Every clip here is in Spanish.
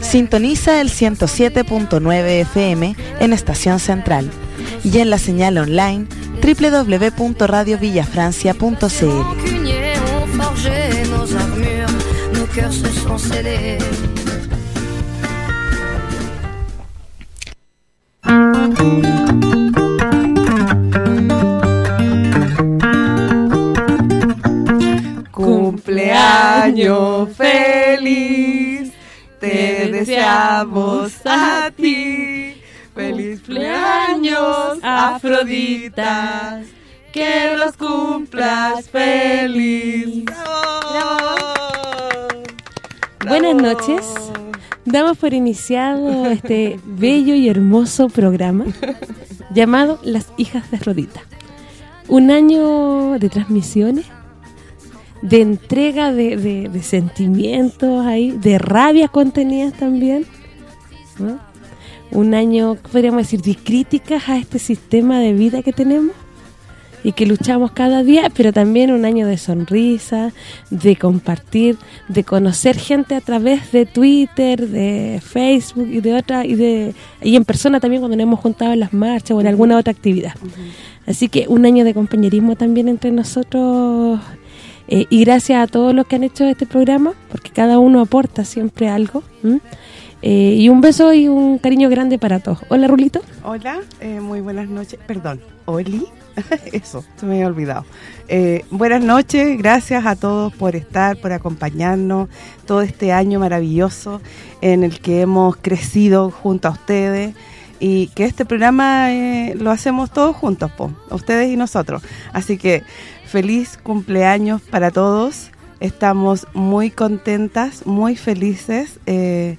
Sintoniza el 107.9 FM en Estación Central y en la señal online www.radiovillafrancia.cl. Cumpleaños feliz, te deseamos a ti. Feliz cumpleaños, Afrodita, que los cumplas feliz. Buenas noches. Damos por iniciado este bello y hermoso programa llamado Las Hijas de Afrodita. Un año de transmisiones, de entrega de, de- de sentimientos ahí, de rabia contenidas también. ¿no? Un año, podríamos decir, de críticas a este sistema de vida que tenemos y que luchamos cada día, pero también un año de sonrisa, de compartir, de conocer gente a través de Twitter, de Facebook y de otra y de y en persona también cuando nos hemos juntado en las marchas o en alguna otra actividad. Así que un año de compañerismo también entre nosotros eh, y gracias a todos los que han hecho este programa, porque cada uno aporta siempre algo. Eh, y un beso y un cariño grande para todos. Hola, Rulito. Hola, eh, muy buenas noches. Perdón, Oli. Eso, se me había olvidado. Buenas noches, gracias a todos por estar, por acompañarnos todo este año maravilloso en el que hemos crecido junto a ustedes y que este programa lo hacemos todos juntos, po, ustedes y nosotros. Así que feliz cumpleaños para todos. Estamos muy contentas, muy felices eh,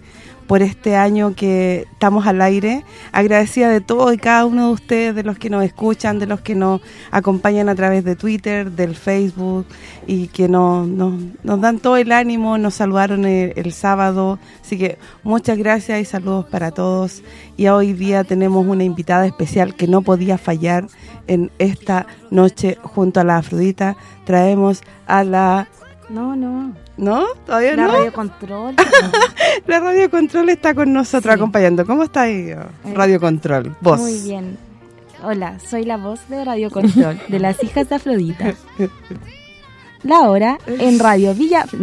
por este año que estamos al aire. Agradecida de todo y cada uno de ustedes, de los que nos escuchan, de los que nos acompañan a través de Twitter, del Facebook y que nos, nos, dan todo el ánimo, nos saludaron el, el sábado. Así que muchas gracias y saludos para todos. Y hoy día tenemos una invitada especial que no podía fallar en esta noche junto a la Afrodita. Traemos a la... No, no. ¿No? ¿Todavía La no? radio control. La Radio Control está con nosotros Sí. acompañando. ¿Cómo está ahí, Radio Control? Vos. Muy bien. Hola, soy la voz de Radio Control, de las hijas de Afrodita. La hora en Radio Villa.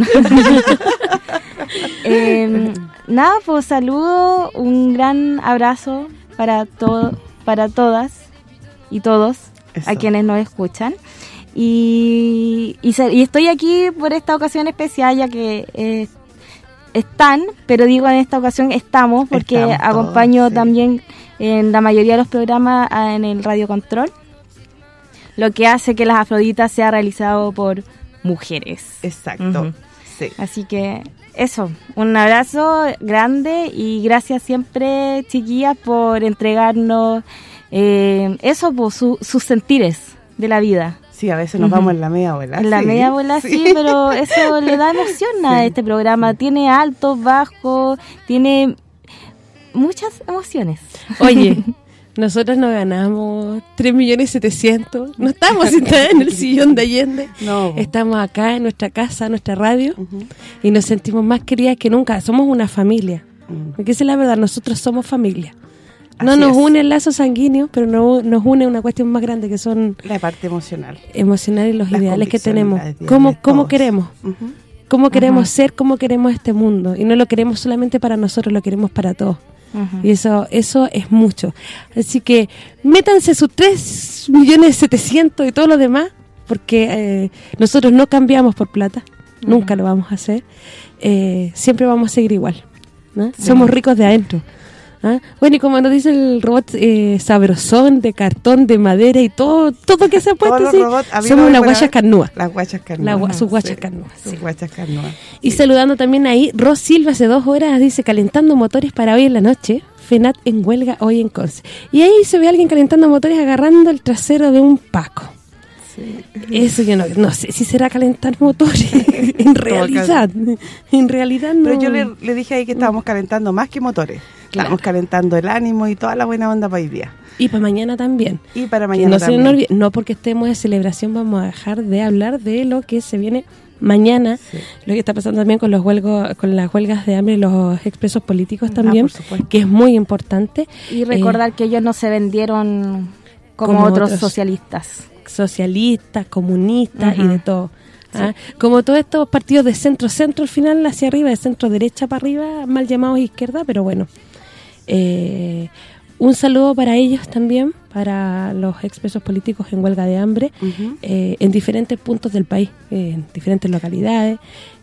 Em, nada, pues saludo, un gran abrazo para todo, para todas y todos Eso. a quienes nos escuchan. Y, y, y estoy aquí por esta ocasión especial, ya que eh, están, pero digo en esta ocasión estamos, porque Estamos todos, acompaño sí. también en la mayoría de los programas en el Radio Control, lo que hace que las Afroditas sea realizado por mujeres. Exacto. Sí. Así que eso, un abrazo grande y gracias siempre, chiquillas, por entregarnos eh, eso, pues, su- sus sentires de la vida. Sí, a veces nos vamos en la media bola. En la sí. media bola sí, pero eso le da emoción a Sí. este programa. Tiene altos, bajos, tiene muchas emociones. Oye, nosotros nos ganamos 3.700.000. No estamos sentadas en el sillón de Allende. No. Estamos acá en nuestra casa, nuestra radio, y nos sentimos más queridas que nunca. Somos una familia. Mm. Porque esa es la verdad, nosotros somos familia. No Así nos es. une el lazo sanguíneo, pero no- nos une una cuestión más grande que son La parte emocional. emocionales los Las ideales que tenemos. ideales, ¿Cómo, cómo queremos? ¿Cómo queremos ser? ¿Cómo queremos este mundo? Y no lo queremos solamente para nosotros, lo queremos para todos. Y eso eso es mucho. Así que métanse sus 3 millones 700 y todo lo demás, porque eh, nosotros no cambiamos por plata, nunca lo vamos a hacer. Eh, siempre vamos a seguir igual. ¿no? Somos ricos de adentro. ¿Ah? Bueno, y como nos dice el robot eh, sabrosón, de cartón, de madera y todo todo que se ha puesto habidos somos por guachas carnúas. Las guachas La carnúas. gua- sus guachas sí, carnúas, Sus sí. guachas carnúas. Y saludando también ahí, Ros Silva hace dos horas dice calentando motores para hoy en la noche. FENAT en huelga hoy en Conce. Y ahí se ve a alguien calentando motores agarrando el trasero de un Paco. Eso yo no, no sé si será calentar motores en realidad. En realidad no. Pero yo le, le dije ahí que estábamos calentando más que motores. Claro. Estábamos calentando el ánimo y toda la buena onda para hoy día. Y para mañana también. Y para mañana no, también. olvide- no porque estemos de celebración vamos a dejar de hablar de lo que se viene mañana, Sí. lo que está pasando también con los huelgos, con las huelgas de hambre y los expresos políticos también, Ah, por supuesto. que es muy importante. Y recordar que ellos no se vendieron como, Como otros, otros. socialistas. socialistas, comunistas y de todo. ¿ah? Como todos estos partidos de centro-centro al final hacia arriba, de centro-derecha para arriba, mal llamados izquierda, pero bueno. Eh, un saludo para ellos también, para los expresos políticos en huelga de hambre, eh, en diferentes puntos del país, eh, en diferentes localidades,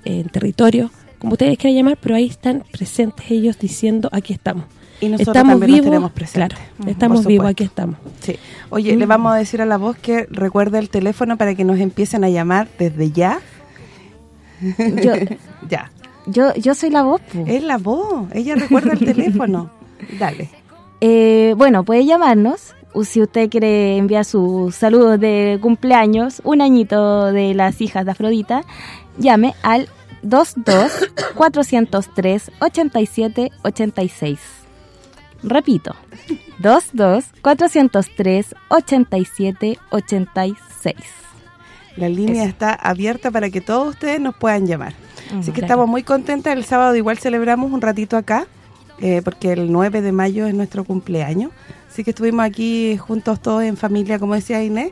en territorios, como ustedes quieran llamar, pero ahí están presentes ellos diciendo, aquí estamos. Y nosotros estamos también vivos, tenemos presentes. claro, estamos vivos, aquí estamos. Sí. Oye, le vamos a decir a la voz que recuerde el teléfono para que nos empiecen a llamar desde ya. Yo, Ya. yo, yo soy la voz. Es la voz. Ella recuerda el teléfono. Dale. Eh, bueno, puede llamarnos si usted quiere enviar sus saludos de cumpleaños, un añito de las hijas de Afrodita, llame al 22 403 87 86. Repito, 22 403 87 86. La línea Eso. está abierta para que todos ustedes nos puedan llamar. Así que claro. estamos muy contentas. El sábado igual celebramos un ratito acá, eh, porque el 9 de mayo es nuestro cumpleaños. Así que estuvimos aquí juntos todos en familia, como decía Inés,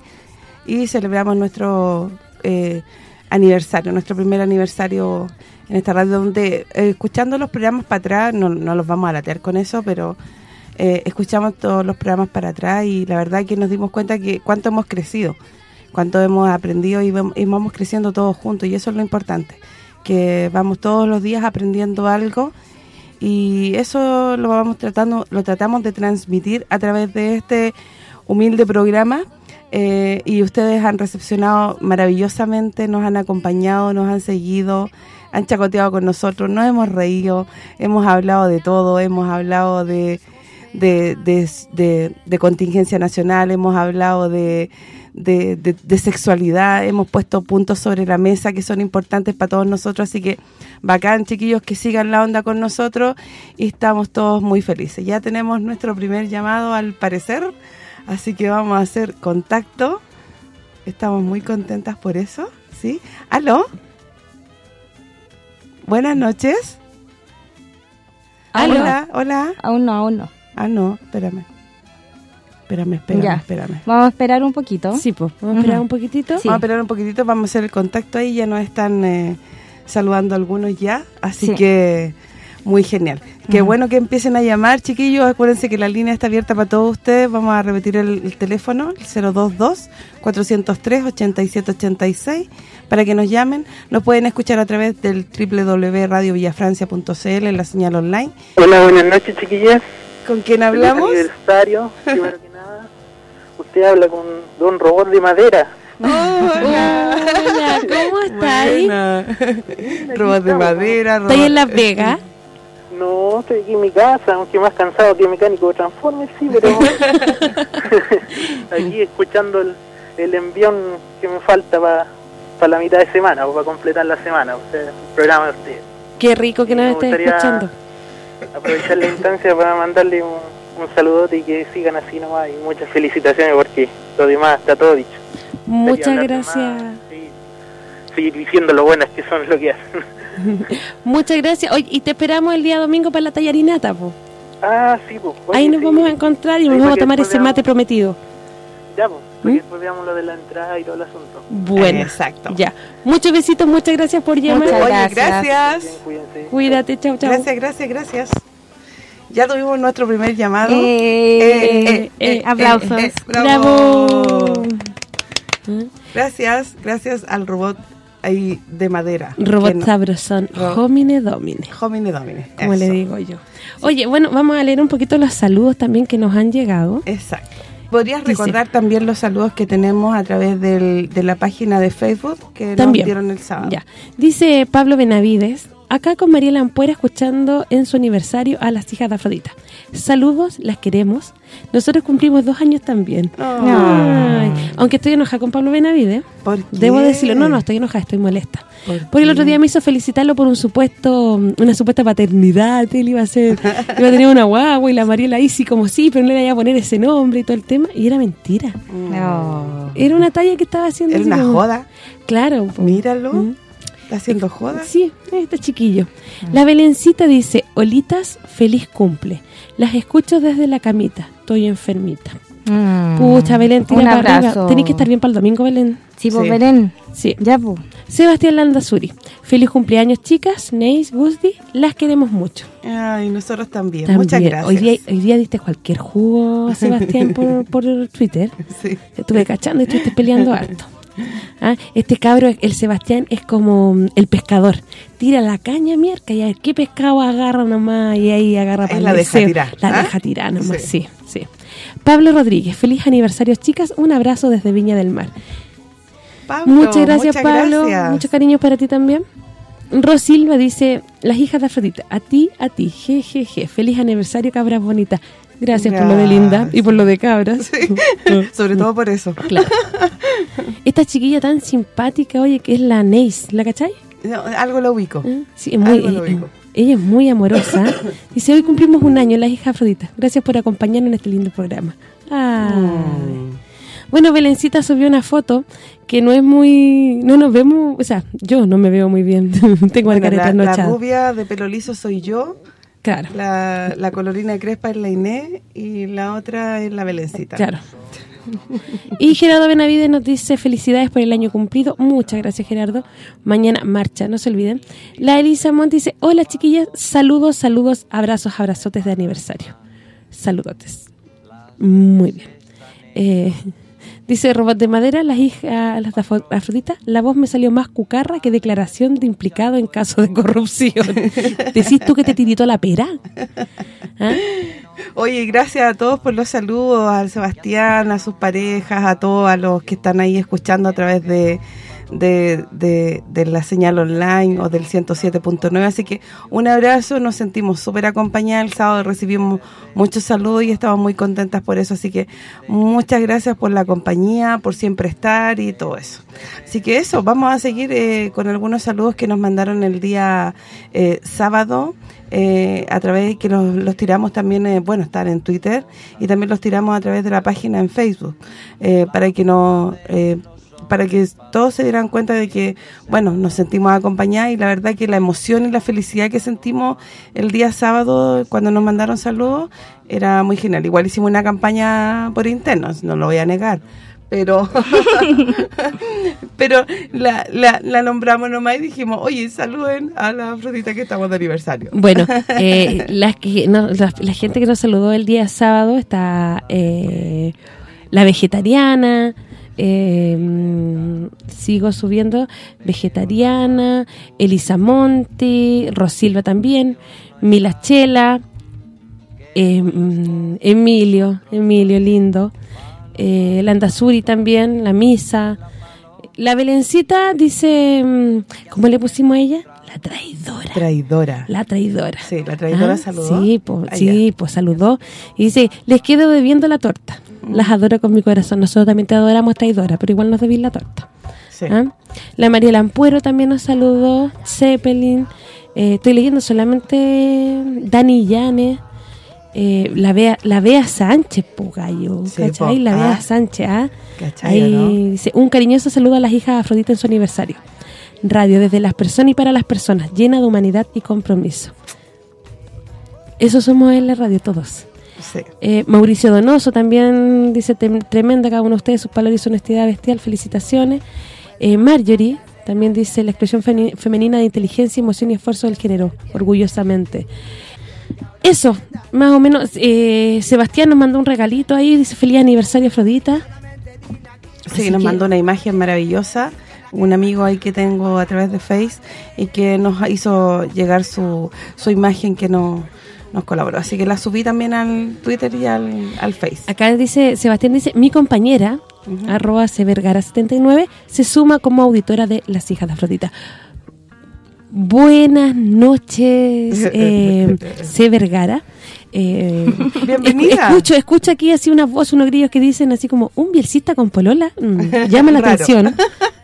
y celebramos nuestro eh, aniversario, nuestro primer aniversario en esta radio, donde eh, escuchando los programas para atrás, no, no los vamos a latear con eso, pero escuchamos todos los programas para atrás y la verdad que nos dimos cuenta que cuánto hemos crecido, cuánto hemos aprendido y, y vamos creciendo todos juntos y eso es lo importante, que vamos todos los días aprendiendo algo y eso lo vamos tratando lo tratamos de transmitir a través de este humilde programa eh, y ustedes han recepcionado maravillosamente, nos han acompañado, nos han seguido, han chacoteado con nosotros, nos hemos reído, hemos hablado de todo, hemos hablado de, de, de, de- de contingencia nacional, hemos hablado de, de, de- de sexualidad, hemos puesto puntos sobre la mesa que son importantes para todos nosotros, así que bacán chiquillos que sigan la onda con nosotros y estamos todos muy felices. Ya tenemos nuestro primer llamado al parecer, así que vamos a hacer contacto. Estamos muy contentas por eso, ¿sí? ¿Aló? Buenas noches. ¿Aló? Hola, hola. Aún no, aún no. Ah, no, espérame. Espérame, espérame, Ya. espérame. Vamos a esperar un poquito. Sí, pues, vamos a esperar un poquitito. Sí. Vamos a esperar un poquitito, vamos a hacer el contacto ahí, ya nos están eh, saludando algunos ya, así Sí. que muy genial. Qué bueno que empiecen a llamar, chiquillos, acuérdense que la línea está abierta para todos ustedes, vamos a repetir el, el teléfono, el 022-403-8786, para que nos llamen, nos pueden escuchar a través del www.radiovillafrancia.cl en la señal online. Hola, buenas noches, chiquillas. ¿Con quién Feliz hablamos? aniversario, primero que nada. Usted habla con Don Robot de Madera. Hola, ¿cómo estáis? Robot de madera, ¿Estáis en robot- Las Vegas? No, estoy aquí en mi casa, aunque más cansado que mecánico de Transformers, sí, pero... aquí escuchando el, el envión que me falta para la mitad de semana, o para completar la semana, o sea, el programa de usted. Qué rico que nos estés gustaría escuchando. Aprovechar la instancia para mandarle un, un saludote y que sigan así nomás, y muchas felicitaciones porque lo demás está todo dicho. Muchas gracias. más. Seguir diciendo lo buenas que son lo que hacen. Muchas gracias. Oye, y te esperamos el día domingo para la tallarinata, po. ah, sí, pues. oye, Ahí nos sí. vamos a encontrar y nos vamos a tomar ese mate prometido. Ya, pues. ¿Mm? Porque lo de la entrada y todo el asunto. Bueno, Exacto. ya. Muchos besitos, muchas gracias por llamar. Muchas Oye, gracias. gracias. Bien. Cuídate, chau, chau. Gracias, gracias, gracias. Ya tuvimos nuestro primer llamado. Eh, Eh, eh, aplausos. eh, eh, Bravo. Gracias, gracias al robot ahí de madera. Robot no- sabrosón, Ro- homine domine, Homine domine. como le digo yo. Oye, bueno, vamos a leer un poquito los saludos también que nos han llegado. Exacto. ¿Podrías Dice- recordar también los saludos que tenemos a través del, de la página de Facebook que También. nos dieron el sábado? Ya. Dice Pablo Benavides, acá con María Lampuera escuchando en su aniversario a las hijas de Afrodita. Saludos, las queremos. Nosotros cumplimos dos años también. Ay, aunque estoy enojada con Pablo Benavides, ¿Por qué? debo decirlo. No, no, estoy enojada, estoy molesta. ¿Por Porque el otro día me hizo felicitarlo por un supuesto, una supuesta paternidad, él iba a ser, iba a tener una guagua y la Mariela Isi como sí, pero no le iba a poner ese nombre y todo el tema, y era mentira. No. Era una talla que estaba haciendo. Era una como- joda. Claro. Míralo. Mm. ¿Está haciendo joda? Sí, este chiquillo. La Belencita dice, Olitas, feliz cumple. Las escucho desde la camita, estoy enfermita. Mm. Pucha, Belén, tira Un para arriba. abrazo. Tenés que estar bien para el domingo, Belén. Sí, pues Sí. Belén. Sí. Ya, pues. Sebastián Landazuri. Feliz cumpleaños, chicas. Neis, Gusdi, las queremos mucho. Ay, nosotros también. También. Muchas gracias. Hoy día, hoy día diste cualquier jugo, Sebastián, por, por Twitter. Sí. Te estuve cachando y estuviste peleando harto. Ah, Este cabro, el Sebastián, es como mm, el pescador. Tira la caña, mierda, y a ver qué pescado agarra nomás, y ahí agarra para la deja tirar, La ¿ah? deja tirar nomás, Sí. sí. sí, Pablo Rodríguez, feliz aniversario, chicas. Un abrazo desde Viña del Mar. Pablo, muchas gracias, muchas Pablo. gracias. Mucho cariño para ti también. Ros Silva dice, las hijas de Afrodita, a ti, a ti, jejeje, feliz aniversario, cabras bonitas. Gracias, por lo de linda y por lo de cabras. Sí. Sobre todo por eso. Claro. Esta chiquilla tan simpática, oye, que es la Neis, ¿la cachai? No, algo lo ubico. ¿Eh? Sí, es muy, Algo lo ella, ubico. ella es muy amorosa. Dice, hoy cumplimos un año, las hijas Afrodita. Gracias por acompañarnos en este lindo programa. Ay. Mm. Bueno, Belencita subió una foto que no es muy... No nos vemos... O sea, yo no me veo muy bien. Tengo la Bueno, careta la, la rubia de pelo liso soy yo, Claro, la, la colorina crespa es la Inés y la otra es la Belencita. claro. Y Gerardo Benavides nos dice felicidades por el año cumplido. Muchas gracias, Gerardo. Mañana marcha, no se olviden. La Elisa Mont dice, hola chiquillas, saludos, saludos, abrazos, abrazotes de aniversario. Saludotes. Muy bien. Eh, dice Robot de Madera, las hijas las Afrodita, la voz me salió más cucarra que declaración de implicado en caso de corrupción. ¿Decís tú que te tiritó la pera? ¿Ah? Oye, gracias a todos por los saludos, al Sebastián, a sus parejas, a todos a los que están ahí escuchando a través de, de, de- de la señal online o del 107.9. Así que un abrazo, nos sentimos súper acompañadas. El sábado recibimos muchos saludos y estamos muy contentas por eso. Así que muchas gracias por la compañía, por siempre estar y todo eso. Así que eso, vamos a seguir eh, con algunos saludos que nos mandaron el día eh, sábado eh, a través que los, los tiramos también, eh, bueno, están en Twitter y también los tiramos a través de la página en Facebook eh, para que no eh, para que todos se dieran cuenta de que, bueno, nos sentimos acompañadas y la verdad que la emoción y la felicidad que sentimos el día sábado cuando nos mandaron saludos era muy genial. Igual hicimos una campaña por internos, no lo voy a negar, pero pero la, la, la nombramos nomás y dijimos, oye, saluden a la Afrodita que estamos de aniversario. Bueno, eh, las que no- la, la gente que nos saludó el día sábado está eh, la vegetariana, eh, mm, sigo subiendo, vegetariana, Elisa Monti, Rosilva también, Milachela, eh, mm, Emilio, Emilio lindo, eh, Landazuri también, la misa, la Belencita dice, mm, ¿cómo le pusimos a ella? La traidora. Traidora. La traidora. Sí, la traidora Ah, saludó. Sí, pues, sí, saludó. Y dice, les quedo debiendo la torta. Mm. Las adoro con mi corazón. Nosotros también te adoramos, traidora, pero igual nos debís la torta. Sí. ¿Ah? La María Lampuero también nos saludó. Zeppelin. Eh, estoy leyendo solamente Dani Llanes. Eh, la Bea la Bea Sánchez, po gallo, Sí, ¿cachai? po. La Bea Ah. Sánchez, ¿ah? ¿Cachai, Ahí no? dice, un cariñoso saludo a las hijas de Afrodita en su aniversario. Radio desde las personas y para las personas, llena de humanidad y compromiso. Eso somos en la radio todos. Sí. Eh, Mauricio Donoso también dice, "Tem- tremenda cada uno de ustedes, sus palabras y su honestidad bestial, felicitaciones. Eh, Marjorie también dice, la expresión femenina de inteligencia, emoción y esfuerzo del género, orgullosamente. Eso, más o menos, eh, Sebastián nos mandó un regalito ahí, dice, feliz aniversario Afrodita. Sí, Así nos que- mandó una imagen maravillosa un amigo ahí que tengo a través de Face y que nos hizo llegar su, su imagen que nos, nos colaboró. Así que la subí también al Twitter y al, al Face. Acá dice, Sebastián dice, mi compañera, arroba severgara79, se suma como auditora de Las Hijas de Afrodita. Buenas noches, eh, Severgara. Eh, Bienvenida. Escucho, escucho aquí así una voz, unos grillos que dicen así como, ¿un bielcista con polola? Mm, llama la atención.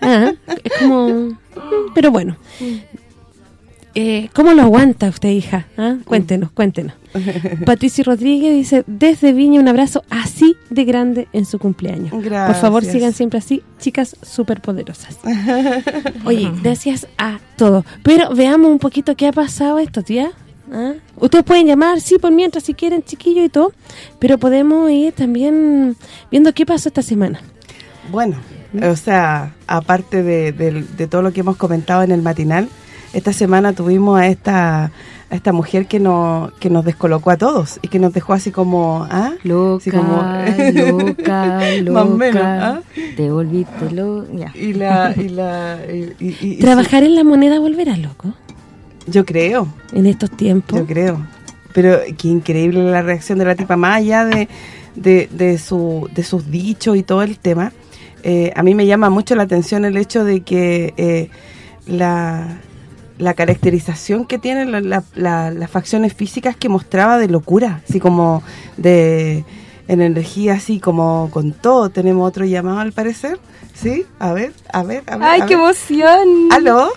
Ah, es como... Pero bueno. Eh, ¿Cómo lo aguanta usted, hija? ¿Ah? Cuéntenos, cuéntenos. Patricia Rodríguez dice, desde Viña un abrazo así de grande en su cumpleaños. Por favor, Gracias. sigan siempre así, chicas súper poderosas. Oye, gracias a todos. Pero veamos un poquito qué ha pasado estos días. ¿ah? Ustedes pueden llamar, sí, por mientras, si quieren, chiquillo y todo. Pero podemos ir también viendo qué pasó esta semana. Bueno, o sea, aparte de, de- de todo lo que hemos comentado en el matinal, esta semana tuvimos a esta a esta mujer que nos que nos descolocó a todos y que nos dejó así como, ¿ah? Loca, Así como- loca, loca. Más o menos, ¿ah? Te volviste loca. Y la y la y- y- y- Trabajar en la moneda volverá loco yo creo, en estos tiempos. yo creo. Pero qué increíble la reacción de la tipa más allá de de, de su de sus dichos y todo el tema. eh, a mí me llama mucho la atención el hecho de que eh, la la caracterización que tienen la- la- la- las facciones físicas que mostraba de locura, así como de en energía, así como con todo. Tenemos otro llamado al parecer, ¿sí? A ver, a ver, a ver. ¡Ay, a qué ver. emoción! ¿Aló?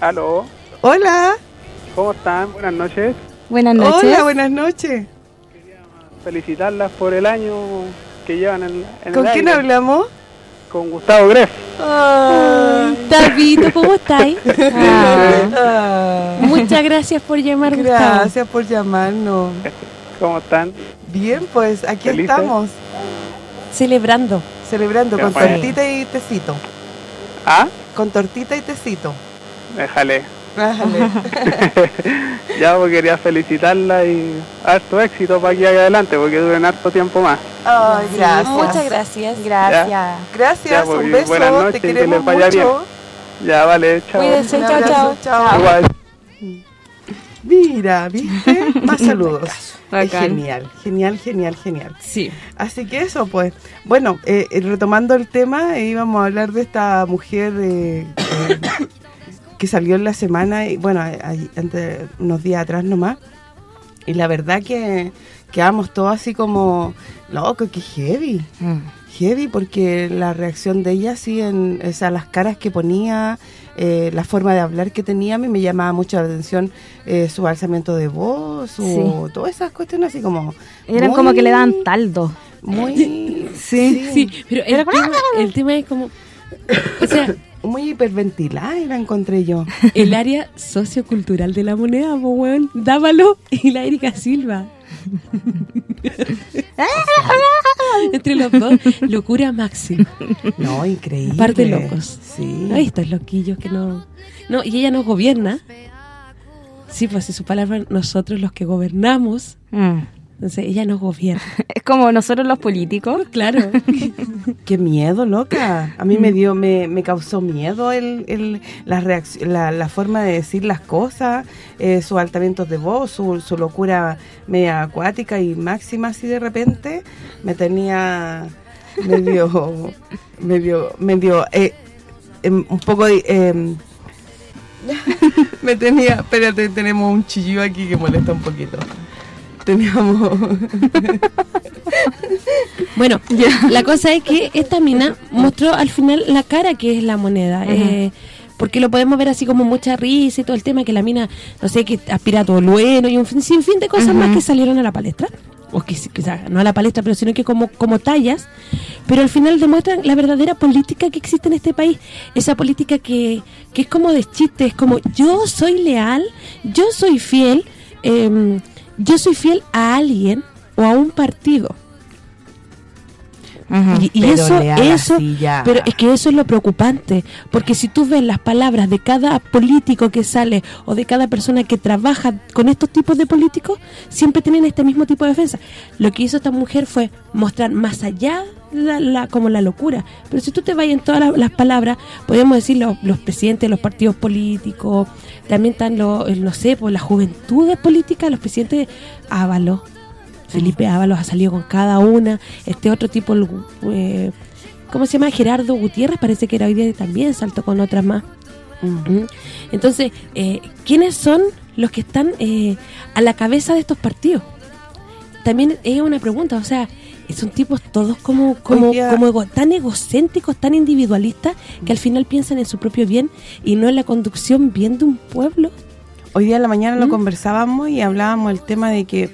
Aló, Hola. ¿cómo están? Buenas noches. Buenas noches. Hola, buenas noches. Felicitarlas por el año que llevan en, en ¿Con el quién aire. hablamos? Con Gustavo Greff. David, ¿cómo estáis? Ah, Ah, Muchas gracias por llamar, Gustavo. Gracias por llamarnos. ¿Cómo están? Bien, pues aquí ¿Felices? estamos, Celebrando. celebrando con tortita y tecito. ¿Ah? Con tortita y tecito. Déjale. Ya, pues quería felicitarla y harto éxito para aquí adelante, porque duren harto tiempo más. Ay, gracias. Muchas gracias. gracias. Gracias, Ya, pues, un beso, buenas noches te que queremos les vaya mucho. Ya, vale, chao. Cuídense, Un chao, chao. Igual. Mira, ¿viste? Más saludos. Es genial, genial, genial, genial. Sí. Así que eso, pues. Bueno, eh, eh, retomando el tema, eh, íbamos a hablar de esta mujer eh, eh, que salió en la semana, y bueno, ahí, antes, unos días atrás nomás. Y la verdad que quedamos todos así como, loco, que heavy. Mm. Heavy porque la reacción de ella, sí, en, o sea, las caras que ponía, eh, la forma de hablar que tenía, a mí me llamaba mucho la atención eh, su alzamiento de voz, su, Sí. todas esas cuestiones así como... Eran muy- como que le daban taldo. Muy... Sí. Sí, pero el tema, el tema es como... O sea, Muy hiperventilada la encontré yo. el área sociocultural de la moneda, po, weón. Dávalo y la Erika Silva. Entre los dos, locura máxima. No, increíble. Par de locos. Sí. Ay, estos loquillos que no... No, y ella nos gobierna. Sí, pues en su palabra, nosotros los que gobernamos. Mm. Entonces, ella nos gobierna. Es como nosotros los políticos. Claro. Qué miedo, loca. A mí me dio, me, me causó miedo el, el, la, la, la forma de decir las cosas, eh, sus altamientos de voz, su, su locura media acuática y máxima así de repente. Me tenía medio, medio, medio, eh, em, un poco em, me tenía, espérate, tenemos un chillido aquí que molesta un poquito. Teníamos... Bueno, la cosa es que esta mina mostró al final la cara que es la moneda. eh, porque lo podemos ver así como mucha risa y todo el tema que la mina, no sé, que aspira a todo bueno y un fin- sinfín de cosas más que salieron a la palestra. O que, no a la palestra, pero sino que como, como tallas. Pero al final demuestran la verdadera política que existe en este país. Esa política que, que es como de chiste, es como yo soy leal, yo soy fiel, em, yo soy fiel a alguien o a un partido. Y, eso, pero es que eso es lo preocupante, porque si tú ves las palabras de cada político que sale o de cada persona que trabaja con estos tipos de políticos, siempre tienen este mismo tipo de defensa. Lo que hizo esta mujer fue mostrar más allá la, la- como la locura. Pero si tú te vas en todas las, las palabras, podemos decir los, los presidentes de los partidos políticos, también están los, no sé, pues las juventudes políticas, los presidentes Ábalos, Felipe Ábalos ha salido con cada una, este otro tipo, el, eh, ¿cómo se llama? Gerardo Gutiérrez, parece que era hoy día también, saltó con otras más. Entonces, eh, ¿quiénes son los que están eh, a la cabeza de estos partidos? También es una pregunta, o sea, son tipos todos como como, día- como ego- tan egocéntricos, tan individualistas, que al final piensan en su propio bien y no en la conducción bien de un pueblo. Hoy día en la mañana lo ¿Mm? conversábamos y hablábamos el tema de que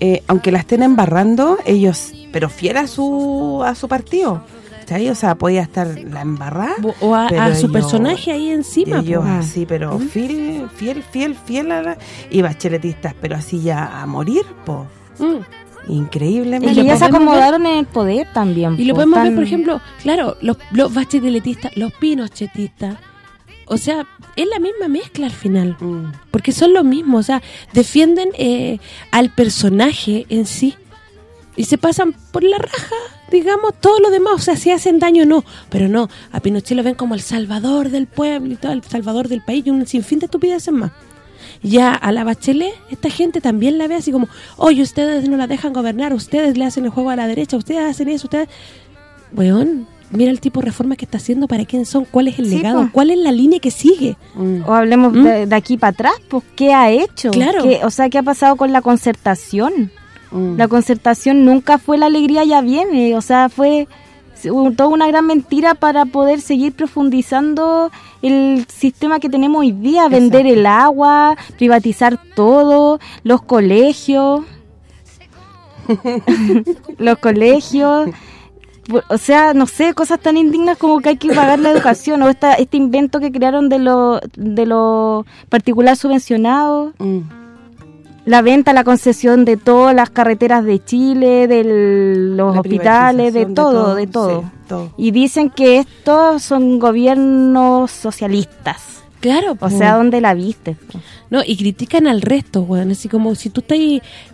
eh, aunque la estén embarrando, ellos, pero fiel a su a su partido. ¿cachai? O sea, podía estar la embarrada. O a, su ellos- personaje ahí encima. ellos po. así, pero ¿Mm? fiel, fiel, fiel, fiel a la... Y bacheletistas, pero así ya a morir, po. Mm. Increíblemente. Que lo ya se ver- acomodaron en el poder también. Y lo po, podemos ver, por ejemplo, claro, los, los bacheletistas, los pinochetistas. O sea, es la misma mezcla al final. Mm. Porque son los mismos, o sea, defienden eh, al personaje en sí. Y se pasan por la raja, digamos, todo lo demás. O sea, si hacen daño no. Pero no, a Pinochet lo ven como el salvador del pueblo y todo, el salvador del país y un sinfín de estupideces más. Ya a la Bachelet, esta gente también la ve así como, oye, ustedes no la dejan gobernar, ustedes le hacen el juego a la derecha, ustedes hacen eso, ustedes... Weón, mira el tipo de reforma que está haciendo, para quién son, cuál es el Sí, legado, cuál es la línea que sigue. Mm. O hablemos ¿Mm? de, de aquí para atrás, pues, ¿qué ha hecho? Claro. ¿Qué- o sea, ¿qué ha pasado con la concertación? Mm. La concertación nunca fue la alegría, ya viene. O sea, fue toda una gran mentira para poder seguir profundizando el sistema que tenemos hoy día. Vender el agua, privatizar todo, los colegios. los colegios. O sea, no sé, cosas tan indignas como que hay que pagar la educación o esta, este invento que crearon de lo, de lo particular subvencionado Mm. La venta, la concesión de todas las carreteras de Chile, de los La hospitales, de todo, de todo. sí, todo. Y dicen que estos son gobiernos socialistas. Claro, O po. sea, ¿dónde la viste? No, y critican al resto, weón. Así como si tú estás,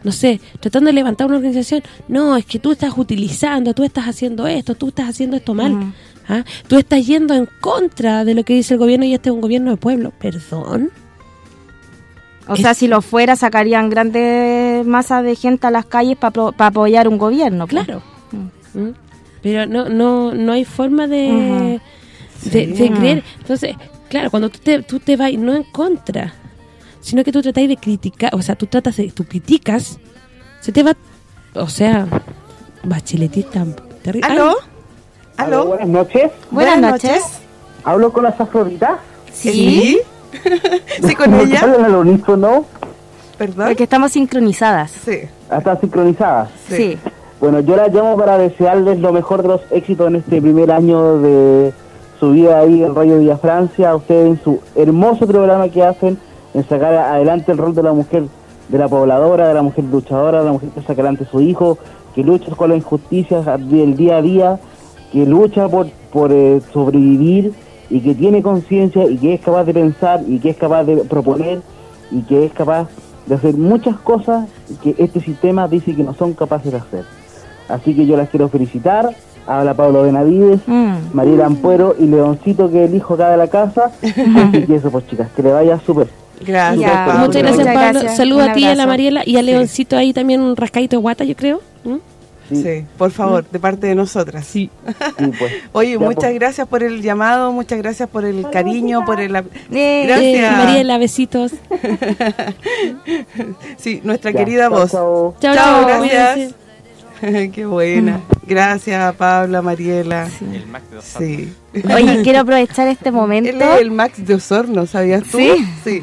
no sé, tratando de levantar una organización, no, es que tú estás utilizando, tú estás haciendo esto, tú estás haciendo esto mal. Ujú. ¿ah? Tú estás yendo en contra de lo que dice el gobierno y este es un gobierno de pueblo. ¿Perdón? O sea, si lo fuera, sacarían grandes masas de gente a las calles para apoyar un gobierno. pues. Claro. ¿Mm? Pero no no no hay forma de, de, Sí. de creer. Entonces, claro, cuando tú te, tú te vas no en contra, sino que tú tratas de criticar, o sea, tú tratas de, tú criticas, se te va, o sea, bacheletista terrible. ¿Aló? ¿Aló? buenas noches. Buenas noches. ¿Hablo con las afroditas? ¿Sí? ¿Sí con ella? ¿Hablan al unísono? ¿Perdón? Porque estamos sincronizadas. Sí. ¿Están sincronizadas? Sí. Sí. Bueno, yo las llamo para desearles lo mejor de los éxitos en este primer año de su vida ahí en Radio Villa Francia. A ustedes en su hermoso programa que hacen en sacar adelante el rol de la mujer, de la pobladora, de la mujer luchadora, de la mujer que saca adelante a su hijo, que lucha con las injusticias del día a día, que lucha por, por eh, sobrevivir y que tiene conciencia y que es capaz de pensar y que es capaz de proponer y que es capaz de hacer muchas cosas que este sistema dice que no son capaces de hacer. Así que yo las quiero felicitar. Habla Pablo Benavides, Mm. Mariela Ampuero y Leoncito, que es el hijo acá de la casa. Así que eso, pues chicas, que le vaya súper. Gracias, Pablo. Muchas gracias, Pablo. Saludos a ti y a la. Mariela y a Sí. Leoncito ahí también un rascadito de guata, yo creo. ¿Mm? Sí, por favor, de parte de nosotras. Sí. pues. Oye, Ya, muchas pues. gracias por el llamado, muchas gracias por el cariño, por el... Eh, Gracias. Eh, Mariela, besitos. Sí, nuestra Ya, querida chao, voz. chao. Chao, Chao, chao, gracias. Qué buena. Gracias, Paula, Mariela. El Max de Osorno. Sí. Oye, quiero aprovechar este momento. Él es el Max de Osorno, ¿sabías tú? ¿Sí? Sí.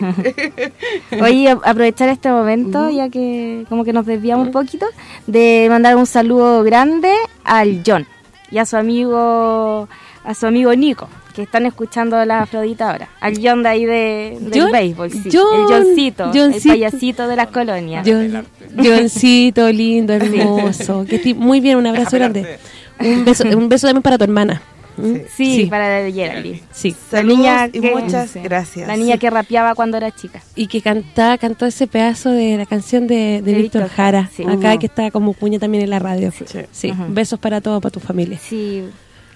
Oye, aprovechar este momento, ya que como que nos desviamos un poquito, de mandar un saludo grande al John y a su amigo, a su amigo Nico, que están escuchando la Afrodita ahora. Al John de ahí de, del ¿John? béisbol, sí. John, el Johncito, el payasito de las colonias. John, Johncito, lindo, hermoso. Que estoy muy bien, un abrazo grande. Un beso, un beso también para tu hermana. ¿Mm? Sí, Sí. para Geraldine. Sí. La niña y que- muchas sí. gracias. La niña que rapeaba cuando era chica. Y que canta, cantó ese pedazo de la canción de, de De Víctor Jara, sí. acá que está como cuña también en la radio. Sí. Sí, besos para todos, para tu familia. Sí,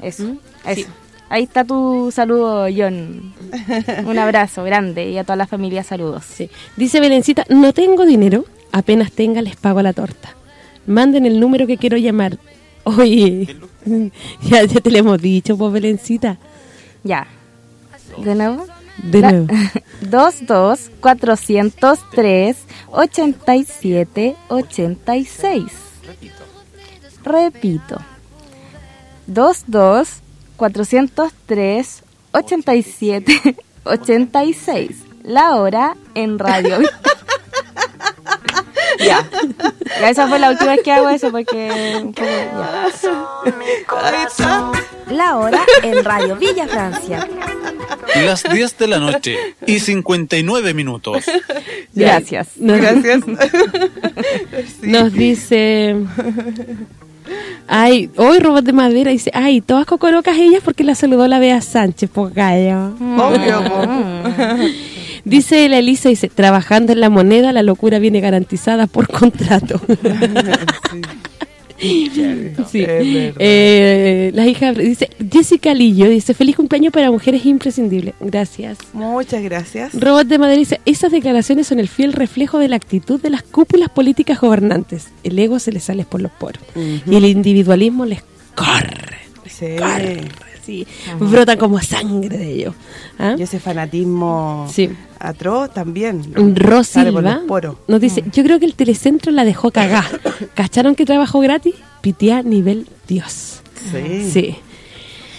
eso. ¿Mm? eso. Ahí está tu saludo, John. Un abrazo grande y a toda la familia saludos. Sí. Dice Belencita, no tengo dinero, apenas tenga les pago la torta. Manden el número que quiero llamar. Oye, ya, ya te lo hemos dicho, pues Belencita. Ya. ¿De nuevo? De La- nuevo. 22 403 87 86. Repito. 22 403 87 86. La hora en radio. ya. Ya esa fue la última vez que hago eso porque un poco- ya. La hora en Radio Villa Francia. Las 10 de la noche y 59 minutos. Gracias. Nos, Gracias. nos dice... Ay, hoy robot de madera dice, ay, todas cocorocas ellas porque la saludó la Bea Sánchez, por gallo. Obvio, po. Dice la Elisa, dice, trabajando en la moneda la locura viene garantizada por contrato. Sí. Verdad. Eh, la hija dice, Jessica Lillo dice, feliz cumpleaños para mujeres imprescindibles. Gracias. Muchas gracias. Robot de Madrid dice, esas declaraciones son el fiel reflejo de la actitud de las cúpulas políticas gobernantes. El ego se les sale por los poros. Y el individualismo les corre. Sí. Sí, brotan como sangre de ellos. ¿Ah? Y ese fanatismo Sí. atroz también. Ros Silva nos dice, yo creo que el telecentro la dejó cagá. ¿Cacharon que trabajó gratis? Pitía nivel Dios. Sí. Sí.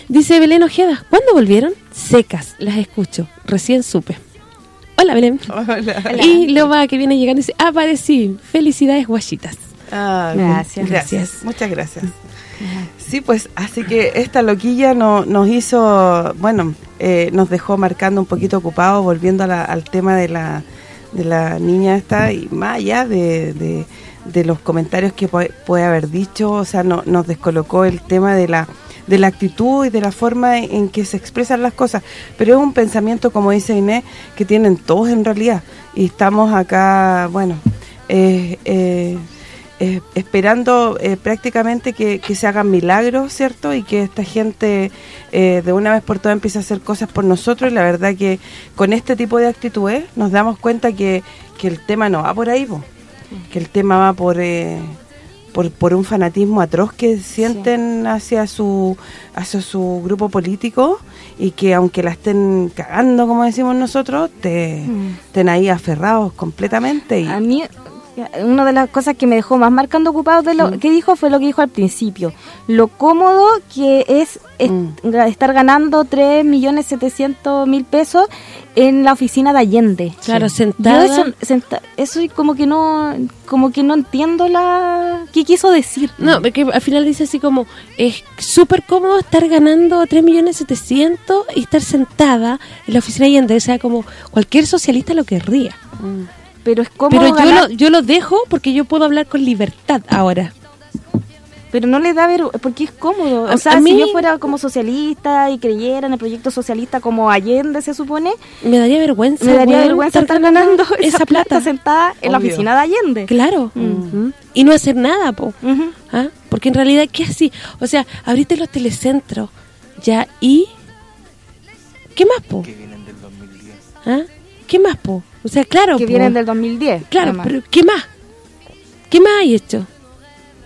Dice Belén Ojeda, ¿cuándo volvieron? Secas, las escucho, recién supe. Hola Belén. Hola. Y Loba que viene llegando dice, aparecí, felicidades guachitas. Ah, Gracias. Gracias. Muchas gracias. Sí, pues así que esta loquilla no, nos hizo, bueno, eh, nos dejó marcando un poquito ocupado, volviendo a la- al tema de la, de la niña esta, y más allá de, de- los comentarios que puede, puede haber dicho, o sea, no, nos descolocó el tema de la de la actitud y de la forma en, en que se expresan las cosas, pero es un pensamiento, como dice Inés, que tienen todos en realidad, y estamos acá, bueno, eh, eh, eh, esperando eh, prácticamente que, que se hagan milagros, ¿cierto? Y que esta gente eh, de una vez por todas empiece a hacer cosas por nosotros. Y la verdad que con este tipo de actitudes nos damos cuenta que, que el tema no va por ahí, po. que el tema va por, eh, por por un fanatismo atroz que sienten hacia su hacia su grupo político y que aunque la estén cagando, como decimos nosotros, te, estén ahí aferrados completamente. Y, A mí, una de las cosas que me dejó más marcando ocupado de Mm. lo que dijo fue lo que dijo al principio. Lo cómodo que es, Mm. estar ganando 3.700.000 pesos en la oficina de Allende. Claro, Yo sentada. eso, senta- eso como que no como que no entiendo la qué quiso decir. No, porque al final dice así como, es súper cómodo estar ganando 3.700.000 y estar sentada en la oficina de Allende. O sea, como cualquier socialista lo querría. Pero es como Pero yo lo, yo lo dejo porque yo puedo hablar con libertad ahora. Pero no le da ver, porque es cómodo. O sea, a si yo fuera como socialista y creyera en el proyecto socialista como Allende, se supone, Me daría vergüenza. me daría vergüenza estar ganando esa plata plata. sentada en la oficina de Allende. Claro. Ujú. Y no hacer nada, po. ¿Ah? Porque en realidad, ¿qué así? O sea, abriste los telecentros, ya, ¿y? ¿Qué más, po? ¿Ah? ¿Qué más, po? O sea, claro, que po. vienen del 2010. Claro, además. pero ¿qué más? ¿Qué más hay hecho?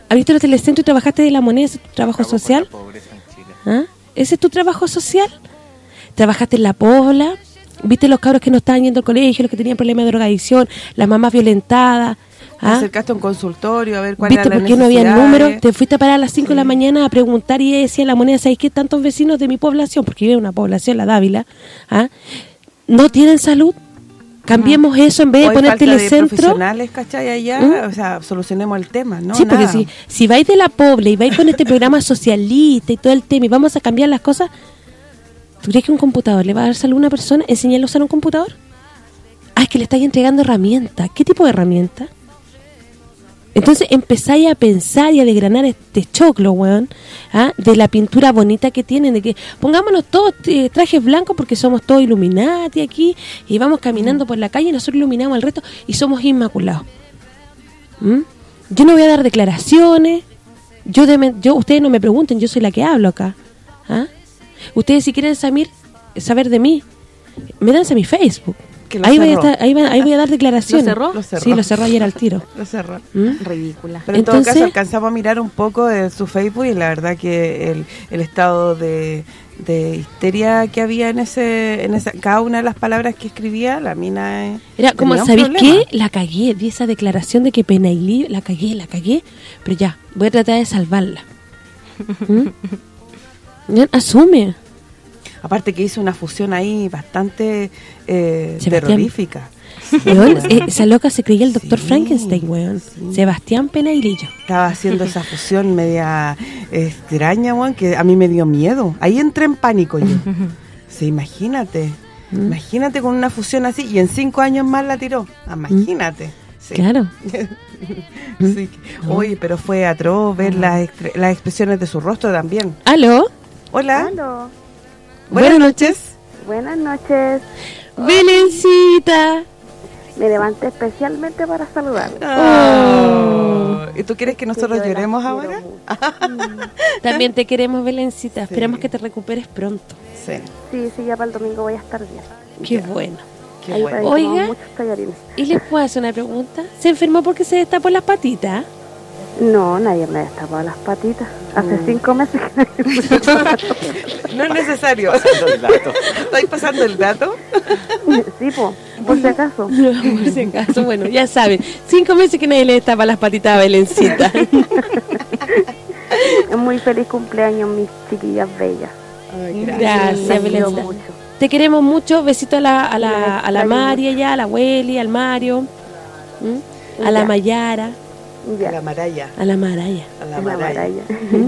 ¿Abriste los telecentros y trabajaste de la moneda? ¿Ese es tu trabajo social? ¿Ah? ¿Ese es tu trabajo social? ¿Trabajaste en la pobla? ¿Viste los cabros que no estaban yendo al colegio, los que tenían problemas de drogadicción, las mamás violentadas? Te ¿Ah? acercaste a un consultorio a ver cuál ¿Viste era la por qué no había número? Te fuiste a parar a las 5 de la mañana a preguntar y decía la moneda, ¿sabes qué? Tantos vecinos de mi población, porque vive una población, la Dávila, ¿ah? no tienen salud. Cambiemos eso en vez de Hoy poner falta de telecentro. profesionales, ¿cachai? Allá, ¿Mm? o sea, solucionemos el tema, ¿no? sí, porque si vais de la pobre y vais con este programa socialista y todo el tema y vamos a cambiar las cosas, ¿tú crees que un computador le va a dar salud a una persona? ¿Enseñarle a usar un computador? Ah, es que le estáis entregando herramientas. ¿Qué tipo de herramientas? Entonces empezáis a pensar y a desgranar este choclo, weón, ¿ah? de la pintura bonita que tienen, de que pongámonos todos eh, trajes blancos porque somos todos Illuminati aquí y vamos caminando por la calle y nosotros iluminamos al resto y somos inmaculados. ¿Mm? Yo no voy a dar declaraciones, yo, de- yo ustedes no me pregunten, yo soy la que hablo acá. ¿ah? Ustedes si quieren saber, saber de mí, métanse a mi Facebook. Que lo Ahí voy, a estar- ahí, va- ahí voy a dar declaraciones. ¿Lo cerró? Lo cerró. Sí, lo cerró ayer al tiro. Lo cerró. ¿Mm? Ridícula. Pero en todo caso alcanzamos a mirar un poco de su Facebook y la verdad que el, el estado de, de histeria que había en ese en esa cada una de las palabras que escribía, la mina eh, Era como, ¿sabéis qué? La cagué, di esa declaración de que Penailí, la cagué, la cagué, pero ya, voy a tratar de salvarla. ¿Mm? Asume. Aparte que hizo una fusión ahí bastante eh, terrorífica. Weón, eh, esa loca se creía el doctor Sí, Frankenstein, weón. sí. Sebastián Penailillo. Estaba haciendo esa fusión media extraña, weón, que a mí me dio miedo. Ahí entré en pánico yo. Sí, imagínate. Mm. Imagínate con una fusión así y en cinco años más la tiró. Imagínate. Sí. Claro. Sí. Oye, pero fue atroz ver las, las expresiones de su rostro también. ¿Aló? Hola. Aló, Buenas noches. buenas noches. Belencita. Me levanté especialmente para saludar. Oh. ¿Y tú quieres que nosotros lloremos ahora? También te queremos, Belencita. Esperamos que te recuperes pronto. Sí. Sí, sí, ya para el domingo voy a estar bien. Qué bueno. Qué Ahí bueno. Oiga. ¿Y les puedo hacer una pregunta? ¿Se enfermó porque se destapó las patitas? No, nadie me ha destapado las patitas. Hace Mm. cinco meses que nadie me destapó las patitas. No es necesario. ¿Estáis pasando el dato? Sí, po, por si acaso. por si acaso, bueno, ya saben. Cinco meses que nadie le destapa las patitas a Belencita. Muy feliz cumpleaños, mis chiquillas bellas. Gracias, Belencita. mucho. Te queremos mucho. Besito a la, a la, a la Mari allá, a la Welly, al Mario, ¿m? a la Ya. A la Ya, Maraya. a la Maraya. A la la Maraya.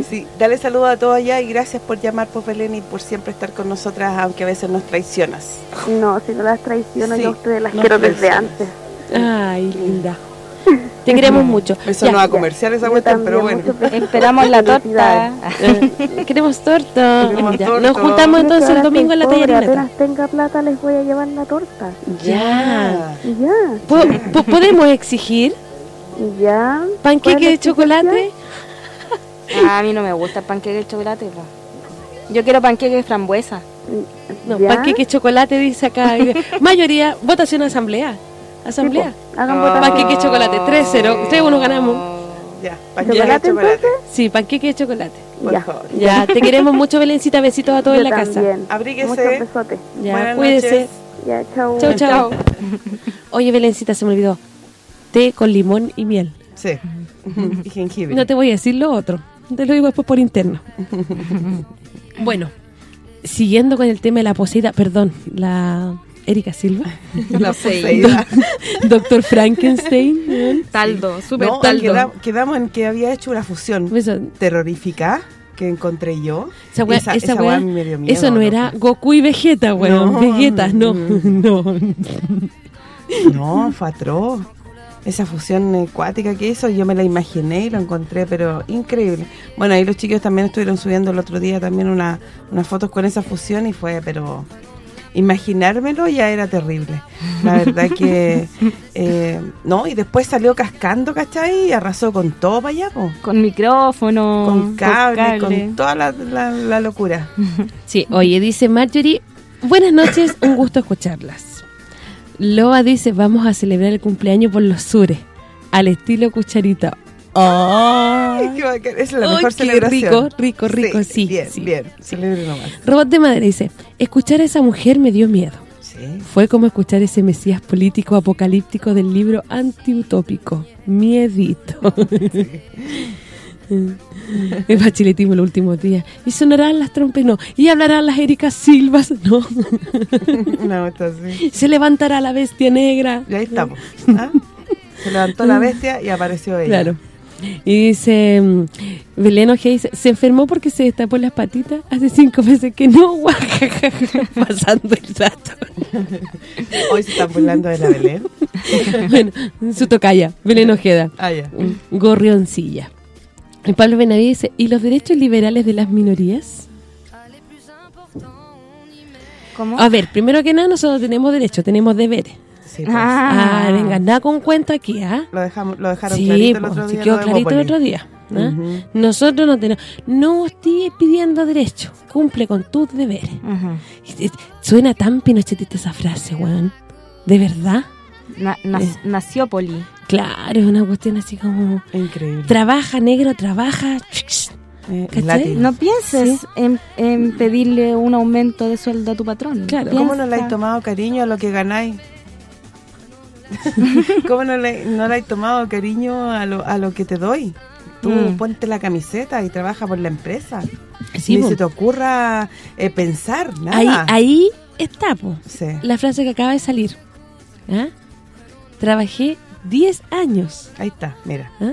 Sí, dale saludo a todos allá y gracias por llamar, por Belén, y por siempre estar con nosotras, aunque a veces nos traicionas. No, si no las traiciono, Sí, yo a ustedes las quiero desde antes. Ay, linda. Te queremos mucho. Eso Ya, no va a comercial esa cuestión, pero bueno. Esperamos la torta. Queremos torta. Queremos Ya, torta. Nos juntamos entonces el domingo en la pobre, tallarina. Apenas tenga plata les voy a llevar la torta. Ya. Ya, Po- po- ¿Podemos exigir ya. ¿Cuál panqueque de la chocolate? Ah, a mí no me gusta el panqueque de chocolate. po. Yo quiero panqueque de frambuesa. No, ¿Ya? panqueque de chocolate dice acá. Mayoría, votación asamblea. Asamblea. Sí, Ah. votación. Panqueque de chocolate, 3-0. 3-1 ganamos. Ya, panqueque de ¿Chocolate, chocolate. Sí, panqueque de chocolate. Por Ya. favor. Ya, te queremos mucho, Belencita. Besitos a todos en la casa. también. Abríguese. Muchos besotes. Ya, Buenas cuídese. noches. Ya, chau. Chau, chau. Oye, Belencita, se me olvidó. Té con limón y miel. Sí. y jengibre. No te voy a decir lo otro. Te lo digo después por interno. bueno, siguiendo con el tema de la poseída, perdón, la Erika Silva, La poseída. Doctor Frankenstein. Taldo, súper No, taldo. quedam- quedamos en que había hecho una fusión Eso, terrorífica que encontré yo. esa wea- esa, esa esa wea- wea a mí me dio miedo, eso no era. Goku y Vegeta, weón. No, Vegeta, no, no. no. No, fue atroz. Esa fusión acuática que hizo, yo me la imaginé y lo encontré, pero increíble. Bueno, ahí los chicos también estuvieron subiendo el otro día también una, unas fotos con esa fusión y fue, pero imaginármelo ya era terrible. La verdad que, eh, no, y después salió cascando, ¿cachai? Y arrasó con todo para allá, po. Con micrófono. con cable, cable. con toda la, la- la locura. Sí, oye, dice Marjorie, buenas noches, un gusto escucharlas. Loa dice, vamos a celebrar el cumpleaños por los sures, al estilo cucharita. Ay, qué bacán. Esa es la Ay, mejor celebración. rico, rico, rico, sí, Bien, sí, bien. sí. Celebre nomás. Robot de madera dice, escuchar a esa mujer me dio miedo. Sí. Fue como escuchar ese mesías político apocalíptico del libro antiutópico. Miedito. El bachiletismo los últimos días. Y sonarán las trompas, no. Y hablarán las Ericas Silvas, no. No, está así. Se levantará la bestia negra. Y ahí estamos. ¿ah? Se levantó la bestia y apareció ella. Claro. Y dice, mm, Belén Ojea dice, se enfermó porque se destapó las patitas hace cinco meses que no, pasando el rato. Hoy se están burlando de la Belén. bueno, su tocaya, Belén Ojeda, Ah, gorrioncilla. Y Pablo Benavides dice, ¿y los derechos liberales de las minorías? ¿Cómo? A ver, primero que nada, nosotros tenemos derechos, tenemos deberes. Sí, pues. Ah. Ah, venga, nada con cuento aquí, ¿ah? Lo, dejamos, lo dejaron Sí, clarito el pues, otro sí quedó clarito el otro día. Nosotros no tenemos... No estoy pidiendo derechos, cumple con tus deberes. Suena tan pinochetista esa frase, weón. ¿De verdad? Na- nas- Eh. nació Poli. Claro, es una cuestión así como... Increíble. Trabaja, negro, trabaja... Eh. No pienses en, en pedirle un aumento de sueldo a tu patrón. Claro. ¿Cómo no le has tomado cariño a lo que ganáis? ¿Cómo no le, no le has tomado cariño a lo, a lo que te doy? Tú Mm. ponte la camiseta y trabaja por la empresa. Sí, Ni po. se te ocurra eh, pensar nada. ahí, ahí está, po. Sí. La frase que acaba de salir. ¿Ah? Trabajé 10 años. Ahí está, mira. ¿ah?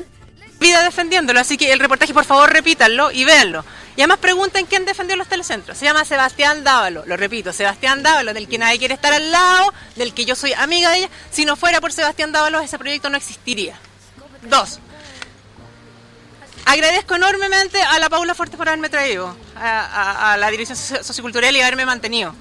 vida defendiéndolo, así que el reportaje por favor repítanlo y véanlo. Y además pregunten quién defendió los telecentros. Se llama Sebastián Dávalo, lo repito, Sebastián Dávalo, del que nadie quiere estar al lado, del que yo soy amiga de ella. Si no fuera por Sebastián Dávalo, ese proyecto no existiría. Dos. Agradezco enormemente a la Paula Fuertes por haberme traído a, a- a la dirección socio- sociocultural y haberme mantenido.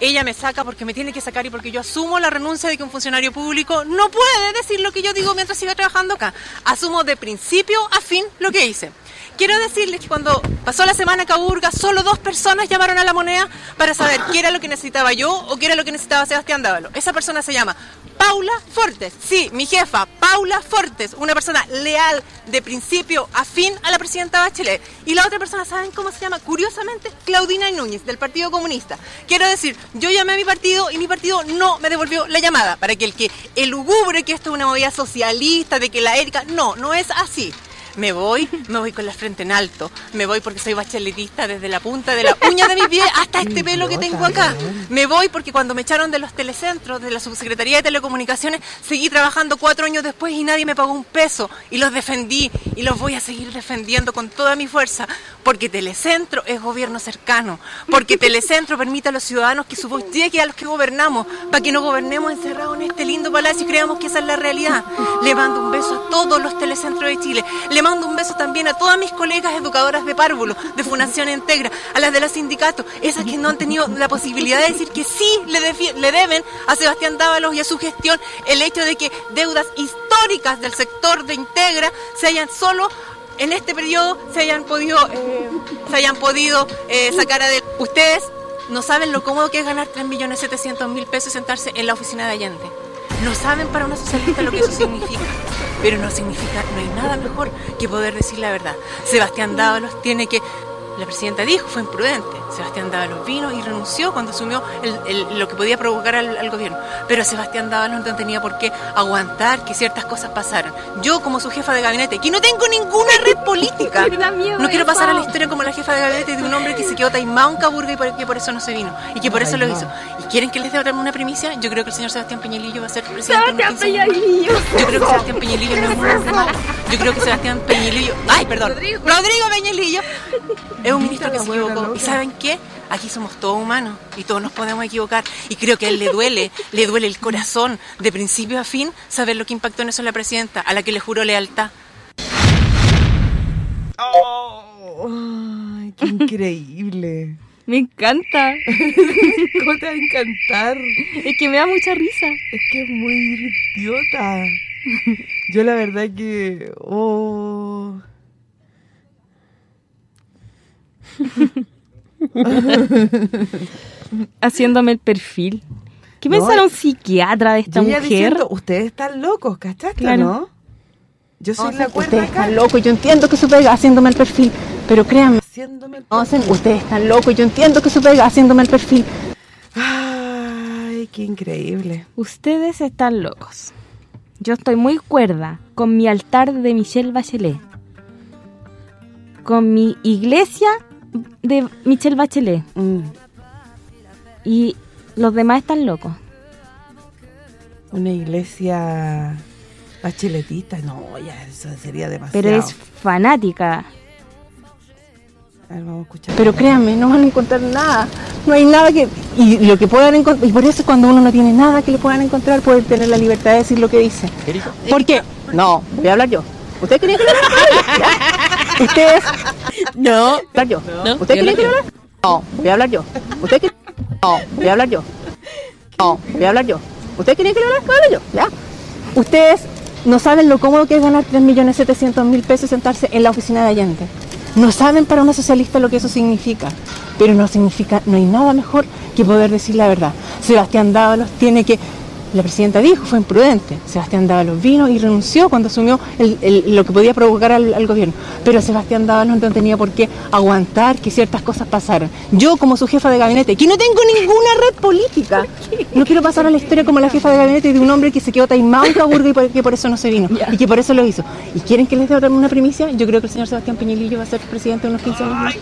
Ella me saca porque me tiene que sacar y porque yo asumo la renuncia de que un funcionario público no puede decir lo que yo digo mientras siga trabajando acá. Asumo de principio a fin lo que hice. Quiero decirles que cuando pasó la semana Caburga, solo dos personas llamaron a la moneda para saber qué era lo que necesitaba yo o qué era lo que necesitaba Sebastián Dávalo. Esa persona se llama Paula Fortes. Sí, mi jefa, Paula Fortes, una persona leal de principio a fin a la presidenta Bachelet. Y la otra persona, ¿saben cómo se llama? Curiosamente, Claudina Núñez, del Partido Comunista. Quiero decir, yo llamé a mi partido y mi partido no me devolvió la llamada. Para que el que elugubre que esto es una movida socialista, de que la Erika... No, no es así. Me voy, me voy con la frente en alto. Me voy porque soy bacheletista desde la punta de la uña de mi pie hasta este pelo que tengo acá. Me voy porque cuando me echaron de los telecentros, de la Subsecretaría de Telecomunicaciones, seguí trabajando cuatro años después y nadie me pagó un peso. Y los defendí y los voy a seguir defendiendo con toda mi fuerza. Porque Telecentro es gobierno cercano. Porque Telecentro permite a los ciudadanos que su voz llegue a los que gobernamos. Para que no gobernemos encerrados en este lindo palacio y creamos que esa es la realidad. Le mando un beso a todos los telecentros de Chile. Le mando un beso también a todas mis colegas educadoras de párvulo, de Fundación Integra, a las de los sindicatos, esas que no han tenido la posibilidad de decir que sí le, le deben a Sebastián Dávalos y a su gestión el hecho de que deudas históricas del sector de Integra se hayan solo en este periodo se hayan podido eh, se hayan podido eh, sacar adelante. Ustedes no saben lo cómodo que es ganar 3.700.000 pesos y sentarse en la oficina de Allende. No saben para una socialista lo que eso significa. Pero no significa, no hay nada mejor que poder decir la verdad. Sebastián Dávalos tiene que, la presidenta dijo, fue imprudente. Sebastián Dávalos vino y renunció cuando asumió el- el- lo que podía provocar al, al gobierno. Pero Sebastián Dávalos no tenía por qué aguantar que ciertas cosas pasaran. Yo, como su jefa de gabinete, que no tengo ninguna red política, no quiero pasar a la historia como la jefa de gabinete de un hombre que se quedó taimado en Caburga y por, que por eso no se vino. Y que por eso lo hizo. ¿Y quieren que les dé una primicia? Yo creo que el señor Sebastián Peñalillo va a ser presidente 15 años. Yo creo que Sebastián Peñalillo no es un hombre malo. Yo creo que Sebastián Peñalillo... ¡Ay, perdón! Rodrigo, Peñalillo es un ministro que se equivocó. ¿Y saben qué? Aquí somos todos humanos y todos nos podemos equivocar. Y creo que a él le duele, le duele el corazón, de principio a fin, saber lo que impactó en eso la presidenta, a la que le juró lealtad. Oh, ay, qué increíble. Me encanta. ¿Cómo te va a encantar? Es que me da mucha risa. Es que es muy idiota. Yo la verdad que... Oh... Haciéndome el perfil. ¿Qué No, pensará un psiquiatra de esta mujer? diciendo, ustedes están locos, ¿cachaste, Claro. no? Yo soy la cuerda Ustedes acá. están locos, yo entiendo que pega haciéndome el perfil, pero créanme, Haciéndome el- ustedes están locos, yo entiendo que su pega haciéndome el perfil. Ay, qué increíble. Ustedes están locos. Yo estoy muy cuerda con mi altar de Michelle Bachelet. Con mi iglesia de Michelle Bachelet. Mm, Y los demás están locos. una iglesia La chiletita, no, ya eso sería demasiado. Pero es fanática. A ver, vamos a escuchar. Pero créanme, no van a encontrar nada. No hay nada que... Y lo que puedan encontrar... Y por eso cuando uno no tiene nada que le puedan encontrar, puede tener la libertad de decir lo que dice. ¿Por qué? No, voy a hablar yo. ¿Usted quería que lo. ¿Ustedes? No. ¿Hablar yo? No, ¿Usted yo quería no que lo hablara? No, voy a hablar yo. ¿Usted quería? No, voy a hablar yo. No, voy a hablar yo. ¿Usted quería que lo hablara? Voy a hablar yo, ¿ya? Ustedes no saben lo cómodo que es ganar 3.700.000 pesos y sentarse en la oficina de Allende. No saben para una socialista lo que eso significa. Pero no significa, no hay nada mejor que poder decir la verdad. Sebastián Dávalos tiene que, la presidenta dijo, fue imprudente. Sebastián Dávalos vino y renunció cuando asumió el- el- lo que podía provocar al, al gobierno. Pero Sebastián Dávalos no tenía por qué aguantar que ciertas cosas pasaran. Yo, como su jefa de gabinete, que no tengo ninguna red política, no quiero pasar a la historia como la jefa de gabinete de un hombre que se quedó taimado en Caburgo y por, que por eso no se vino. Y que por eso lo hizo. ¿Y quieren que les dé una primicia? Yo creo que el señor Sebastián Peñalillo va a ser presidente en unos 15 años más.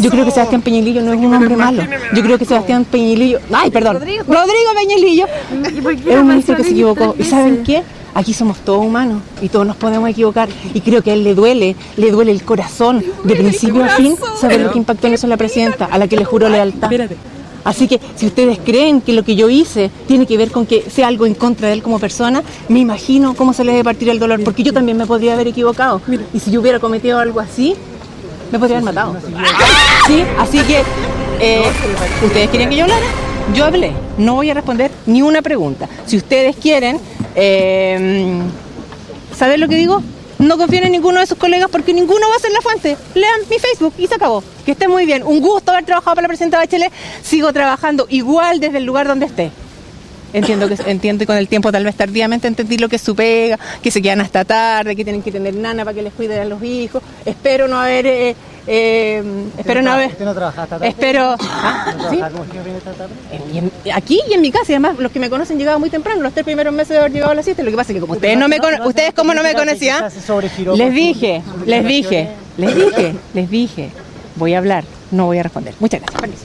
Yo creo que Sebastián Peñalillo no es un hombre malo. Yo creo que Sebastián Peñalillo... ¡Ay, perdón! Rodrigo, Peñalillo es un ministro que se equivocó. ¿Y saben qué? Aquí somos todos humanos y todos nos podemos equivocar. Y creo que a él le duele, le duele el corazón, de principio a fin, saber lo que impactó en eso en la presidenta, a la que le juró lealtad. Así que si ustedes creen que lo que yo hice tiene que ver con que sea algo en contra de él como persona, me imagino cómo se le debe partir el dolor, porque yo también me podría haber equivocado. Y si yo hubiera cometido algo así, me podría haber matado. Sí, así que, eh, ¿ustedes querían que yo hablara? Yo hablé, no voy a responder ni una pregunta. Si ustedes quieren eh, saber lo que digo, no confíen en ninguno de sus colegas porque ninguno va a ser la fuente. Lean mi Facebook y se acabó. Que esté muy bien. Un gusto haber trabajado para la presidenta Bachelet. Sigo trabajando igual desde el lugar donde esté. Entiendo que entiendo y con el tiempo tal vez tardíamente entendí lo que es su pega, que se quedan hasta tarde, que tienen que tener nana para que les cuiden a los hijos. Espero no haber eh, eh, espero no haber ¿Usted no trabaja esta tarde? espero ¿No ¿Ah? en- aquí y en mi casa, y además los que me conocen llegaban muy temprano, los tres primeros meses de haber llegado a las 7. Lo que pasa es que como ustedes no me ustedes como no me conocían, les dije, les dije, les dije, les dije, voy a hablar, no voy a responder. Muchas gracias. Permiso.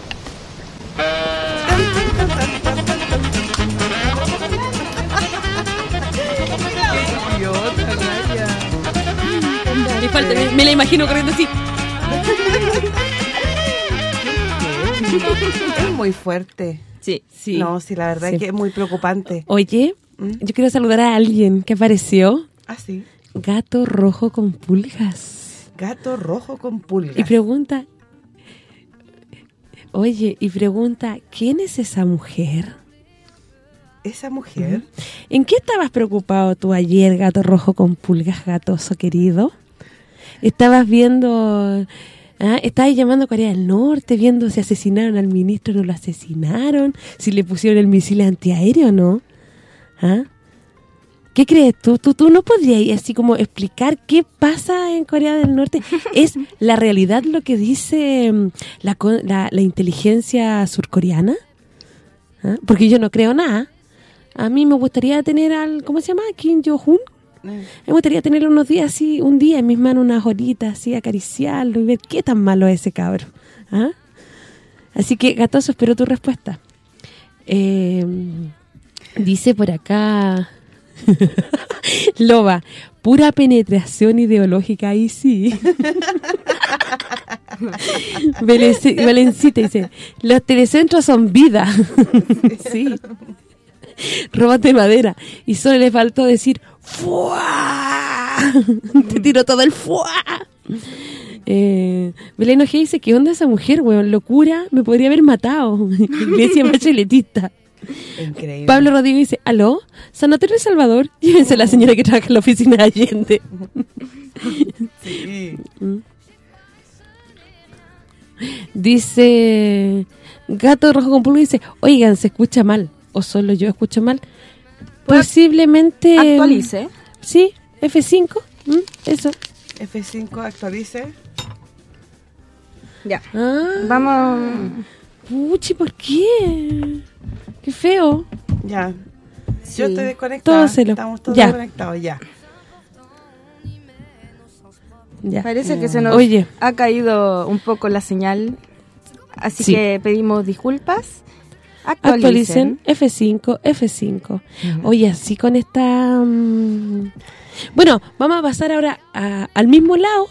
Me, falta, me, me la imagino corriendo así. Es muy fuerte. Sí, sí. No, sí, la verdad Sí. es que es muy preocupante. Oye, yo quiero saludar a alguien que apareció. Ah, sí. Gato rojo con pulgas. Gato rojo con pulgas. Y pregunta... Oye, y pregunta, ¿quién es esa mujer? Esa mujer. ¿En qué estabas preocupado tú ayer, gato rojo con pulgas, gatoso querido? Estabas viendo... ¿ah? Estabas llamando a Corea del Norte, viendo si asesinaron al ministro o no lo asesinaron, si le pusieron el misil antiaéreo o no. ¿Ah? ¿Qué crees tú? ¿Tú? tú no podrías así como explicar qué pasa en Corea del Norte? ¿Es la realidad lo que dice mm, la, la inteligencia surcoreana? ¿Ah? Porque yo no creo nada. A mí me gustaría tener al, ¿cómo se llama? Kim Jong-un. Me gustaría tenerlo unos días así, un día en mis manos, unas horitas así, acariciarlo y ver qué tan malo es ese cabro. ¿Ah? Así que, Gatoso, espero tu respuesta. Eh, dice por acá... Loba, pura penetración ideológica, ahí sí. Valenci- Valencita dice, los telecentros son vida. sí. Robot de madera. Y solo le faltó decir, ¡Fua! Te tiro todo el ¡Fua! Eh, Belén Ojea dice, ¿qué onda esa mujer, weón? Locura, me podría haber matado. Iglesia bacheletista. Increíble. Pablo Rodrigo dice, ¿aló? Sanatorio El Salvador, llévense a la señora que trabaja en la oficina de Allende. Sí. Mm. Dice Gato Rojo con Pulga dice, oigan, se escucha mal. O solo yo escucho mal. Posiblemente... Actualice. Sí, F5. mm, Eso. F5 actualice. Ya. Ah, Vamos. puchi, ¿por qué? Qué feo. Ya. Sí. Yo estoy desconectada. Todo se lo- Estamos todos Ya. desconectados, ya. Ya. Parece que se nos Oye. ha caído un poco la señal, así Sí. que pedimos disculpas. Actualicen. F5, F5. Oye, así con esta... mm, Bueno, vamos a pasar ahora a- al mismo lado,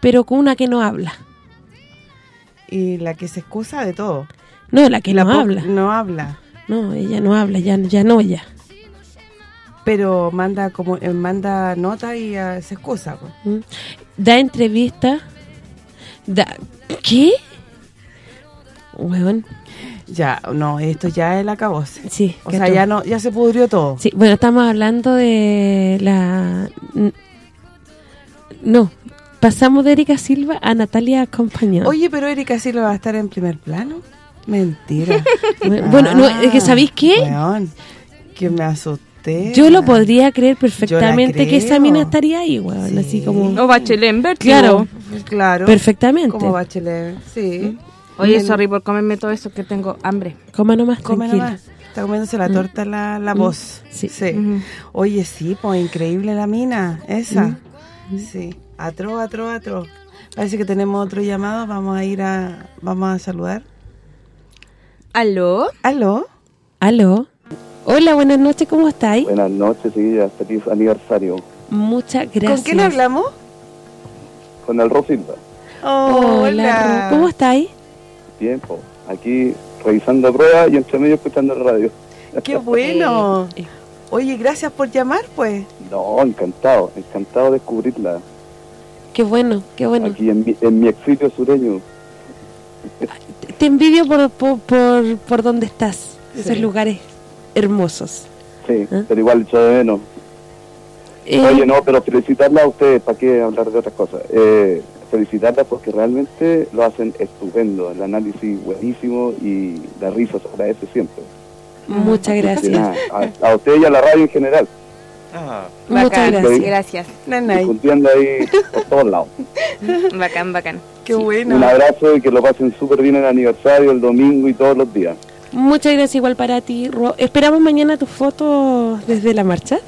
pero con una que no habla. Y la que se excusa de todo. No, la que La no habla. No habla. No, ella no habla, ya, ya no, ya. Pero manda como eh, manda nota y ah, se excusa. pues. ¿Mm? Da entrevista. Da, ¿Qué? Weón. Ya, no, esto ya es el acabose. Sí. O sea, ya no ya se pudrió todo. Sí, bueno, estamos hablando de la... No, pasamos de Erika Silva a Natalia Compañón. Oye, pero Erika Silva va a estar en primer plano. Mentira. Bueno, no, es que ¿sabéis qué? weón, que me asusté. Yo lo podría creer perfectamente que esa mina estaría ahí, weón, así como... O Bachelet en vértigo. Claro, Claro. perfectamente. Como Bachelet, sí. Oye, Bien. sorry por comerme todo eso que tengo hambre. Coma nomás, Come tranquila. nomás. Está comiéndose la Mm. torta la, la Mm. voz. Sí. Ujú. Oye, sí, pues increíble la mina, esa. Mm. Sí. Atro, atro, atro. Parece que tenemos otro llamado. Vamos a ir a... Vamos a saludar. ¿Aló? ¿Aló? Aló. Hola, buenas noches, ¿cómo estáis? Buenas noches, seguida, feliz aniversario Muchas gracias. ¿Con quién hablamos? con el Rosilda. Hola, Ru. ¿cómo estáis? Tiempo, aquí revisando pruebas y entre medio escuchando la radio. ¡Qué bueno! Oye, gracias por llamar, pues. No, encantado, encantado de descubrirla Qué bueno, qué bueno. aquí en mi, en mi exilio sureño. Te envidio por, por, por, por donde estás, esos lugares hermosos. Sí, pero igual echo de menos. Eh, Oye, no, pero felicitarla a ustedes, ¿para qué hablar de otras cosas? Eh, felicitarla porque realmente lo hacen estupendo, el análisis buenísimo y la risa se agradece siempre. Muchas gracias. nada, a, a usted y a la radio en general. Muchas gracias. Gracias. Difundiendo ahí por todos lados. Bacán, bacán. Qué bueno. Un abrazo y que lo pasen súper bien el aniversario, el domingo y todos los días. Muchas gracias igual para ti, Ro. Esperamos mañana tus fotos desde la marcha.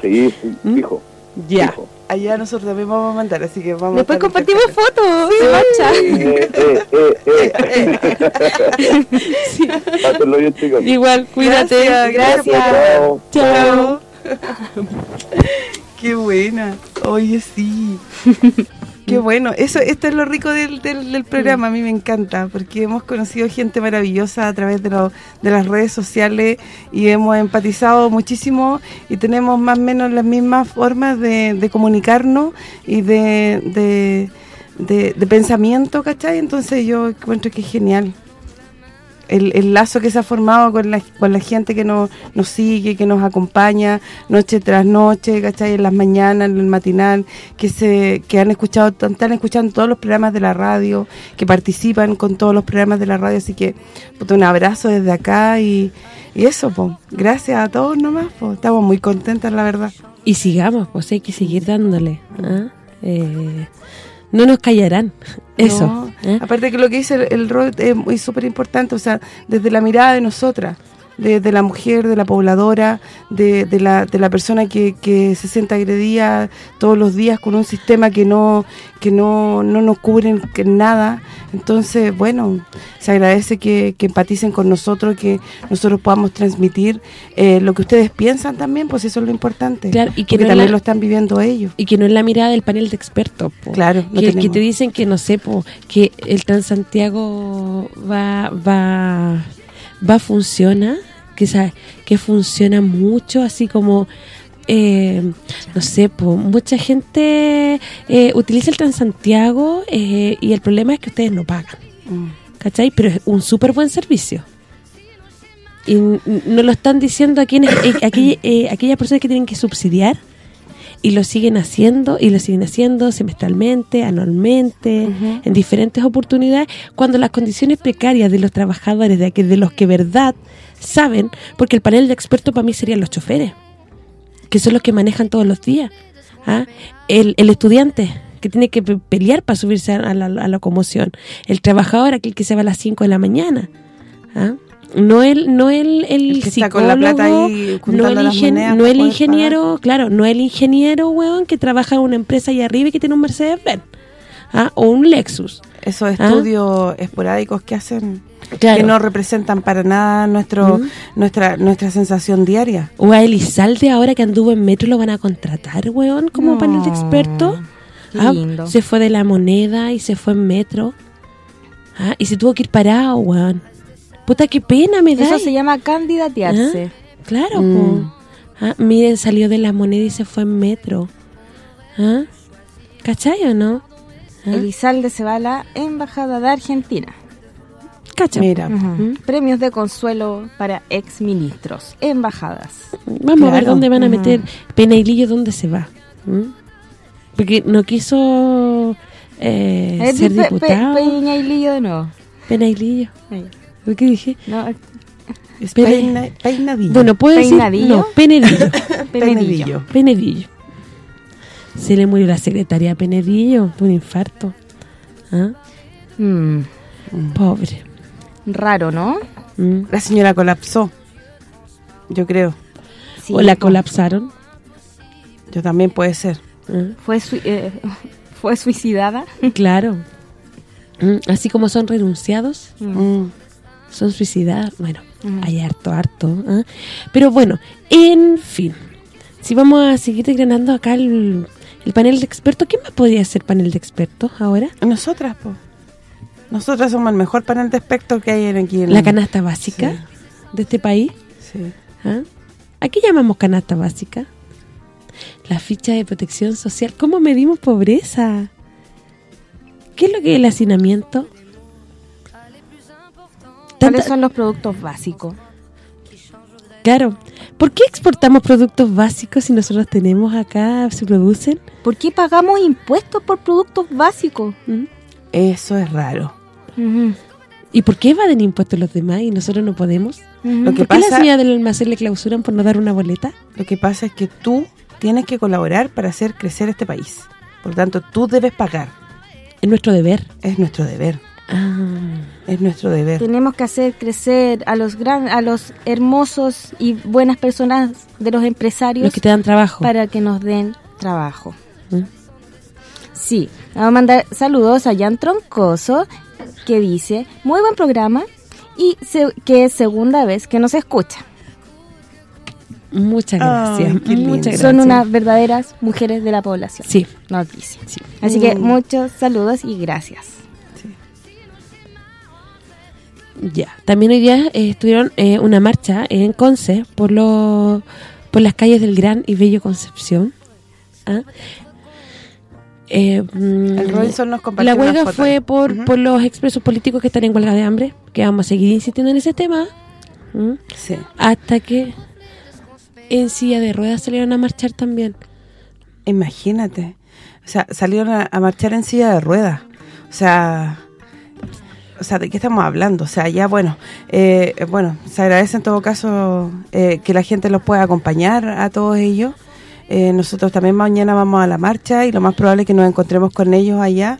Sí, sí, fijo. Ya. Allá nosotros también vamos a mandar, así que vamos Después a compartimos fotos marcha. Eh, eh, eh, eh. Pásenlo bien, chicos. Igual, cuídate. Gracias, Chao. Chao. Qué buena. Oye, sí. Qué bueno. Eso, esto es lo rico del, del, programa. A mí me encanta porque hemos conocido gente maravillosa a través de, de las redes sociales y hemos empatizado muchísimo y tenemos más o menos las mismas formas de, de comunicarnos y de, de, de- de pensamiento, ¿cachai? Entonces yo encuentro que es genial el, el lazo que se ha formado con la, con la gente que nos, nos sigue, que nos acompaña noche tras noche, ¿cachai? En las mañanas, en el matinal, que se que han escuchado, están escuchando todos los programas de la radio, que participan con todos los programas de la radio, así que puta, un abrazo desde acá y, y eso, pues gracias a todos nomás, pues estamos muy contentas, la verdad. Y sigamos, pues hay que seguir dándole. ¿ah? Eh, no nos callarán. Eso. No, ¿eh? Aparte que lo que dice el, el Rod es súper importante, o sea, desde la mirada de nosotras, de, de la mujer, de la pobladora, de, de la, de la persona que, que se siente agredida todos los días con un sistema que no que no, no nos cubren que nada. Entonces, bueno, se agradece que, que empaticen con nosotros, que nosotros podamos transmitir eh, lo que ustedes piensan también, pues eso es lo importante. Claro, y que porque no también la- lo están viviendo ellos. Y que no es la mirada del panel de expertos. po. Claro, no que, que te dicen que, no sé, po, que el Transantiago va, va, va funciona, que, que funciona mucho, así como, eh, no sé, po, mucha gente eh, utiliza el Transantiago eh, y el problema es que ustedes no pagan. Mm. ¿Cachai? Pero es un súper buen servicio. Y no lo están diciendo a quienes, eh, aquella- eh, aquellas personas que tienen que subsidiar y lo siguen haciendo y lo siguen haciendo semestralmente, anualmente, en diferentes oportunidades, cuando las condiciones precarias de los trabajadores, de, de los que verdad saben, porque el panel de expertos para mí serían los choferes, que son los que manejan todos los días. ¿ah? El, el estudiante que tiene que pe- pelear para subirse a la, a la locomoción, el trabajador, aquel que se va a las 5 de la mañana, ¿ah? No el no el, el, El que está con la plata psicólogo, ahí no el, las ingen- monedas no para el poder ingeniero, claro, no el ingeniero, weón, que trabaja en una empresa allá arriba y que tiene un Mercedes-Benz, ¿ah? o un Lexus. Esos ¿Ah? estudios esporádicos que hacen Claro. que no representan para nada nuestro Mm. nuestra nuestra sensación diaria. O a Elizalde ahora que anduvo en metro lo van a contratar, weón, como No. panel de expertos. Qué Ah, lindo. se fue de la moneda y se fue en metro. Ah, y se tuvo que ir parado, weón. Puta, qué pena me da. Eso se llama candidatearse. Claro, Mm. Ah, miren, salió de la moneda y se fue en metro. ¿Ah? ¿Cachai o no? ¿Ah? Elizalde se va a la Embajada de Argentina. ¿Cachai? Mira, Ujú. Premios de consuelo para exministros, embajadas. Vamos a ver Claro. dónde van a meter Penailillo, dónde se va. ¿Mm? Porque no quiso eh, Eh, ser Pe- Pe- diputado. Peñailillo de nuevo. Penailillo. Ahí. ¿Por qué dije? No, es peina- peinadillo. Bueno, puedo decir... ¿Peinadillo? No, Penedillo. Penedillo. Penedillo. Se le murió la secretaria a Penedillo de un infarto. ¿Ah? mm, Pobre. raro, ¿no? Mm. La señora colapsó. Yo creo. Sí, o la colapsaron. Yo también puede ser. ¿Ah? Fue, eh, fue suicidada. Claro. Mm, Así como son renunciados. Son suicidados. Bueno, Mm. hay harto, harto. ¿ah? Pero bueno, en fin. Si vamos a seguir desgranando acá el, el panel de expertos, ¿quién más podría ser panel de expertos ahora? Nosotras, po. Nosotras somos el mejor panel de expertos que hay en aquí en La canasta básica Sí. de este país. Sí. ¿ah? ¿A qué llamamos canasta básica? La ficha de protección social. ¿Cómo medimos pobreza? ¿Qué es lo que es el hacinamiento? ¿Cuáles son los productos básicos? Claro. ¿Por qué exportamos productos básicos si nosotros tenemos acá, se producen? ¿Por qué pagamos impuestos por productos básicos? ¿Mm? Eso es raro. ¿Y por qué evaden impuestos los demás y nosotros no podemos? Lo que ¿Por qué la señora del almacén le clausuran por no dar una boleta? Lo que pasa es que tú tienes que colaborar para hacer crecer este país. Por lo tanto, tú debes pagar. Es nuestro deber. Es nuestro deber. Ah, Es nuestro deber. Tenemos que hacer crecer a los gran, a los hermosos y buenas personas de los empresarios los que te dan trabajo. para que nos den trabajo. ¿Mm? Sí, vamos a mandar saludos a Jan Troncoso, que dice, muy buen programa y se- que es segunda vez que nos escucha. Gracias. Muchas gracias. Son unas verdaderas mujeres de la población. Sí. Nos dice. Sí. Así que Mm. muchos saludos y gracias. Ya. También hoy día eh, estuvieron eh, una marcha en Conce por los por las calles del Gran y Bello Concepción. ¿Ah? Eh, mm, El Robinson nos compartió La huelga fue por, por los expresos políticos que están en huelga de hambre, que vamos a seguir insistiendo en ese tema, ¿Mm? Sí. hasta que en silla de ruedas salieron a marchar también. Imagínate. O sea, salieron a, a marchar en silla de ruedas. O sea, o sea, ¿de qué estamos hablando? O sea, ya bueno, eh, bueno, se agradece en todo caso eh, que la gente los pueda acompañar a todos ellos. Eh, nosotros también mañana vamos a la marcha y lo más probable es que nos encontremos con ellos allá.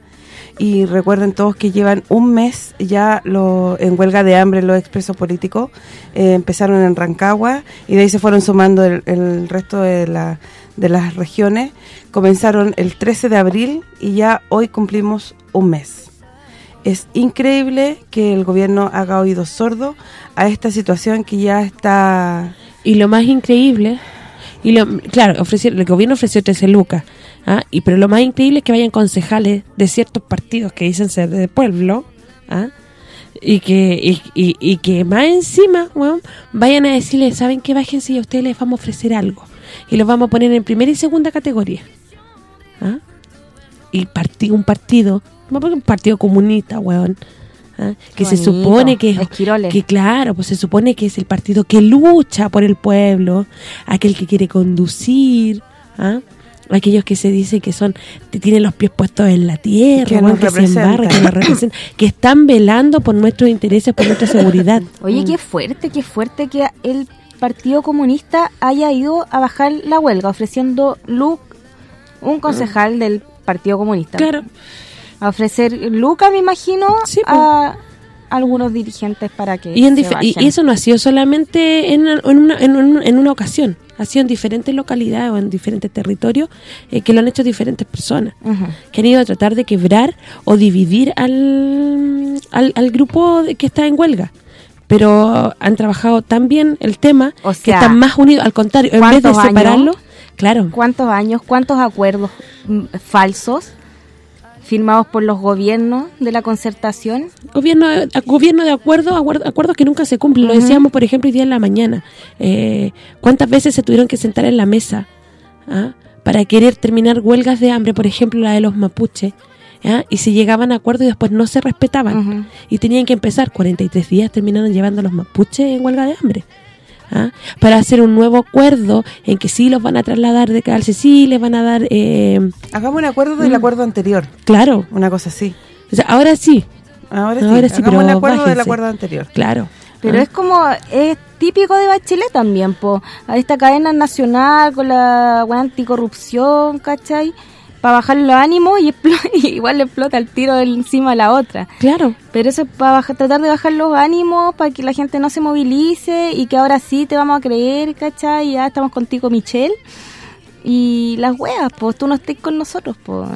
Y recuerden todos que llevan un mes ya lo, en huelga de hambre los expresos políticos. Eh, empezaron en Rancagua y de ahí se fueron sumando el, el resto de, la, de las regiones. Comenzaron el 13 de abril y ya hoy cumplimos un mes. Es increíble que el gobierno haga oídos sordos a esta situación que ya está... Y lo más increíble, y lo claro, ofrecieron, el gobierno ofreció 13 lucas, ¿ah? y pero lo más increíble es que vayan concejales de ciertos partidos que dicen ser de pueblo, ¿ah? y que y, y- y que más encima, weón, vayan a decirle, ¿saben qué? Bájense y a ustedes les vamos a ofrecer algo. Y los vamos a poner en primera y segunda categoría. ¿ah? Y partido un partido, un partido comunista, weón, ¿ah? que se supone que es que claro, pues se supone que es el partido que lucha por el pueblo, aquel que quiere conducir, ¿ah? aquellos que se dice que son que tienen los pies puestos en la tierra, Que se embarran, que nos representan, que están velando por nuestros intereses, por nuestra seguridad. Oye, qué fuerte, qué fuerte que el Partido Comunista haya ido a bajar la huelga ofreciendo Luc, un concejal del Partido Comunista. Claro. A ofrecer Luca, me imagino, Sí, pues. a algunos dirigentes para que Y, en se eso no ha sido solamente en, en una, en, un- en una ocasión, ha sido en diferentes localidades o en diferentes territorios eh, que lo han hecho diferentes personas, que han ido a tratar de quebrar o dividir al, al, al grupo de- que está en huelga. Pero han trabajado tan bien el tema que sea, están más unidos, al contrario, en vez de ¿cuántos años? Claro. ¿Cuántos años, cuántos acuerdos mm, falsos firmados por los gobiernos de la concertación? Gobierno gobierno de acuerdo, acuerdo- acuerdos que nunca se cumplen. Lo decíamos, por ejemplo, hoy día en la mañana. Eh, ¿Cuántas veces se tuvieron que sentar en la mesa ah, para querer terminar huelgas de hambre? Por ejemplo, la de los mapuches. ¿ah? Y se llegaban a acuerdos y después no se respetaban. Y tenían que empezar. 43 días terminaron llevando a los mapuches en huelga de hambre. ¿Ah? Para hacer un nuevo acuerdo en que sí los van a trasladar de calce, sí les van a dar... eh, Hagamos un acuerdo del Mm. acuerdo anterior. Claro. Una cosa así. O sea, ahora sí. Ahora sí, Ahora sí, hagamos pero un acuerdo del acuerdo anterior. Claro. Pero Ah. es como, es típico de Bachelet también, po. A esta cadena nacional con la anticorrupción, ¿cachai? Para bajar los ánimos y, y igual le explota el tiro encima a la otra. Claro. Pero eso es para tratar de bajar los ánimos, para que la gente no se movilice y que ahora sí te vamos a creer, ¿cachai? Ya estamos contigo, Michelle. Y las weas, pues tú no estés con nosotros, pues.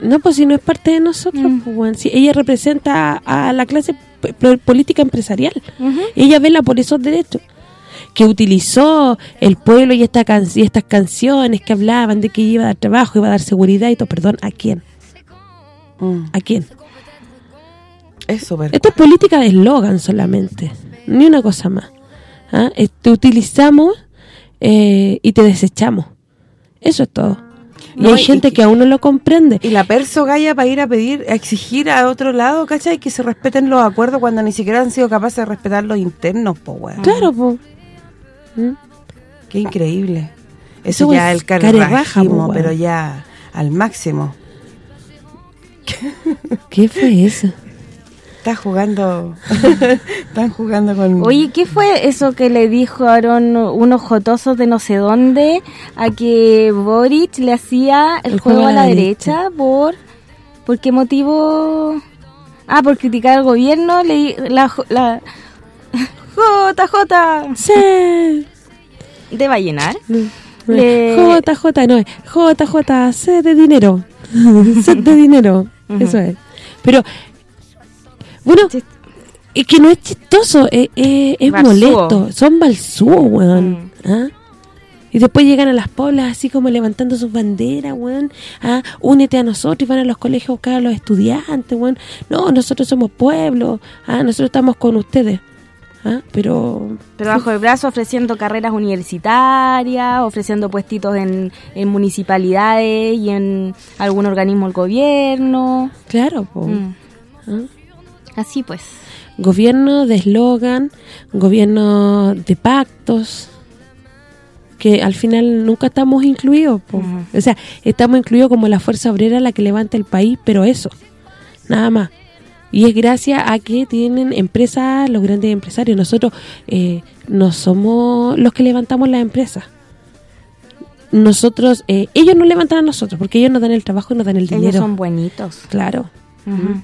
No, pues si no es parte de nosotros, Mm. pues. Si ella representa a, a la clase política empresarial. Ella vela por esos derechos. Que utilizó el pueblo y, esta can- y estas canciones que hablaban de que iba a dar trabajo, iba a dar seguridad y todo. Perdón, ¿a quién? ¿A quién? Es súper. Esto es política de eslogan solamente. Ni una cosa más. ¿Ah? Te utilizamos eh, y te desechamos. Eso es todo. Y No, hay y- gente que aún no lo comprende. Y la perso galla para ir a pedir, a exigir a otro lado, ¿cachai? Que se respeten los acuerdos cuando ni siquiera han sido capaces de respetar los internos, po, weón. Claro, po. Qué increíble. Eso Eso ya es el carerrajismo, pero ya al máximo. ¿Qué fue eso? Está jugando, están jugando con... Oye, ¿qué fue eso que le dijeron unos jotosos de no sé dónde a que Boric le hacía el, juego, a la derecha? ¿Por por qué motivo? Ah, por criticar al gobierno, le la, la JJ Sí. de Vallenar. Le- JJ, no, es JJ, C de dinero. C de dinero. Eso es. Pero, bueno, es que no es chistoso, es, es, es molesto. Son balsúos, weón. ¿Ah? Y después llegan a las poblas así como levantando sus banderas, weón. Ah, únete a nosotros y van a los colegios a buscar a los estudiantes, weón. No, nosotros somos pueblo. Ah, nosotros estamos con ustedes. Ah, pero... Pero bajo el brazo ofreciendo carreras universitarias, ofreciendo puestitos en, en municipalidades y en algún organismo del gobierno. Claro, po. Mm. ¿Ah? Así pues. Gobierno de eslogan, gobierno de pactos, que al final nunca estamos incluidos. O sea, estamos incluidos como la fuerza obrera la que levanta el país, pero eso, nada más. Y es gracias a que tienen empresas, los grandes empresarios. Nosotros eh, no somos los que levantamos las empresas. Nosotros, eh, ellos nos levantan a nosotros, porque ellos nos dan el trabajo y nos dan el dinero. Ellos son buenitos. Claro. Ujú.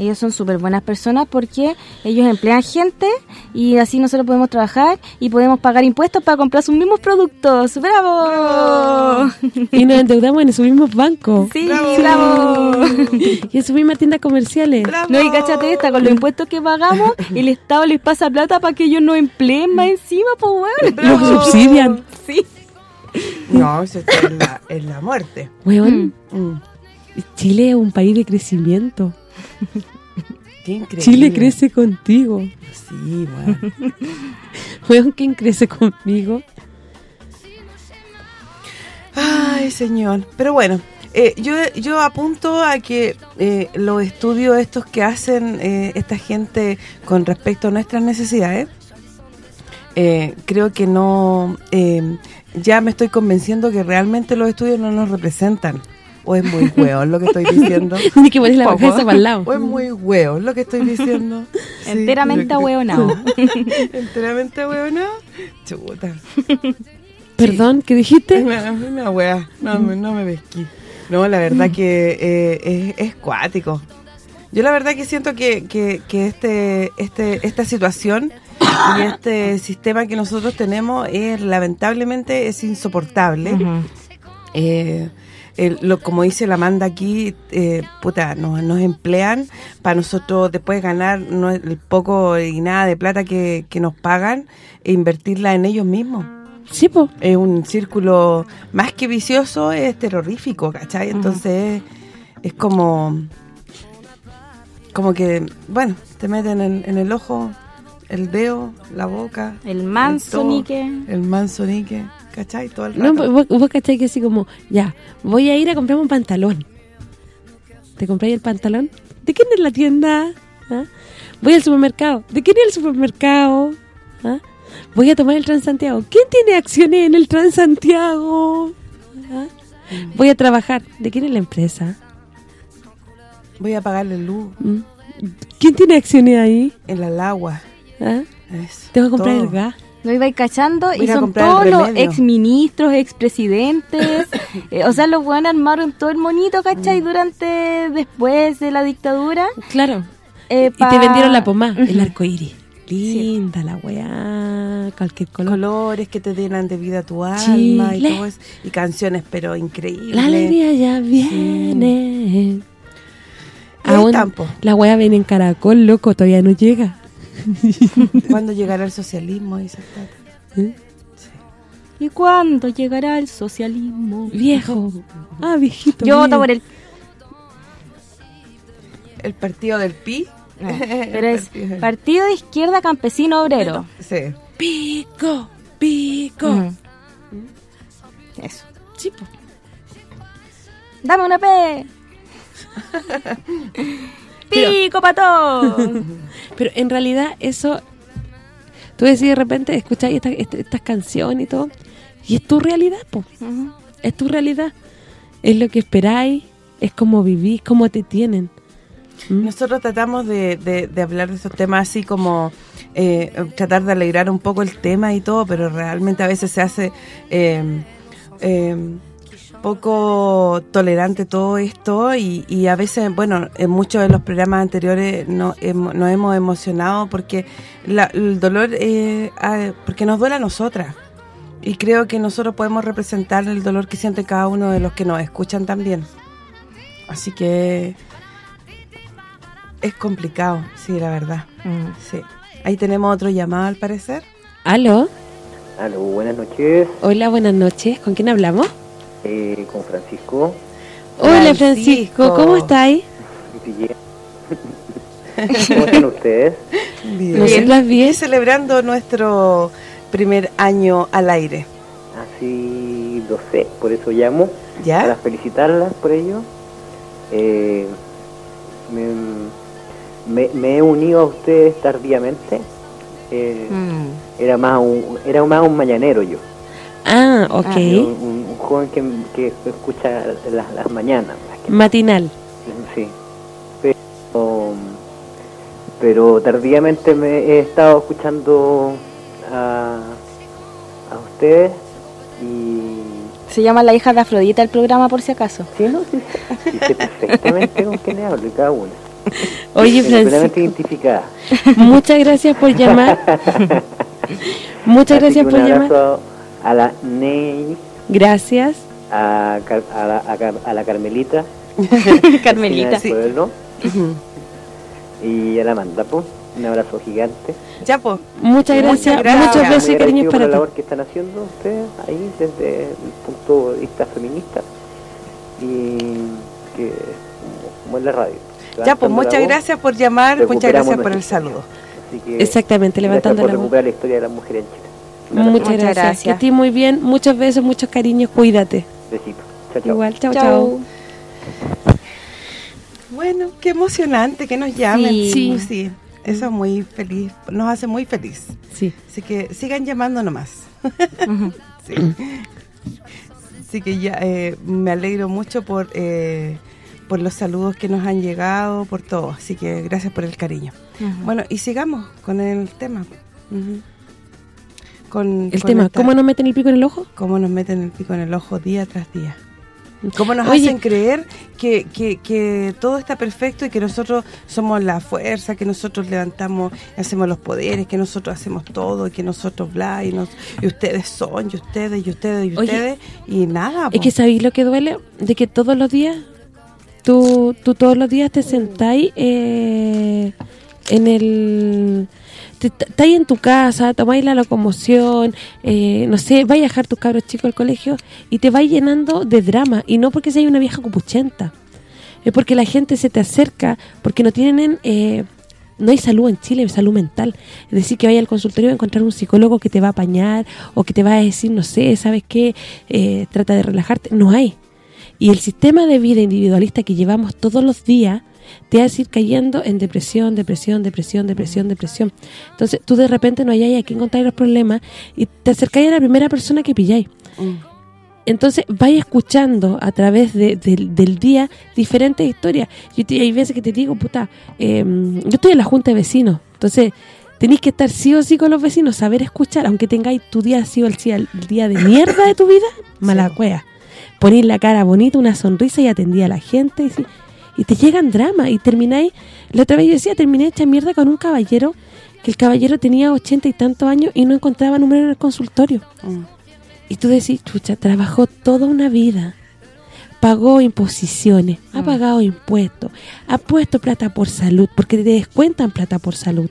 Ellos son súper buenas personas porque ellos emplean gente y así nosotros podemos trabajar y podemos pagar impuestos para comprar sus mismos productos. ¡Bravo! Y nos endeudamos en sus mismos bancos. Sí, bravo. Y en sus mismas tiendas comerciales. No, y cáchate esta, con los impuestos que pagamos, el Estado les pasa plata para que ellos no empleen más encima, pues bueno. Los subsidian. Sí. No, eso está en la, en la muerte. Weón, Mm. Chile es un país de crecimiento. Qué increíble. Chile crece contigo. Sí, weón. Weón, ¿quién crece conmigo? Ay, señor. Pero bueno, eh, yo, yo apunto a que eh, los estudios estos que hacen eh, esta gente con respecto a nuestras necesidades, eh, creo que no... eh, ya me estoy convenciendo que realmente los estudios no nos representan. O es muy hueón lo que estoy diciendo. Ni que pones la cabeza para el lado. O es muy hueón lo que estoy diciendo. Sí, Enteramente ahueonado. Enteramente ahueonado. Chuta. Perdón, ¿qué dijiste? Una, una wea, no, me- no me pesquí. No, la verdad que eh, es, es cuático. Yo la verdad que siento que, que, que este, este, esta situación y este sistema que nosotros tenemos es lamentablemente es insoportable. Eh, el- lo, como dice la Amanda aquí, eh, puta, nos, nos emplean para nosotros después ganar no- el poco y nada de plata que, que nos pagan e invertirla en ellos mismos. Sí, po. Es un círculo más que vicioso, es terrorífico, ¿cachai? Entonces es como como que, bueno, te meten en, en el ojo el dedo, la boca. El manso todo, nique. El manso nique, ¿cachai? Todo el No, rato. vos, vos cachai que así como, ya, voy a ir a comprarme un pantalón. ¿Te compráis el pantalón? ¿De quién es la tienda? ¿Ah? Voy al supermercado. ¿De quién es el supermercado? ¿Ah? Voy a tomar el Transantiago. ¿Quién tiene acciones en el Transantiago? ¿Ah? Voy a trabajar. ¿De quién es la empresa? Voy a pagarle luz. ¿Mm? ¿Quién tiene acciones ahí? En la agua. ¿Ah? Eso, Te voy a comprar todo. el gas. Lo iba a ir cachando Voy y son todos los exministros, expresidentes. eh, o sea, los buenos armaron todo el monito, Mm. ¿cachai? Durante, después de la dictadura. Claro. Eh, Y te vendieron la pomada, el arco iris. Linda la weá, cualquier color. Colores que te llenan de vida a tu alma y todo eso. Y canciones, pero increíbles. La alegría ya viene. Ahí Aún la weá viene en caracol, loco, todavía no llega. ¿Cuándo llegará el socialismo? Dice el Tata. ¿Eh? ¿Y cuándo llegará el socialismo? Viejo. Ah, viejito. Yo voto por el... El partido del PI. Pero es Partido de Izquierda Campesino Obrero. Sí. Pico, pico. Ujú. Eso. Po. Dame una P. Pico pato. Pero en realidad eso, tú decís de repente, escucháis esta- esta- estas canciones y todo, y es tu realidad, po. Es tu realidad. Es lo que esperáis, es como vivís, cómo te tienen. ¿Mm? Nosotros tratamos de, de- de hablar de estos temas así como eh, tratar de alegrar un poco el tema y todo, pero realmente a veces se hace eh, eh, poco tolerante todo esto y, y a veces, bueno, en muchos de los programas anteriores no, hemo- nos hemos emocionado porque la- el dolor, eh, porque nos duele a nosotras. Y creo que nosotros podemos representar el dolor que siente cada uno de los que nos escuchan también. Así que es complicado, sí, la verdad. Sí. Ahí tenemos otro llamado al parecer. ¿Aló? Aló, buenas noches, Hola, buenas noches. ¿Con quién hablamos? Eh, con Francisco. Hola, Francisco. ¿Cómo estáis? Bien. ¿Cómo están ustedes? Bien. Nosotras bien. Celebrando nuestro primer año al aire. Así lo sé, por eso llamo. ¿Ya? Para felicitarlas por ello. Eh, me, me- me he unido a ustedes tardíamente. Eh, Mm. Era más un era más un mañanero yo. Ah, ok. Era Un, joven que, que escucha las, las mañanas. Matinal. Sí. Pero, pero tardíamente me he estado escuchando a, a ustedes y Se llama La hija de Afrodita el programa, por si acaso. Sí, no, sí, sé perfectamente con quién hablo y cada una. Oye, Francisco. identificada. Muchas gracias por llamar. Muchas Así gracias que por llamar. A la Ney, Gracias. a, Car- a, la, a, Car- a la Carmelita. Carmelita. del pueblo, y a la Amanda, po. Un abrazo gigante. Ya, pues. Muchas gracias. Besos y Muy cariños agradecido por para la ti. labor que están haciendo ustedes ahí desde el punto de vista feminista y que es como la radio. Ya, pues muchas gracias por llamar, muchas gracias por el saludo. Así que Exactamente, gracias levantando por la voz. recuperar la historia de las mujeres en Chile. Muchas, gracias. Que estés muy bien. Muchos besos, muchos cariños. Cuídate. Besitos. Chao, chao. Igual, chao, chao. Bueno, qué emocionante que nos llamen. Sí. sí. Eso es muy feliz, nos hace muy feliz. Sí. Así que sigan llamando nomás. sí. Así que ya eh, me alegro mucho por eh, por los saludos que nos han llegado, por todo. Así que gracias por el cariño. Ujú. Bueno, y sigamos con el tema. Ujú. Con, El con tema, esta- ¿cómo nos meten el pico en el ojo? cómo nos meten el pico en el ojo día tras día. ¿Cómo nos Oye. hacen creer que, que, que todo está perfecto y que nosotros somos la fuerza, que nosotros levantamos, hacemos los poderes, que nosotros hacemos todo, y que nosotros bla, y, nos, y ustedes son, y ustedes, y ustedes, y Oye, ustedes, y nada, Es po. que ¿sabéis lo que duele? De que todos los días, tú, tú todos los días te sentáis eh, en el... Estáis en tu casa, tomáis la locomoción, eh, no sé, vais a dejar tus cabros chicos al colegio y te vais llenando de drama. Y no porque seas una vieja copuchenta, es porque la gente se te acerca, porque no tienen... Eh, no hay salud en Chile, hay salud mental. Es decir, que vaya al consultorio a encontrar un psicólogo que te va a apañar o que te va a decir, no sé, ¿sabes qué? Eh, trata de relajarte. No hay. Y el sistema de vida individualista que llevamos todos los días te hace ir cayendo en depresión, depresión, depresión, depresión, depresión. Entonces, tú de repente no hayáis a quién contar los problemas y te acercáis a la primera persona que pilláis. Entonces, vais escuchando a través de- del- del día diferentes historias. Yo te- hay veces que te digo, puta, eh, yo estoy en la junta de vecinos, entonces tenéis que estar sí o sí con los vecinos, saber escuchar, aunque tengáis tu día sí o el, sí, el día de mierda de tu vida, mala cueva. Ponéis la cara bonita, una sonrisa y atendí a la gente y, sí, y te llegan dramas y termináis, la otra vez yo decía, terminé hecha mierda con un caballero, que el caballero tenía ochenta y tantos años y no encontraba número en el consultorio. Y tú decís, chucha, trabajó toda una vida, pagó imposiciones, ha pagado impuestos, ha puesto plata por salud, porque te descuentan plata por salud.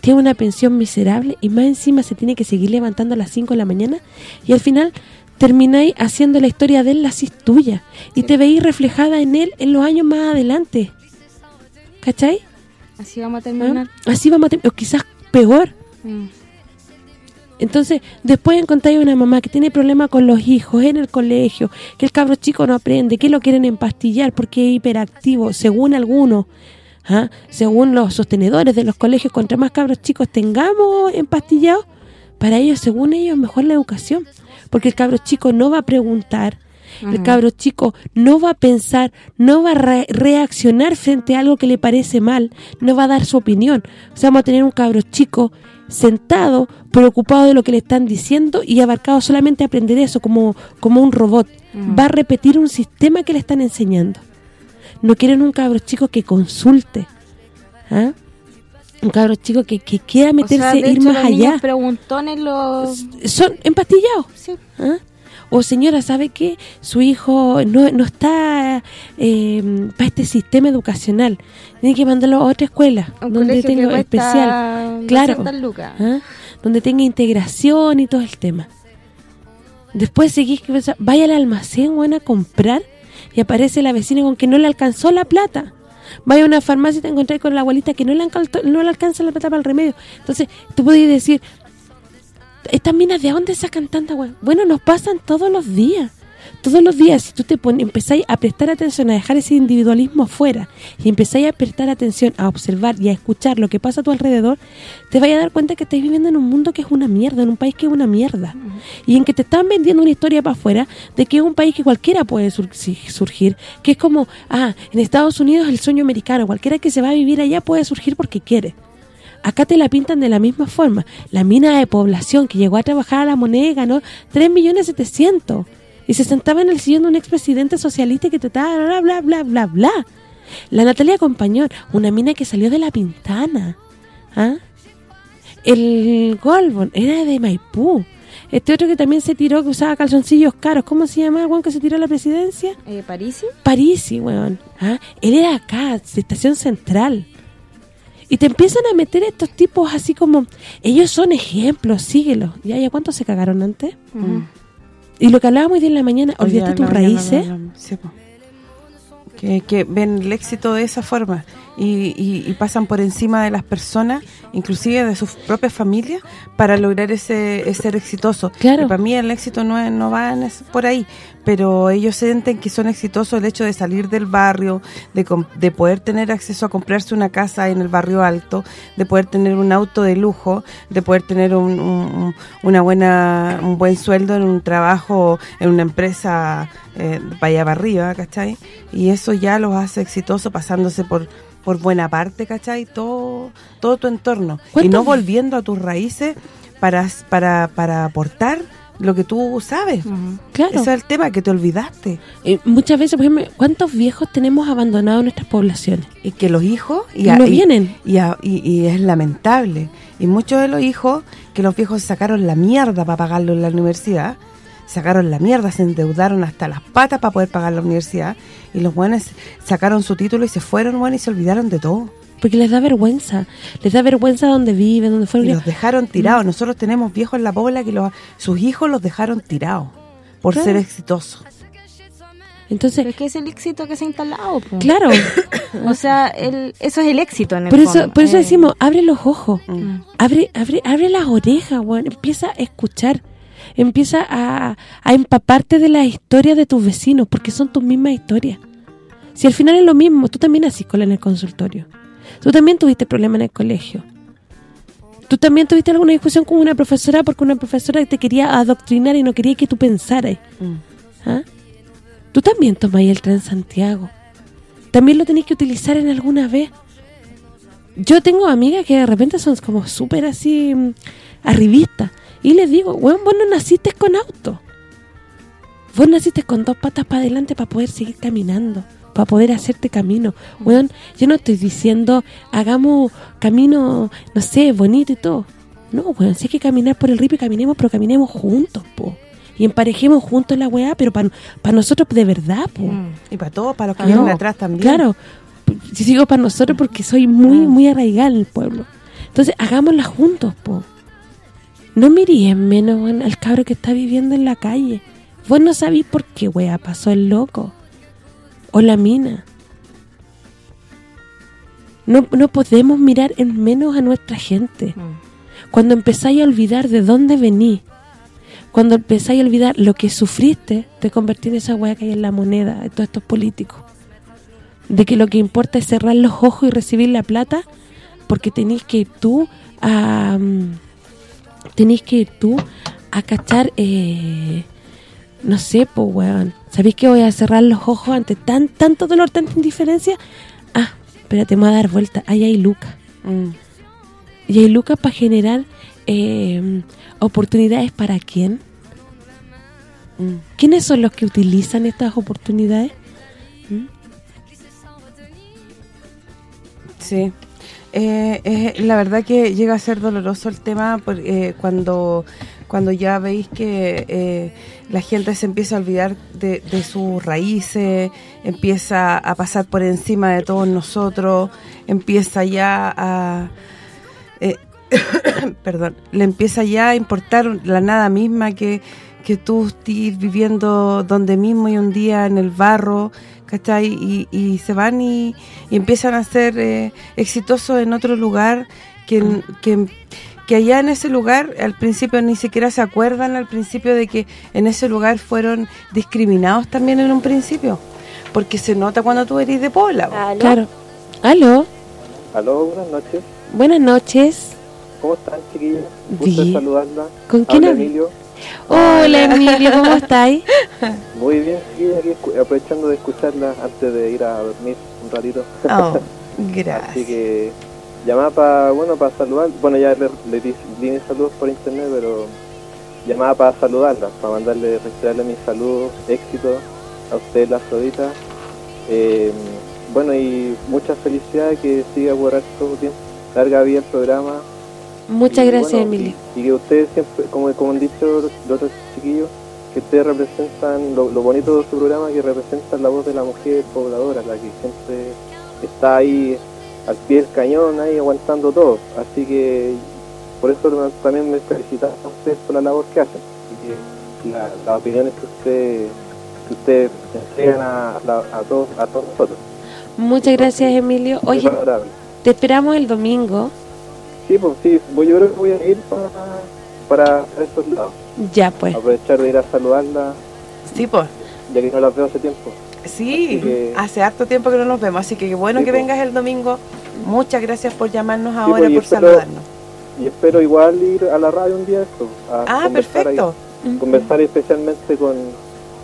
Tiene una pensión miserable y más encima se tiene que seguir levantando a las 5 de la mañana y al final termináis haciendo la historia de él la tuya y te veis reflejada en él en los años más adelante. ¿Cachai? Así vamos a ¿Ah? terminar. Así vamos a terminar, o quizás peor. Mm. Entonces, después encontráis una mamá que tiene problemas con los hijos en el colegio, que el cabro chico no aprende, que lo quieren empastillar porque es hiperactivo, según algunos, ¿ah? según los sostenedores de los colegios, contra más cabros chicos tengamos empastillados, para ellos, según ellos, mejor la educación. Porque el cabro chico no va a preguntar, el cabro chico no va a pensar, no va a re- reaccionar frente a algo que le parece mal, no va a dar su opinión. O sea, vamos a tener un cabro chico sentado, preocupado de lo que le están diciendo y abarcado solamente a aprender eso como, como un robot. Va a repetir un sistema que le están enseñando. No quieren un cabro chico que consulte. ¿ah? Un cabro chico que, que quiera O meterse, sea, de ir hecho, más los allá niños preguntones los... son empastillados. Sí. ¿Ah? O señora, ¿sabe qué? Su hijo no, no está eh, para este sistema educacional. Tiene que mandarlo a otra escuela, Un donde tenga especial. Claro. 200 lucas. ¿Ah? Donde tenga integración y todo el tema. Después seguís que vaya al almacén, bueno, a comprar y aparece la vecina con que no le alcanzó la plata. Vaya a una farmacia y te encontrás con la abuelita que no le, no le alcanza la plata para el remedio. Entonces, tú podés decir, estas minas, ¿de dónde sacan tanta weá? Bueno, nos pasan todos los días. Todos los días, si tú te pones, empezáis a prestar atención, a dejar ese individualismo afuera y empezáis a prestar atención, a observar y a escuchar lo que pasa a tu alrededor, te vais a dar cuenta que estáis viviendo en un mundo que es una mierda, en un país que es una mierda. Y en que te están vendiendo una historia para afuera de que es un país que cualquiera puede sur- surgir. Que es como, ah, en Estados Unidos el sueño americano, cualquiera que se va a vivir allá puede surgir porque quiere. Acá te la pintan de la misma forma. La mina de población que llegó a trabajar a la moneda y ganó 3.700.000 y se sentaba en el sillón de un expresidente socialista que trataba bla, bla, bla, bla, bla. La Natalia Compañón, una mina que salió de la Pintana. ¿Ah? El Golbon era de Maipú. Este otro que también se tiró, que usaba calzoncillos caros. ¿Cómo se llama el weón que se tiró a la presidencia? Eh, ¿Parisi? Parisi, weón. ¿Ah? Él era acá, de Estación Central. Y te empiezan a meter estos tipos así como... Ellos son ejemplos, síguelos. ¿Ya, ya cuántos se cagaron antes? Y lo que hablábamos hoy día en la mañana, olvídate tus raíces. sí, que ven el éxito de esa forma y, y- y pasan por encima de las personas, inclusive de sus propias familias, para lograr ese, ese ser exitoso. Claro. Y para mí el éxito no, es- no va por ahí, pero ellos sienten que son exitosos el hecho de salir del barrio, de, de poder tener acceso a comprarse una casa en el barrio alto, de poder tener un auto de lujo, de poder tener un, un- una buena un buen sueldo en un trabajo, en una empresa eh, vaya para arriba, ¿cachai? Y eso ya los hace exitosos pasándose por por buena parte, ¿cachai? Todo, todo tu entorno. Y ¿Cuántos- no volviendo a tus raíces para, para, para aportar lo que tú sabes. Claro. Ese es el tema, que te olvidaste. Eh, muchas veces, por ejemplo, ¿cuántos viejos tenemos abandonados en nuestras poblaciones? Y que los hijos... Y no vienen. Y, a- y- y es lamentable. Y muchos de los hijos, que los viejos sacaron la mierda para pagarlo en la universidad, sacaron la mierda, se endeudaron hasta las patas para poder pagar la universidad, y los buenos sacaron su título y se fueron, bueno, y se olvidaron de todo. Porque les da vergüenza. Les da vergüenza donde viven, donde fueron. Y los dejaron tirados. Nosotros tenemos viejos en la pobla que los, sus hijos los dejaron tirados por Claro. ser exitosos. Entonces, Pero es que es el éxito que se ha instalado. po. Claro. o sea, el, eso es el éxito en el Por eso, fondo. por eso Eh, decimos, abre los ojos, Mm. abre, abre, abre las orejas, weón, empieza a escuchar, empieza a, a empaparte de las historias de tus vecinos, porque son tus mismas historias. Si al final es lo mismo, tú también haces cola en el consultorio, tú también tuviste problemas en el colegio, tú también tuviste alguna discusión con una profesora porque una profesora te quería adoctrinar y no quería que tú pensaras. ¿Ah? Tú también tomas el tren Santiago. También lo tenés que utilizar en alguna vez. Yo tengo amigas que de repente son como súper así mm, arribistas. Y les digo, weón, vos no naciste con auto. Vos naciste con dos patas para adelante para poder seguir caminando, para poder hacerte camino. Weón, yo no estoy diciendo hagamos camino, no sé, bonito y todo. No, weón, si hay que caminar por el río, caminemos, pero caminemos juntos, po. Y emparejemos juntos la weá, pero para nosotros de verdad, po. Y para todos, para los que vienen no. atrás también. Claro, si digo para nosotros porque soy muy muy arraigada en el pueblo. Entonces, hagámosla juntos, po. No miréis en menos al cabro que está viviendo en la calle. Vos no sabéis por qué, wea, pasó el loco. O la mina. No, no podemos mirar en menos a nuestra gente. Cuando empezáis a olvidar de dónde venís, cuando empezáis a olvidar lo que sufriste, te convertís en esa wea que hay en la moneda de todos estos políticos de que lo que importa es cerrar los ojos y recibir la plata porque tenéis que ir tú a mm, tenéis que ir tú a cachar eh, no sé, pues weón. ¿sabéis que voy a cerrar los ojos ante tan tanto dolor, tanta indiferencia? Ah, espérate, me voy a dar vuelta. Ahí hay lucas y hay lucas para generar eh, oportunidades para quién. ¿quiénes son los que utilizan estas oportunidades? Sí. Eh, eh, la verdad que llega a ser doloroso el tema por, eh, cuando cuando ya veis que eh, la gente se empieza a olvidar de, sus raíces, empieza a pasar por encima de todos nosotros, empieza ya a... eh, perdón, le empieza ya a importar la nada misma que, que tú estés viviendo donde mismo y un día en el barro, ¿cachai? Y, y se van y, y empiezan a ser eh, exitosos en otro lugar que, que, que allá en ese lugar al principio ni siquiera se acuerdan al principio de que en ese lugar fueron discriminados también en un principio porque se nota cuando tú eres de Pola po. Claro. ¿Aló? Aló, buenas noches. Buenas noches. ¿Cómo están, chiquillos? Gusto saludarla. ¿Con quién Habla? Emilio. Hola, Emilio, ¿cómo estáis? Muy bien, chiquillos, aquí aprovechando de escucharla antes de ir a dormir un ratito. Oh, gracias. Así que llamaba para, bueno, para saludar. Bueno, ya le, le di, di mis saludos por internet, pero llamaba para saludarla, para mandarle, reiterarle mis saludos, éxito a usted, la Afrodita. Eh, bueno, y mucha felicidad, que siga por harto tiempo. Larga vida el programa. Muchas Y gracias, bueno, Emilio. Y, y que ustedes siempre, como, como han dicho los, los otros chiquillos, que ustedes representan, lo, lo bonito de su programa, que representan la voz de la mujer pobladora, la que siempre está ahí al pie del cañón, ahí aguantando todo. Así que por eso también me felicitamos a ustedes por la labor que hacen. Y que la- las opiniones que ustedes que ustedes entregan a, la- a todos a todos nosotros. Muchas gracias, Emilio. Oye, te esperamos el domingo. Sí, pues sí, voy- yo creo que voy a ir para, para estos lados. Ya, pues. Aprovechar de ir a saludarla. Sí, pues. Ya que no las veo hace tiempo. Sí, que- hace harto tiempo que no nos vemos, así que qué bueno Sí, que po. vengas el domingo. Muchas gracias por llamarnos Sí, ahora, pues, por espero- saludarnos. Y espero igual ir a la radio un día esto. A Ah, conversar ahí. perfecto. conversar especialmente con,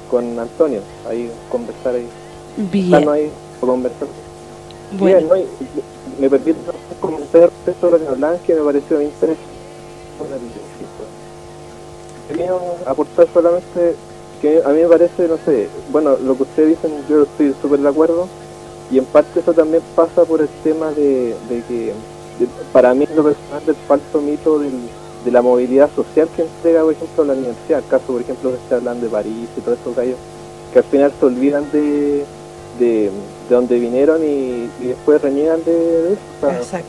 con Antonio. Ahí conversar ahí. Bien. Ahí conversar. Bueno. Bien, ¿no? Me permito comentar respecto a lo que hablaban que me pareció interesante. quería aportar solamente que a mí me parece, no sé, bueno, lo que ustedes dicen yo estoy súper de acuerdo y en parte eso también pasa por el tema de, de que para mí lo personal del falso mito del- de la movilidad social que entrega por ejemplo la universidad, caso por ejemplo que se hablan de París y todos esos gallos que al final se olvidan de, de dónde vinieron y, y después reniegan de, de eso. o sea, Exacto.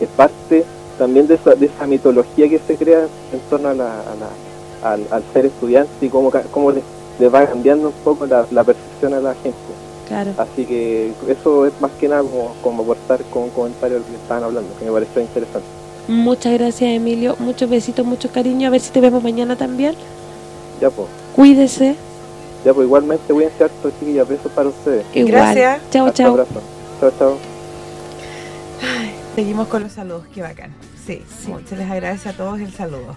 es parte también de esa, de esa mitología que se crea en torno a la, a la- al, al ser estudiante y cómo, cómo les, les va cambiando un poco la, la percepción a la gente. Claro. Así que eso es más que nada como, como aportar con un comentario que estaban hablando, que me pareció interesante. Muchas gracias, Emilio. Muchos besitos, mucho cariño. A ver si te vemos mañana también. Ya pues, Cuídese. Ya pues igualmente voy a enseñar todo chiquillas, besos para ustedes. Igual. Gracias. Chao, chao. abrazo. Chao, chao. Seguimos con los saludos, qué bacán. Sí, sí, se les agradece a todos el saludo.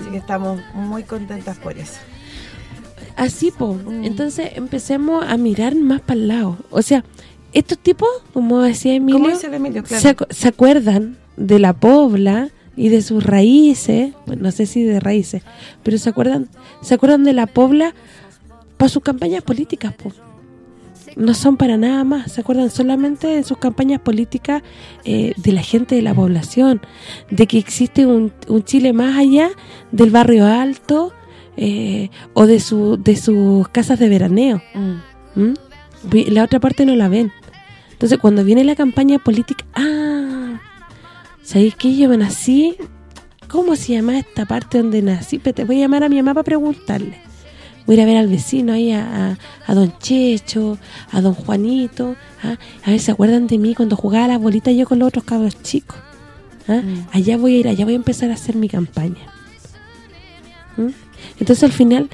Así que estamos muy contentas por eso. Así, po. Entonces empecemos a mirar más para el lado. O sea, estos tipos, como decía Emilio, dice Emilio, claro. se, acu- se acuerdan de la pobla y de sus raíces, bueno, no sé si de raíces, pero se acuerdan se acuerdan de la pobla para sus campañas políticas, po. No son para nada más, se acuerdan solamente de sus campañas políticas eh, de la gente de la población, de que existe un, un Chile más allá del barrio alto eh, o de su de sus casas de veraneo. ¿Mm? Vi- La otra parte no la ven. Entonces, cuando viene la campaña política, ah, ¿sabéis que yo me nací? ¿Cómo se llama esta parte donde nací? Espérate, voy a llamar a mi mamá para preguntarle. Voy a ir a ver al vecino ahí, a, a, a don Checho, a don Juanito, ¿ah? a ver, ¿se acuerdan de mí cuando jugaba a las bolitas yo con los otros cabros chicos? ¿ah? Allá voy a ir, allá voy a empezar a hacer mi campaña. ¿Mm? Entonces al final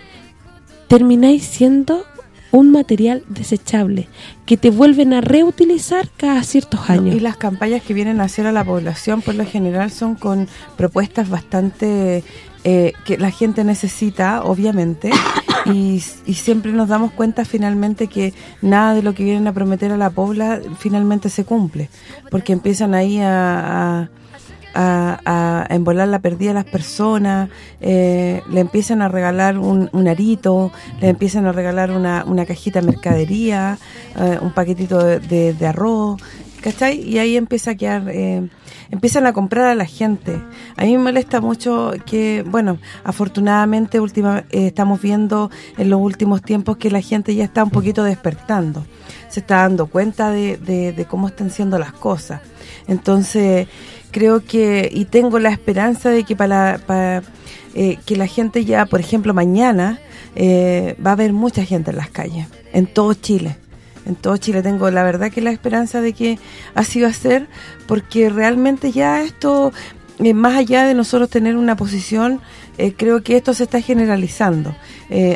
termináis siendo un material desechable que te vuelven a reutilizar cada ciertos años. Y las campañas que vienen a hacer a la población por lo general son con propuestas bastante eh, que la gente necesita, obviamente, y, y siempre nos damos cuenta finalmente que nada de lo que vienen a prometer a la pobla finalmente se cumple, porque empiezan ahí a... a a, a embolar la perdida a las personas, eh, le empiezan a regalar un, un arito, le empiezan a regalar una, una cajita de mercadería, eh, un paquetito de, de- de arroz, ¿cachai? Y ahí empieza a quedar, eh, empiezan a comprar a la gente. A mí me molesta mucho que, bueno, afortunadamente última, eh, estamos viendo en los últimos tiempos que la gente ya está un poquito despertando, se está dando cuenta de, de- de cómo están siendo las cosas. Entonces, creo que, y tengo la esperanza de que para, para eh, que la gente ya, por ejemplo, mañana eh, va a haber mucha gente en las calles, en todo Chile. En todo Chile tengo la verdad que la esperanza de que así va a ser, porque realmente ya esto, eh, más allá de nosotros tener una posición, eh, creo que esto se está generalizando.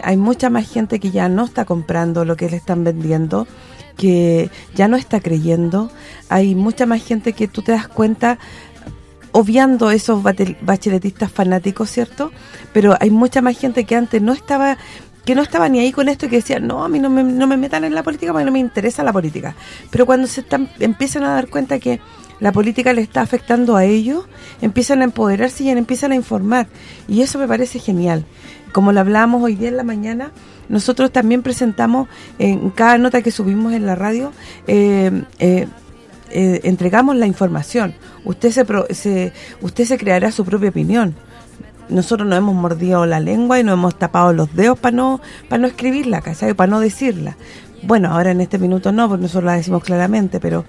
Hay mucha más gente que ya no está comprando lo que le están vendiendo, que ya no está creyendo. Hay mucha más gente que tú te das cuenta obviando esos bacheletistas fanáticos, ¿cierto? Pero hay mucha más gente que antes no estaba que no estaba ni ahí con esto y que decía, no, a mí no me, no me metan en la política porque no me interesa la política. Pero cuando se están, empiezan a dar cuenta que la política le está afectando a ellos, empiezan a empoderarse y empiezan a informar. Y eso me parece genial. Como lo hablamos hoy día en la mañana, nosotros también presentamos en cada nota que subimos en la radio, eh, eh, eh, entregamos la información. Usted se, pro- se usted se creará su propia opinión. Nosotros nos hemos mordido la lengua y nos hemos tapado los dedos para no para no escribirla, ¿cachai? Para no decirla. Bueno, ahora en este minuto no, porque nosotros la decimos claramente, pero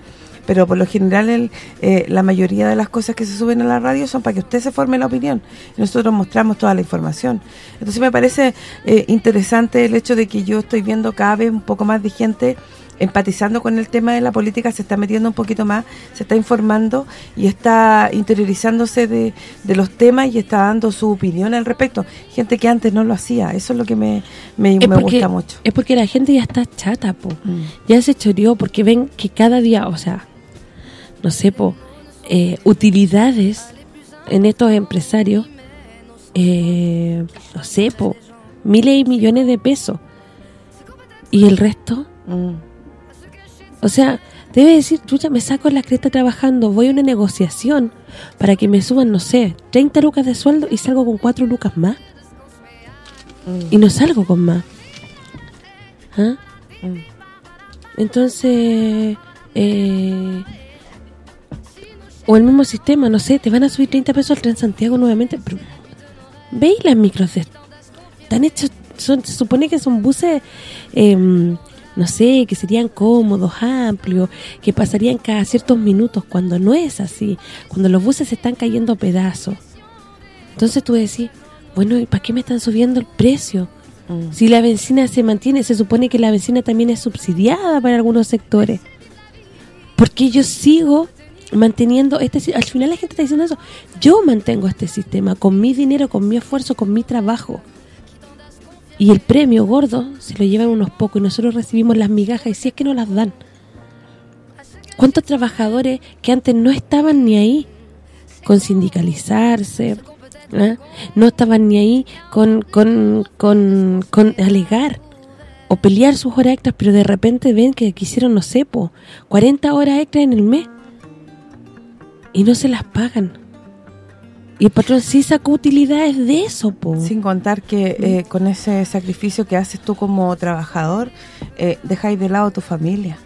pero por lo general eh, la mayoría de las cosas que se suben a la radio son para que usted se forme la opinión. Nosotros mostramos toda la información. Entonces me parece eh, interesante el hecho de que yo estoy viendo cada vez un poco más de gente empatizando con el tema de la política, se está metiendo un poquito más, se está informando y está interiorizándose de, de los temas y está dando su opinión al respecto. Gente que antes no lo hacía, eso es lo que me, me, Es me porque- gusta mucho. Es porque la gente ya está chata, po. Ya se choreó porque ven que cada día, o sea, no sé, po, eh, utilidades en estos empresarios, eh, no sé, po, miles y millones de pesos. ¿Y el resto? O sea, debe decir, chucha, me saco la cresta trabajando, voy a una negociación para que me suban, no sé, 30 lucas de sueldo y salgo con 4 lucas más. y no salgo con más. ¿Ah? Mm. Entonces, eh, o el mismo sistema, no sé, te van a subir 30 pesos al Tren Santiago nuevamente, pero ¿veis las micros de están hechos, son, se supone que son buses, em, no sé, que serían cómodos, amplios, que pasarían cada ciertos minutos, cuando no es así, cuando los buses se están cayendo a pedazos. Entonces tú decís, bueno, ¿y para qué me están subiendo el precio? Mm. Si la benzina se mantiene, se supone que la benzina también es subsidiada para algunos sectores. Porque yo sigo manteniendo este al final la gente está diciendo eso. Yo mantengo este sistema con mi dinero, con mi esfuerzo, con mi trabajo. Y el premio gordo se lo llevan unos pocos y nosotros recibimos las migajas y si es que no las dan. ¿Cuántos trabajadores que antes no estaban ni ahí con sindicalizarse, ¿ah? no estaban ni ahí con, con, con, con alegar o pelear sus horas extras, pero de repente ven que quisieron, no sé, po, 40 horas extras en el mes y no se las pagan. Y el patrón sí sacó utilidades de eso, po. Sin contar que eh, con ese sacrificio que haces tú como trabajador, eh, dejáis de lado tu familia.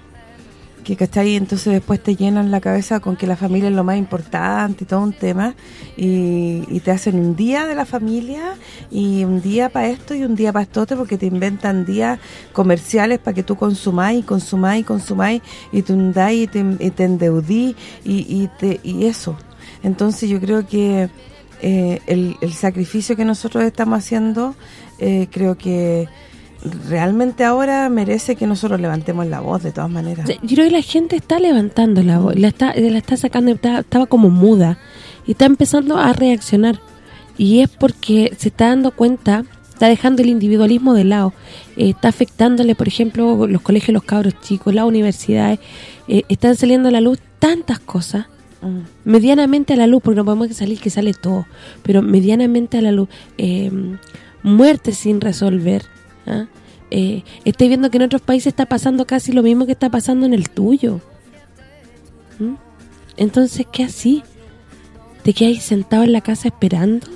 Que ¿cachai? Entonces después te llenan la cabeza con que la familia es lo más importante y todo un tema. Y, y te hacen un día de la familia y un día para esto y un día para esto otro porque te inventan días comerciales para que tú consumáis y consumáis y consumáis y te hundáis y te, y te endeudí y, y, te, y eso. Entonces yo creo que eh, el, el sacrificio que nosotros estamos haciendo, eh, creo que realmente ahora merece que nosotros levantemos la voz de todas maneras. Yo creo que la gente está levantando la voz, la está, la está sacando, estaba como muda y está empezando a reaccionar. Y es porque se está dando cuenta, está dejando el individualismo de lado, eh, está afectándole, por ejemplo, los colegios, los cabros chicos, las universidades, están saliendo a la luz tantas cosas, Medianamente a la luz, porque no podemos salir que sale todo, pero medianamente a la luz, eh, muerte sin resolver, ¿ah? eh, estoy viendo que en otros países está pasando casi lo mismo que está pasando en el tuyo. ¿Mm? Entonces, ¿qué así? ¿Te quedas sentado en la casa esperando?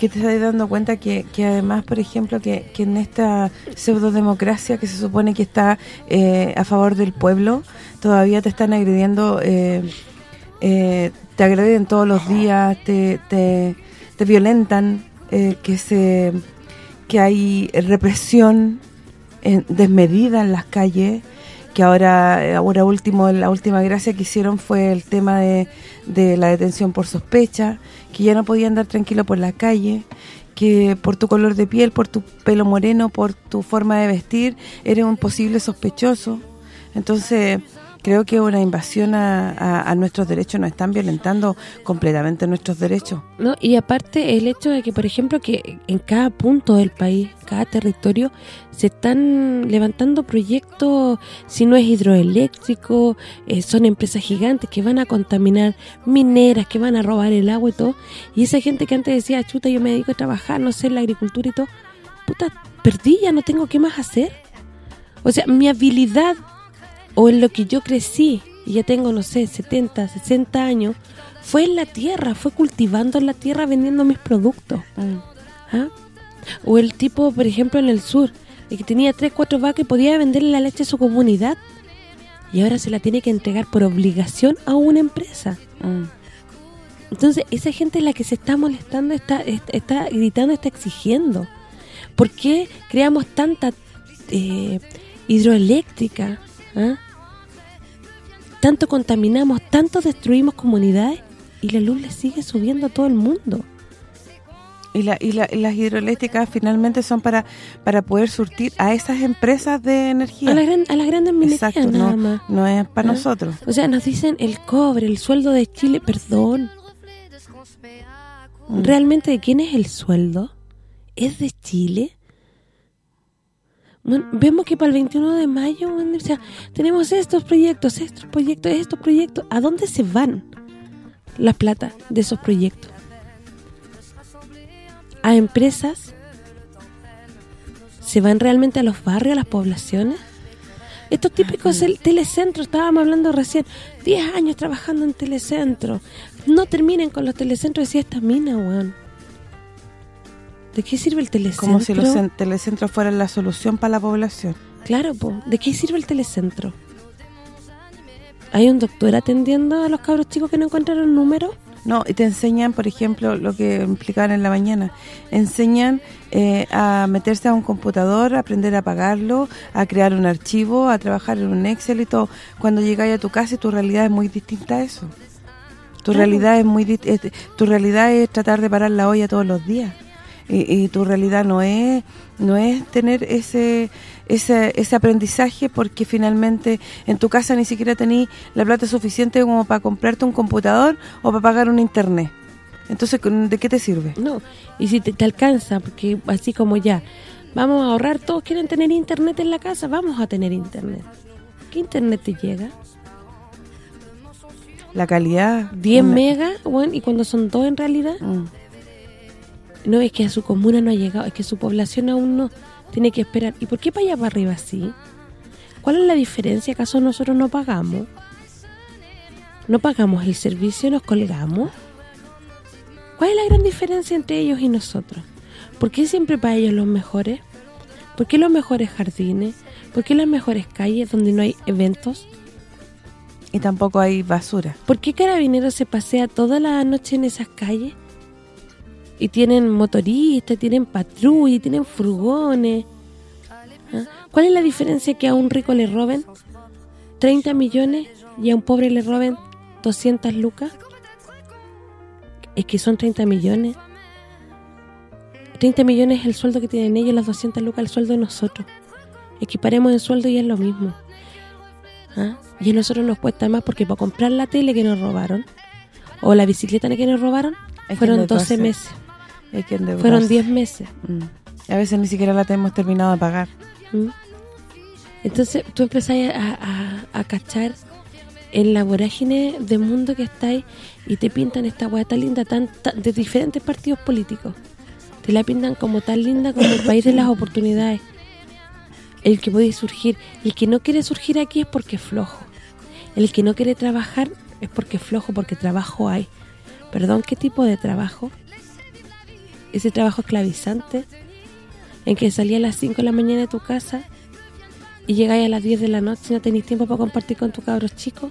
Que te estás dando cuenta que, que además, por ejemplo, que, que en esta pseudodemocracia que se supone que está eh, a favor del pueblo, todavía te están agrediendo, eh, eh, te agreden todos los días, te, te, te violentan, eh, que se que hay represión eh, desmedida en las calles, que ahora ahora último la última gracia que hicieron fue el tema de, de la detención por sospecha, que ya no podían andar tranquilo por la calle, que por tu color de piel, por tu pelo moreno, por tu forma de vestir, eres un posible sospechoso. Entonces, creo que una invasión a, a- nuestros derechos nos están violentando completamente nuestros derechos. ¿no? Y aparte el hecho de que, por ejemplo, que en cada punto del país, cada territorio, se están levantando proyectos, si no es hidroeléctrico, eh, son empresas gigantes que van a contaminar mineras, que van a robar el agua y todo. Y esa gente que antes decía, chuta, yo me dedico a trabajar, no sé, la agricultura y todo, puta, perdí, ya no tengo qué más hacer. O sea, mi habilidad o en lo que yo crecí, y ya tengo, no sé, 70, 60 años, fue en la tierra, fue cultivando en la tierra, vendiendo mis productos. ¿Ah? O el tipo, por ejemplo, en el sur, el que tenía 3, 4 vacas y podía venderle la leche a su comunidad, y ahora se la tiene que entregar por obligación a una empresa. Entonces, esa gente es la que se está molestando, está, está, está gritando, está exigiendo. ¿Por qué creamos tanta eh, hidroeléctrica? ¿Ah? Tanto contaminamos, tanto destruimos comunidades y la luz le sigue subiendo a todo el mundo. Y, la, y, la- y las hidroeléctricas finalmente son para para poder surtir a esas empresas de energía. A, la gran- a las grandes minerías Exacto, nada no, más. no es para ¿Ah? nosotros. O sea, nos dicen el cobre, el sueldo de Chile, perdón. Mm. ¿Realmente de quién es el sueldo? ¿Es de Chile? Bueno, vemos que para el 21 de mayo, bueno, o sea, tenemos estos proyectos, estos proyectos, estos proyectos. ¿A dónde se van las plata de esos proyectos? ¿A empresas? ¿Se van realmente a los barrios, a las poblaciones? Estos típicos el telecentros, estábamos hablando recién, 10 años trabajando en telecentro. No terminen con los telecentros, decía esta mina, weón. ¿De qué sirve el telecentro? Como si los cen- telecentros fueran la solución para la población. Claro, po. ¿de qué sirve el telecentro? ¿Hay un doctor atendiendo a los cabros chicos que no encontraron número? No, y te enseñan, por ejemplo, lo que explicaban en la mañana. Enseñan eh, a meterse a un computador, a aprender a apagarlo, a crear un archivo, a trabajar en un Excel y todo. Cuando llegáis a tu casa, tu realidad es muy distinta a eso. Tu Claro. realidad es muy eh, tu realidad es tratar de parar la olla todos los días. Y, y tu realidad no es no es tener ese ese ese aprendizaje porque finalmente en tu casa ni siquiera tenés la plata suficiente como para comprarte un computador o para pagar un internet. Entonces, ¿de qué te sirve? No, y si te, te alcanza, porque así como ya, vamos a ahorrar, todos quieren tener internet en la casa, vamos a tener internet. ¿Qué internet te llega? La calidad... 10 una- megas, bueno, y cuando son dos en realidad. Mm. No, es que a su comuna no ha llegado, es que su población aún no tiene que esperar. ¿Y por qué para allá para arriba así? ¿Cuál es la diferencia? ¿Acaso nosotros no pagamos? ¿No pagamos el servicio, nos colgamos? ¿Cuál es la gran diferencia entre ellos y nosotros? ¿Por qué siempre para ellos los mejores? ¿Por qué los mejores jardines? ¿Por qué las mejores calles donde no hay eventos? Y tampoco hay basura. ¿Por qué Carabineros se pasea toda la noche en esas calles? Y tienen motoristas, tienen patrulla, y tienen furgones. ¿Ah? ¿Cuál es la diferencia que a un rico le roben 30 millones y a un pobre le roben 200 lucas? Es que son 30 millones. 30 millones es el sueldo que tienen ellos, las 200 lucas el sueldo de nosotros. Equiparemos el sueldo y es lo mismo. ¿Ah? Y a nosotros nos cuesta más porque para comprar la tele que nos robaron o la bicicleta que nos robaron fueron 12 endeudarse. meses. Hay que endeudarse. Fueron 10 meses. Mm. A veces ni siquiera la tenemos terminado de pagar. ¿Mm? Entonces tú empezás a, a, a cachar en la vorágine de mundo que estáis y te pintan esta hueá tan linda tan, tan- de diferentes partidos políticos. Te la pintan como tan linda como el país de las oportunidades. El que puede surgir. El que no quiere surgir aquí es porque es flojo. El que no quiere trabajar es porque es flojo, porque trabajo hay. Perdón, ¿qué tipo de trabajo? Ese trabajo esclavizante en que salía a las 5 de la mañana de tu casa y llegáis a las 10 de la noche y no tenéis tiempo para compartir con tus cabros chicos.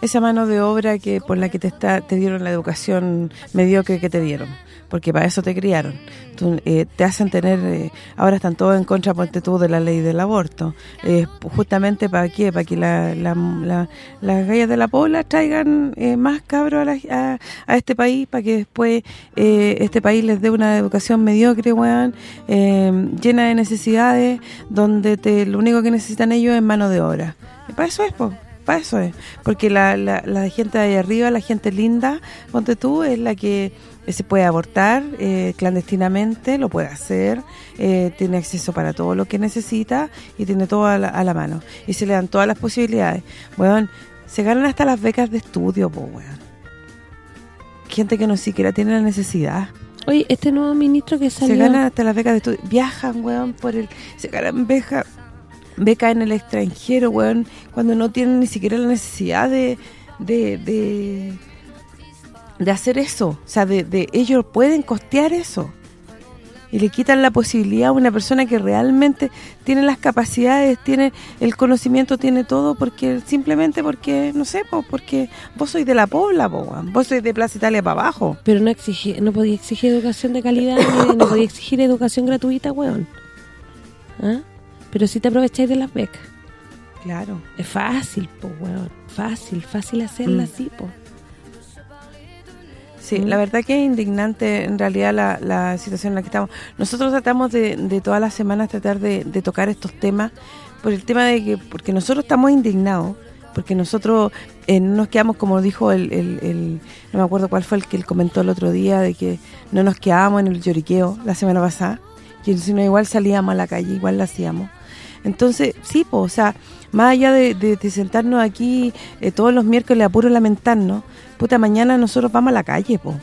Esa mano de obra que por la que te está te dieron la educación mediocre que te dieron. Porque para eso te criaron. Tú, eh, te hacen tener... eh, ahora están todos en contra, ponte tú, de la ley del aborto. Eh, justamente para qué? Para que la, la- la- las gallas de la pobla traigan eh, más cabros a, a- este país, para que después eh, este país les dé una educación mediocre, weón, eh, llena de necesidades, donde te lo único que necesitan ellos es mano de obra. Y para eso es, po. Para eso es. Porque la, la, la gente de ahí arriba, la gente linda, ponte tú, es la que se puede abortar eh, clandestinamente, lo puede hacer, eh, tiene acceso para todo lo que necesita y tiene todo a la, a la mano. Y se le dan todas las posibilidades. Weón, se ganan hasta las becas de estudio, po, weón. Gente que no siquiera tiene la necesidad. Oye, este nuevo ministro que salió... Se ganan hasta las becas de estudio. Viajan, weón, por el... Se ganan beca, beca en el extranjero, weón, cuando no tienen ni siquiera la necesidad de... de, de de hacer eso, o sea, de, de ellos pueden costear eso y le quitan la posibilidad a una persona que realmente tiene las capacidades, tiene el conocimiento, tiene todo, porque simplemente porque, no sé, po, porque vos sois de la Pobla, po, vos sois de Plaza Italia para abajo. Pero no exige, no podía exigir educación de calidad, ni no podía exigir educación gratuita, weón. ¿Ah? Pero si te aprovecháis de las becas. Claro. Es fácil, po, weón. Fácil, fácil hacerla Mm. así, po. Sí, la verdad que es indignante en realidad la, la situación en la que estamos. Nosotros tratamos de, de todas las semanas tratar de, de tocar estos temas por el tema de que, porque nosotros estamos indignados, porque nosotros eh, no nos quedamos, como dijo el, el, el- no me acuerdo cuál fue el que él comentó el otro día, de que no nos quedábamos en el lloriqueo la semana pasada, que si no igual salíamos a la calle, igual lo hacíamos. Entonces, sí, po, o sea, más allá de, de- sentarnos aquí eh, todos los miércoles a puro lamentarnos, puta, mañana nosotros vamos a la calle, po.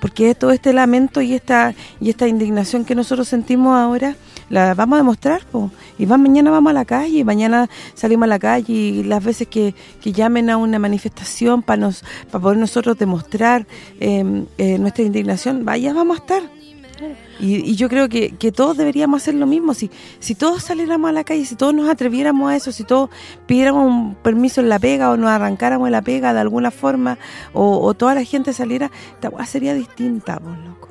Porque todo este lamento y esta y esta indignación que nosotros sentimos ahora, la vamos a demostrar, po. y va, mañana vamos a la calle, mañana salimos a la calle y las veces que, que llamen a una manifestación para nos para poder nosotros demostrar eh, eh, nuestra indignación, vaya, vamos a estar. Y, y yo creo que, que todos deberíamos hacer lo mismo. Si si todos saliéramos a la calle, si todos nos atreviéramos a eso, si todos pidiéramos un permiso en la pega o nos arrancáramos en la pega de alguna forma, o, o toda la gente saliera, esta sería distinta, pues, loco.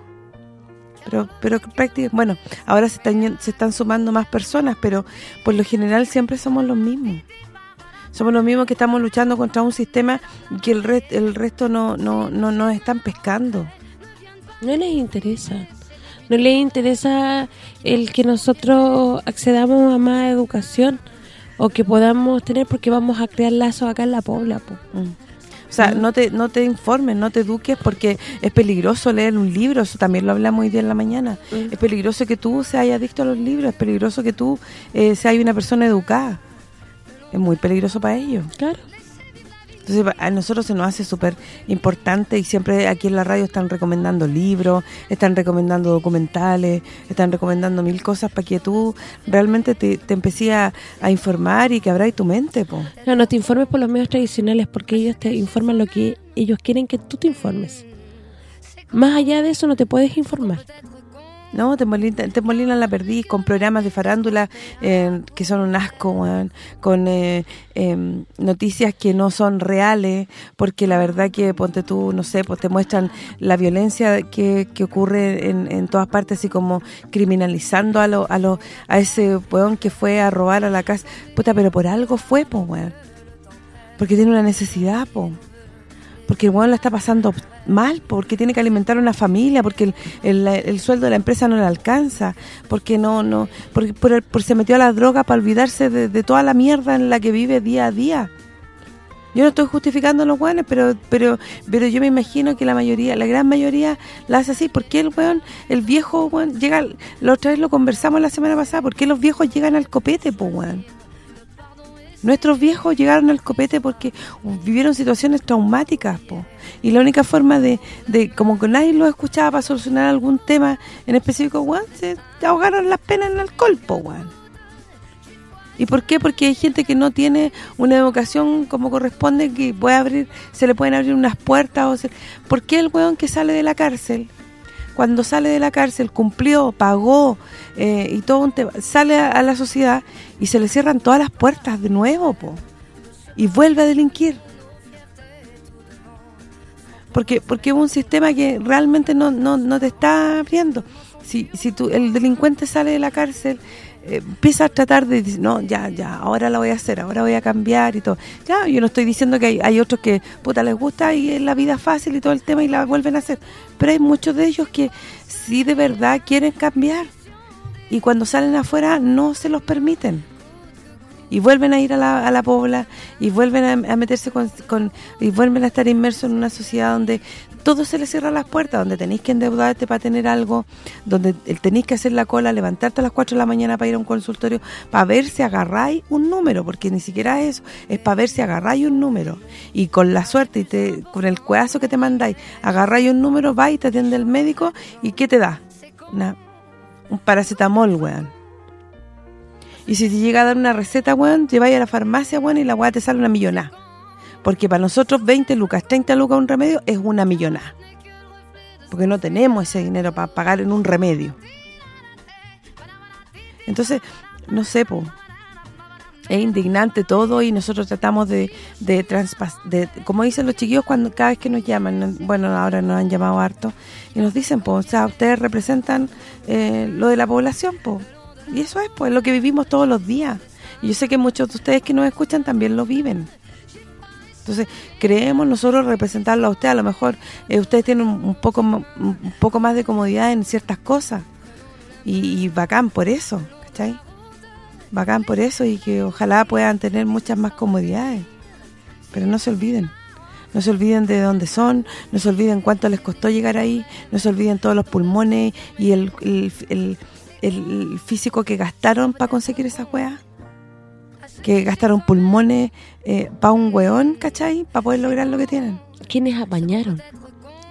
Pero pero prácticamente, bueno, ahora se están se están sumando más personas, pero por lo general siempre somos los mismos. Somos los mismos que estamos luchando contra un sistema que el, re- el resto no, no, no nos están pescando. No les interesa. No les interesa el que nosotros accedamos a más educación o que podamos tener porque vamos a crear lazos acá en la pobla. po. O sea, no te no te informes, no te eduques porque es peligroso leer un libro, eso también lo hablamos hoy día en la mañana. Es peligroso que tú seas adicto a los libros, es peligroso que tú eh, seas una persona educada. Es muy peligroso para ellos. Claro. Entonces, a nosotros se nos hace súper importante y siempre aquí en la radio están recomendando libros, están recomendando documentales, están recomendando mil cosas para que tú realmente te, te empecés a, a informar y que abráis tu mente, po. No, no te informes por los medios tradicionales porque ellos te informan lo que ellos quieren que tú te informes. Más allá de eso no te puedes informar. No, te molinan, te molinan la perdiz con programas de farándula eh, que son un asco, con eh, em, noticias que no son reales, porque la verdad que, ponte tú, no sé, pues te muestran la violencia que, que ocurre en, en todas partes, así como criminalizando a lo, a lo a ese weón que fue a robar a la casa. Puta, pero por algo fue, pues, weón. Porque tiene una necesidad, po porque el weón la está pasando mal, porque tiene que alimentar una familia, porque el, el, el sueldo de la empresa no le alcanza, porque no no porque por, por se metió a la droga para olvidarse de, de toda la mierda en la que vive día a día. Yo no estoy justificando a los weones, pero pero pero yo me imagino que la mayoría, la gran mayoría la hace así, porque el weón, el viejo weón llega, la otra vez lo conversamos la semana pasada, porque los viejos llegan al copete, pues weón. Nuestros viejos llegaron al copete porque vivieron situaciones traumáticas, po. Y la única forma de, de como que nadie los escuchaba para solucionar algún tema en específico, weón, se ahogaron las penas en alcohol, po, weón. ¿Y por qué? Porque hay gente que no tiene una educación como corresponde, que puede abrir, se le pueden abrir unas puertas. o se- ¿Por qué el weón que sale de la cárcel, cuando sale de la cárcel, cumplió, pagó eh, y todo un tema, sale a, la sociedad y se le cierran todas las puertas de nuevo, po, y vuelve a delinquir? Porque porque es un sistema que realmente no, no, no te está abriendo. Si si tú, el delincuente sale de la cárcel, empieza a tratar de decir, no, ya, ya, ahora la voy a hacer, ahora voy a cambiar y todo. Ya, yo no estoy diciendo que hay, hay otros que, puta, les gusta y es la vida fácil y todo el tema y la vuelven a hacer. Pero hay muchos de ellos que sí de verdad quieren cambiar. Y cuando salen afuera no se los permiten y vuelven a ir a la, a la pobla y vuelven a, a meterse con, con- y vuelven a estar inmersos en una sociedad donde todo se les cierra las puertas, donde tenéis que endeudarte para tener algo, donde tenéis que hacer la cola, levantarte a las 4 de la mañana para ir a un consultorio, para ver si agarráis un número, porque ni siquiera eso, es para ver si agarráis un número. Y con la suerte y te con el cueazo que te mandáis, agarráis un número, vais, te atiende el médico y ¿qué te da? Una, un paracetamol, weón. Y si te llega a dar una receta, weón, te vas a la farmacia, weón, y la weá te sale una millonada. Porque para nosotros 20 lucas, 30 lucas un remedio es una millonada. Porque no tenemos ese dinero para pagar en un remedio. Entonces, no sé, po. Es indignante todo y nosotros tratamos de, de, de como dicen los chiquillos cuando cada vez que nos llaman, no- bueno, ahora nos han llamado harto, y nos dicen, pues, o sea, ustedes representan eh, lo de la población, pues. Y eso es, pues, lo que vivimos todos los días. Y yo sé que muchos de ustedes que nos escuchan también lo viven. Entonces, creemos nosotros representarlo a usted, a lo mejor eh, ustedes tienen un, poco un poco más de comodidad en ciertas cosas. Y, bacán por eso, ¿cachai? Bacán por eso y que ojalá puedan tener muchas más comodidades. Pero no se olviden. No se olviden de dónde son, no se olviden cuánto les costó llegar ahí, no se olviden todos los pulmones y el, físico que gastaron para conseguir esa weá. Que gastaron pulmones para un weón, ¿cachai? Para poder lograr lo que tienen. ¿Quiénes apañaron?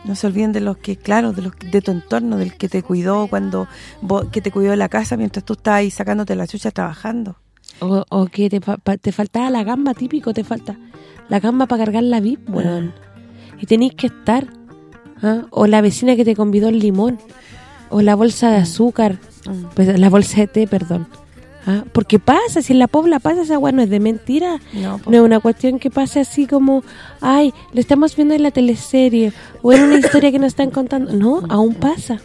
No se olviden de los que, claro, de los de tu entorno, del que te cuidó cuando vos- que te cuidó la casa mientras tú estabas ahí sacándote la chucha trabajando. O, o que te, te faltaba la gamba típico, te falta la gamba para cargar la VIP, weón. Y tenéis que estar. ¿ah? O la vecina que te convidó el limón. O la bolsa de azúcar. Pues la bolsa de té, perdón. ¿Ah? Porque pasa, si en la pobla pasa esa weá, no es de mentira. No, es una cuestión que pase así como, ay, lo estamos viendo en la teleserie. O en una historia que nos están contando. No, aún pasa.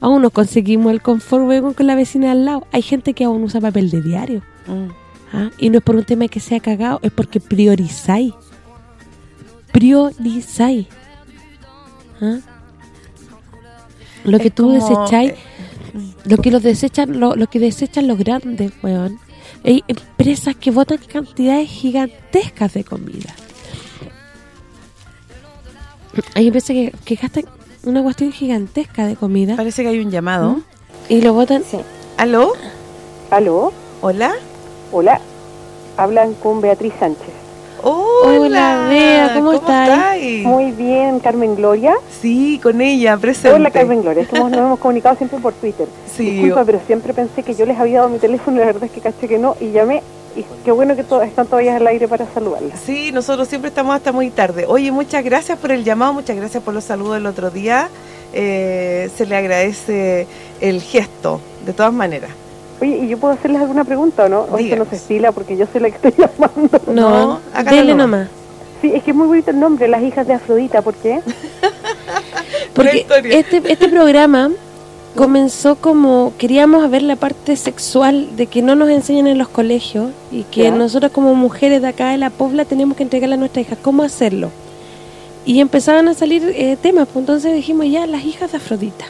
Aún no conseguimos el confort con la vecina al lado. Hay gente que aún usa papel de diario. ¿ah? Y no es por un tema que sea cagado, es porque priorizáis. Priorizáis. ¿ah? Lo que tú como, desecháis, eh, lo que los desechan, lo, lo que desechan los grandes, weón. Hay empresas que botan cantidades gigantescas de comida. Hay empresas que, que gastan una cuestión gigantesca de comida. Parece que hay un llamado. Y lo botan... ¿Aló? ¿Aló? ¿Hola? Hola. Hablan con Beatriz Sánchez. Hola, Bea, ¿cómo estás? estáis? Muy bien, Carmen Gloria. Sí, con ella, presente. Hola, Carmen Gloria. Somos, nos hemos comunicado siempre por Twitter. Sí. Disculpa, pero siempre pensé que yo les había dado mi teléfono y la verdad es que caché que no y llamé. Y qué bueno que to- están todavía al aire para saludarlas. Sí, nosotros siempre estamos hasta muy tarde. Oye, muchas gracias por el llamado, muchas gracias por los saludos del otro día. Eh, se le agradece el gesto, de todas maneras. Oye, ¿y yo puedo hacerles alguna pregunta o no? O esto no se estila porque yo soy la que estoy llamando. No, hágalo dele nomás. nomás. Sí, es que es muy bonito el nombre, Las Hijas de Afrodita. ¿Por qué? Porque este, este programa comenzó como queríamos ver la parte sexual de que no nos enseñan en los colegios y que Ya. nosotros como mujeres de acá de la Pobla tenemos que entregarle a nuestras hijas cómo hacerlo. Y empezaban a salir eh, temas, pues entonces dijimos ya, las hijas de Afrodita.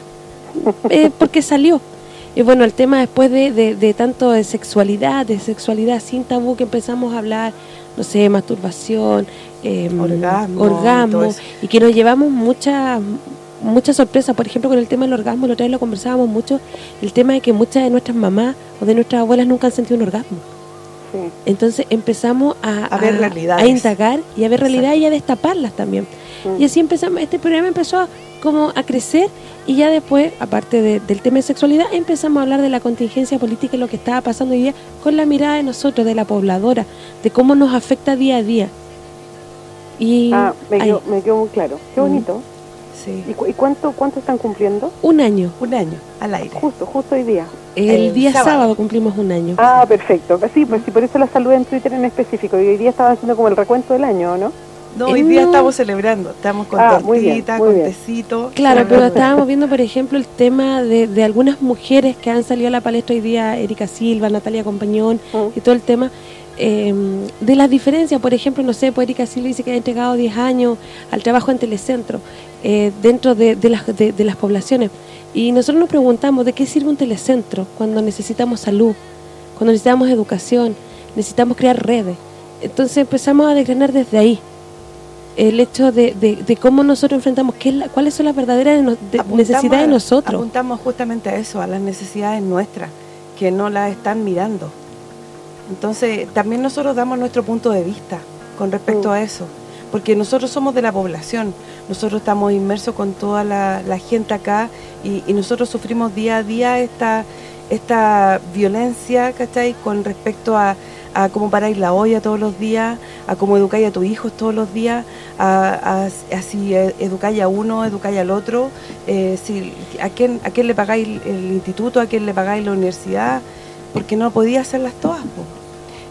Eh, porque salió. Y bueno, el tema después de, de, de tanto de sexualidad, de sexualidad sin tabú, que empezamos a hablar, no sé, masturbación, eh, Orgasmo, orgasmo, y que nos llevamos mucha mucha sorpresa, por ejemplo, con el tema del orgasmo, la otra vez lo conversábamos mucho, el tema de que muchas de nuestras mamás o de nuestras abuelas nunca han sentido un orgasmo. Sí. Entonces empezamos a, A ver realidades. a indagar y a ver realidades y a destaparlas también. Y así empezamos, este programa empezó como a crecer y ya después, aparte de- del tema de sexualidad, empezamos a hablar de la contingencia política y lo que estaba pasando hoy día con la mirada de nosotros, de la pobladora, de cómo nos afecta día a día. Y Ah, me quedó, me quedó muy claro. Qué Mm. Sí. ¿Y, cu- y cuánto, cuánto están cumpliendo? un año. Un año, al aire. Justo, justo hoy día. El, El día sábado. sábado. cumplimos un año. Ah, perfecto. Sí, pues sí, por eso la saludé en Twitter en específico. Y hoy día estaba haciendo como el recuento del año, ¿no? No, hoy día no. estamos celebrando, estamos con Ah, muy bien, tortita, muy con bien. tecito. Claro, pero estábamos viendo, por ejemplo, el tema de, de algunas mujeres que han salido a la palestra hoy día, Erika Silva, Natalia Compañón, Mm. y todo el tema eh, de las diferencias. Por ejemplo, no sé, pues Erika Silva dice que ha entregado 10 años al trabajo en Telecentro, eh, dentro de, de las, de, de las poblaciones. Y nosotros nos preguntamos, ¿de qué sirve un telecentro cuando necesitamos salud, cuando necesitamos educación, necesitamos crear redes? Entonces empezamos a desgranar desde ahí el hecho de, cómo nosotros enfrentamos, qué es la- cuáles son las verdaderas necesidades de nosotros. Apuntamos justamente a eso, a las necesidades nuestras, que no las están mirando. Entonces, también nosotros damos nuestro punto de vista con respecto Mm. a eso, porque nosotros somos de la población, nosotros estamos inmersos con toda la, la gente acá y, y nosotros sufrimos día a día esta esta violencia, ¿cachai? Con respecto a, a cómo paráis la olla todos los días, a cómo educáis a tus hijos todos los días, a, a- a si educáis a uno, educáis al otro, eh, si, a, quién, a quién le pagáis el instituto, a quién le pagáis la universidad, porque no podía hacerlas todas. po.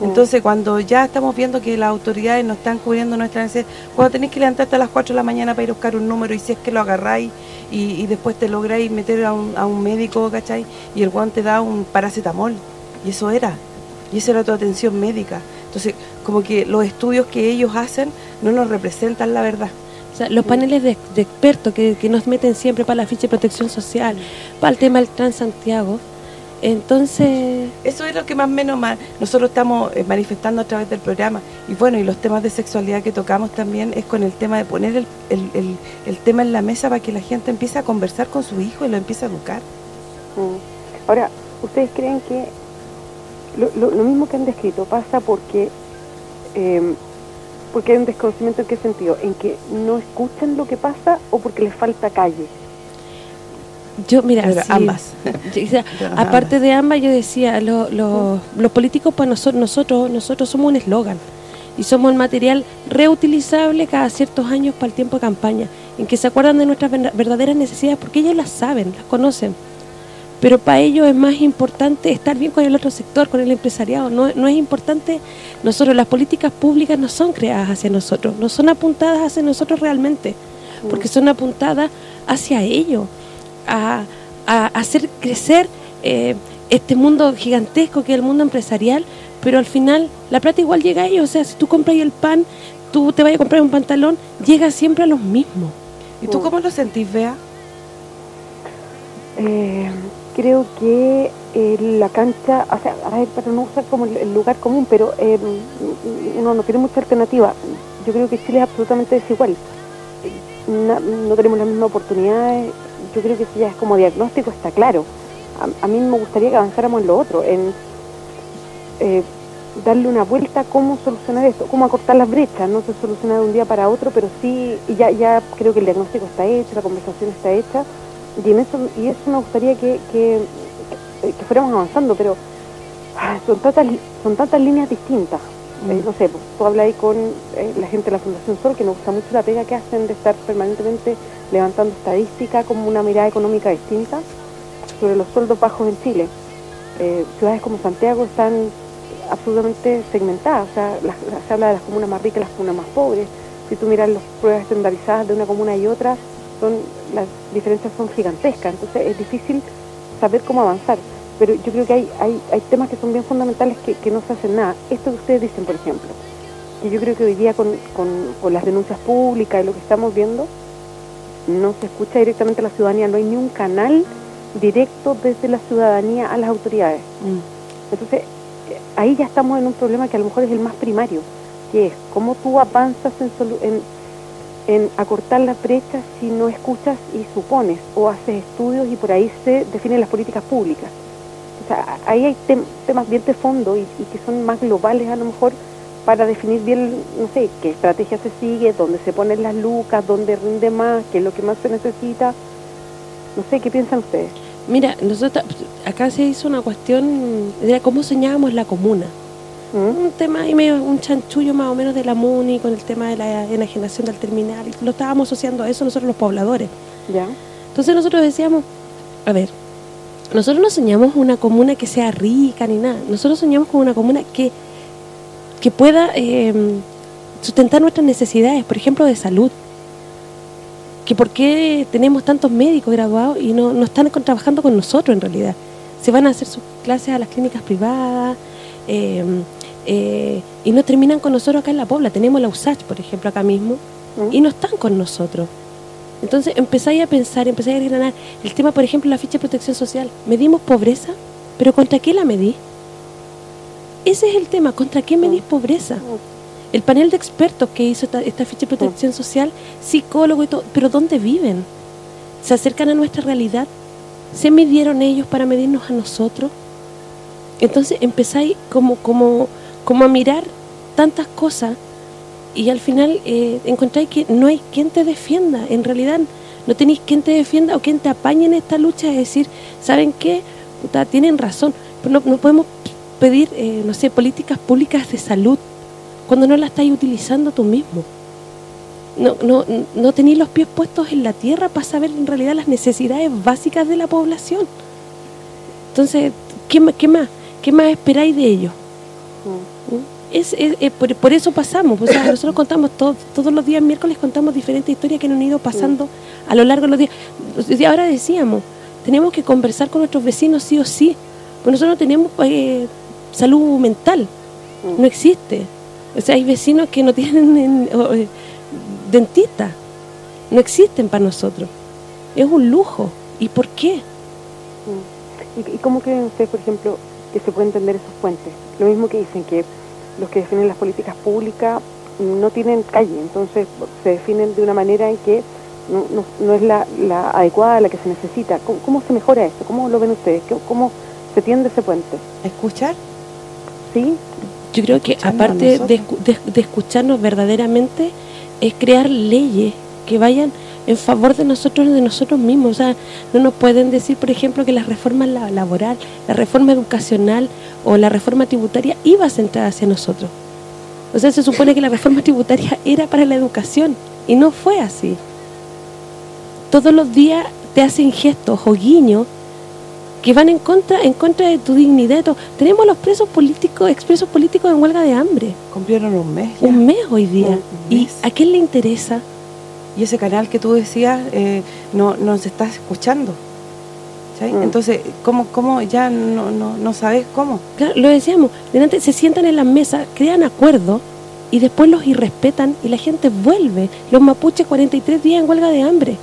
Entonces, cuando ya estamos viendo que las autoridades no están cubriendo nuestras necesidades, cuando tenéis que levantarte a las 4 de la mañana para ir a buscar un número y si es que lo agarráis y, y después te lográis meter a un, a un médico, ¿cachai? Y el guante da un paracetamol. Y eso era. Y esa era tu atención médica. Entonces, como que los estudios que ellos hacen no nos representan la verdad. O sea, los paneles de, de expertos que, que nos meten siempre para la ficha de protección social, para el tema del Transantiago, entonces... Eso es lo que más o menos más nosotros estamos eh, manifestando a través del programa. Y bueno, y los temas de sexualidad que tocamos también es con el tema de poner el, el, el- el tema en la mesa para que la gente empiece a conversar con su hijo y lo empiece a educar. Mm. Ahora, ¿ustedes creen que lo, lo- lo mismo que han descrito pasa porque eh, porque hay un desconocimiento en qué sentido, en que no escuchan lo que pasa o porque les falta calle. Yo, mira, sí. ambas. Yo, o sea, Pero aparte de ambas, yo decía, lo- lo- los políticos para nosotros, nosotros, nosotros somos un eslogan y somos el material reutilizable cada ciertos años para el tiempo de campaña, en que se acuerdan de nuestras ver- verdaderas necesidades porque ellos las saben, las conocen. Pero para ellos es más importante estar bien con el otro sector, con el empresariado. No, no es importante, nosotros, las políticas públicas no son creadas hacia nosotros, no son apuntadas hacia nosotros realmente, porque son apuntadas hacia ellos, a, a hacer crecer eh, este mundo gigantesco que es el mundo empresarial, pero al final la plata igual llega a ellos. O sea, si tú compras el pan, tú te vayas a comprar un pantalón, llega siempre a los mismos. ¿Y tú cómo lo sentís, Bea? Eh, creo que eh, la cancha, o sea, a ver, para no usar como el, lugar común, pero eh, uno no tiene mucha alternativa. Yo creo que Chile es absolutamente desigual. Na- no tenemos las mismas oportunidades. Yo creo que eso ya es como diagnóstico, está claro. A, a mí me gustaría que avanzáramos en lo otro, en eh, darle una vuelta a cómo solucionar esto, cómo acortar las brechas. No se soluciona de un día para otro, pero sí, y ya, ya creo que el diagnóstico está hecho, la conversación está hecha, y en eso, y eso me gustaría que, que, que- que fuéramos avanzando, pero ah, son tantas, son tantas líneas distintas. Eh, no sé, pues, tú hablas ahí con eh, la gente de la Fundación Sol, que nos gusta mucho la pega que hacen de estar permanentemente levantando estadística como una mirada económica distinta sobre los sueldos bajos en Chile. Eh, ciudades como Santiago están absolutamente segmentadas, o sea, las- se habla de las comunas más ricas las comunas más pobres. Si tú miras las pruebas estandarizadas de una comuna y otra, son las diferencias son gigantescas, entonces es difícil saber cómo avanzar. Pero yo creo que hay, hay, hay temas que son bien fundamentales que, que no se hacen nada. Esto que ustedes dicen, por ejemplo, que yo creo que hoy día con, con, con las denuncias públicas y lo que estamos viendo, no se escucha directamente a la ciudadanía, no hay ni un canal directo desde la ciudadanía a las autoridades. Entonces, eh, ahí ya estamos en un problema que a lo mejor es el más primario, que es cómo tú avanzas en, solu- en, en acortar las brechas si no escuchas y supones, o haces estudios y por ahí se definen las políticas públicas. O sea, ahí hay tem- temas bien de fondo y, y que son más globales a lo mejor para definir bien, no sé, qué estrategia se sigue, dónde se ponen las lucas, dónde rinde más, qué es lo que más se necesita. No sé, ¿qué piensan ustedes? Mira, nosotros acá se hizo una cuestión de cómo soñábamos la comuna. Un tema ahí medio, un chanchullo más o menos de la MUNI con el tema de la enajenación del terminal. y Lo estábamos asociando a eso nosotros los pobladores. ¿Ya? Entonces nosotros decíamos, a ver, nosotros no soñamos una comuna que sea rica ni nada. Nosotros soñamos con una comuna que, que pueda eh, sustentar nuestras necesidades, por ejemplo, de salud. Que por qué tenemos tantos médicos graduados y no, no están con- trabajando con nosotros en realidad. Se van a hacer sus clases a las clínicas privadas eh, eh, y no terminan con nosotros acá en la Pobla. Tenemos la USACH, por ejemplo, acá mismo, y no están con nosotros. Entonces empezáis a pensar, empezáis a desgranar el tema, por ejemplo, la ficha de protección social. ¿Medimos pobreza? ¿Pero contra qué la medí? Ese es el tema, ¿contra qué medís pobreza? El panel de expertos que hizo esta, esta ficha de protección social, psicólogo y todo, ¿pero dónde viven? ¿Se acercan a nuestra realidad? ¿Se midieron ellos para medirnos a nosotros? Entonces empezáis como, como, como a mirar tantas cosas y al final eh, encontráis que no hay quien te defienda. En realidad no tenéis quien te defienda o quien te apañe en esta lucha. Es decir, ¿saben qué? Puta, tienen razón. No, no podemos pedir, eh, no sé, políticas públicas de salud cuando no la estáis utilizando tú mismo. No, no, no tenéis los pies puestos en la tierra para saber en realidad las necesidades básicas de la población. Entonces, ¿qué, qué más? ¿Qué más esperáis de ellos? ¿Mm? Es, es- es por, por eso pasamos, o sea, nosotros contamos todo- todos los días miércoles contamos diferentes historias que nos han ido pasando a lo largo de los días. Y ahora decíamos, tenemos que conversar con nuestros vecinos sí o sí, porque nosotros no tenemos eh, salud mental, no existe. O sea, hay vecinos que no tienen eh, dentista, no existen para nosotros. Es un lujo. ¿Y por qué? ¿Y, y cómo creen ustedes, por ejemplo, que se puede entender esos puentes? Lo mismo que dicen que los que definen las políticas públicas no tienen calle, entonces se definen de una manera en que no, no- no es la, la adecuada, la que se necesita. ¿Cómo, cómo se mejora esto? ¿Cómo lo ven ustedes? ¿Qué- ¿Cómo se tiende ese puente? ¿Escuchar? ¿Sí? yo creo que aparte de, de- de escucharnos verdaderamente, es crear leyes que vayan en favor de nosotros de nosotros mismos. O sea, no nos pueden decir, por ejemplo, que la reforma la- laboral, la reforma educacional o la reforma tributaria iba a centrar hacia nosotros. O sea, se supone que la reforma tributaria era para la educación y no fue así. Todos los días te hacen gestos o guiños que van en contra en contra de tu dignidad. Tenemos a los presos políticos, expresos políticos en huelga de hambre. Cumplieron un mes ya. Un mes hoy día. Un ¿Y mes. a quién le interesa? Y ese canal que tú decías eh, no nos estás escuchando. ¿sí? Mm. Entonces, ¿cómo, cómo ya no, no, no sabes cómo? Claro, lo decíamos, delante se sientan en las mesas, crean acuerdos y después los irrespetan y la gente vuelve. Los mapuches 43 días en huelga de hambre.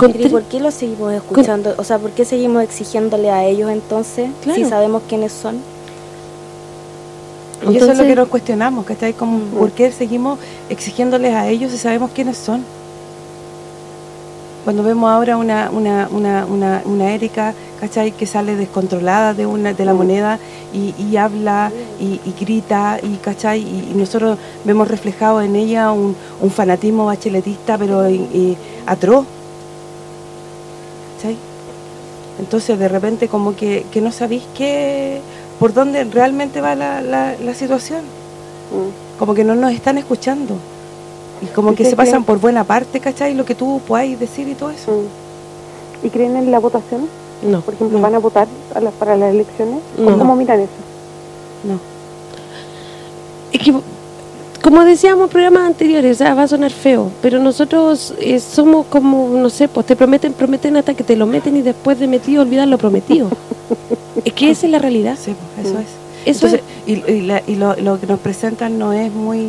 Con ¿y por qué lo seguimos escuchando? O sea, ¿por qué seguimos exigiéndole a ellos entonces Claro. si sabemos quiénes son? y eso es lo Entonces- que nos cuestionamos, ¿cachai? Como, ¿Por qué seguimos exigiéndoles a ellos si sabemos quiénes son? Cuando vemos ahora una, una, una, una, una Erika, ¿cachai? Que sale descontrolada de una de la moneda y, y habla y, y grita, y ¿cachai? Y, y nosotros vemos reflejado en ella un, un fanatismo bacheletista, pero y- y atroz. ¿Cachai? Entonces de repente como que, que no sabéis qué, por dónde realmente va la, la, la situación. Como que no nos están escuchando. Y como que ¿Usted se pasan por buena parte, ¿cachai? Lo que tú podáis decir y todo eso. ¿Y creen en la votación? No. Por ejemplo, ¿van a votar a para las elecciones? No. ¿Cómo miran eso? Es que, como decíamos en programas anteriores, o sea, va a sonar feo, pero nosotros eh, somos como, no sé, pues te prometen, prometen hasta que te lo meten y después de metido olvidan lo prometido. es que esa es la realidad. Sí, pues, eso es. Eso Entonces, y, y la- y lo, lo que nos presentan no es muy...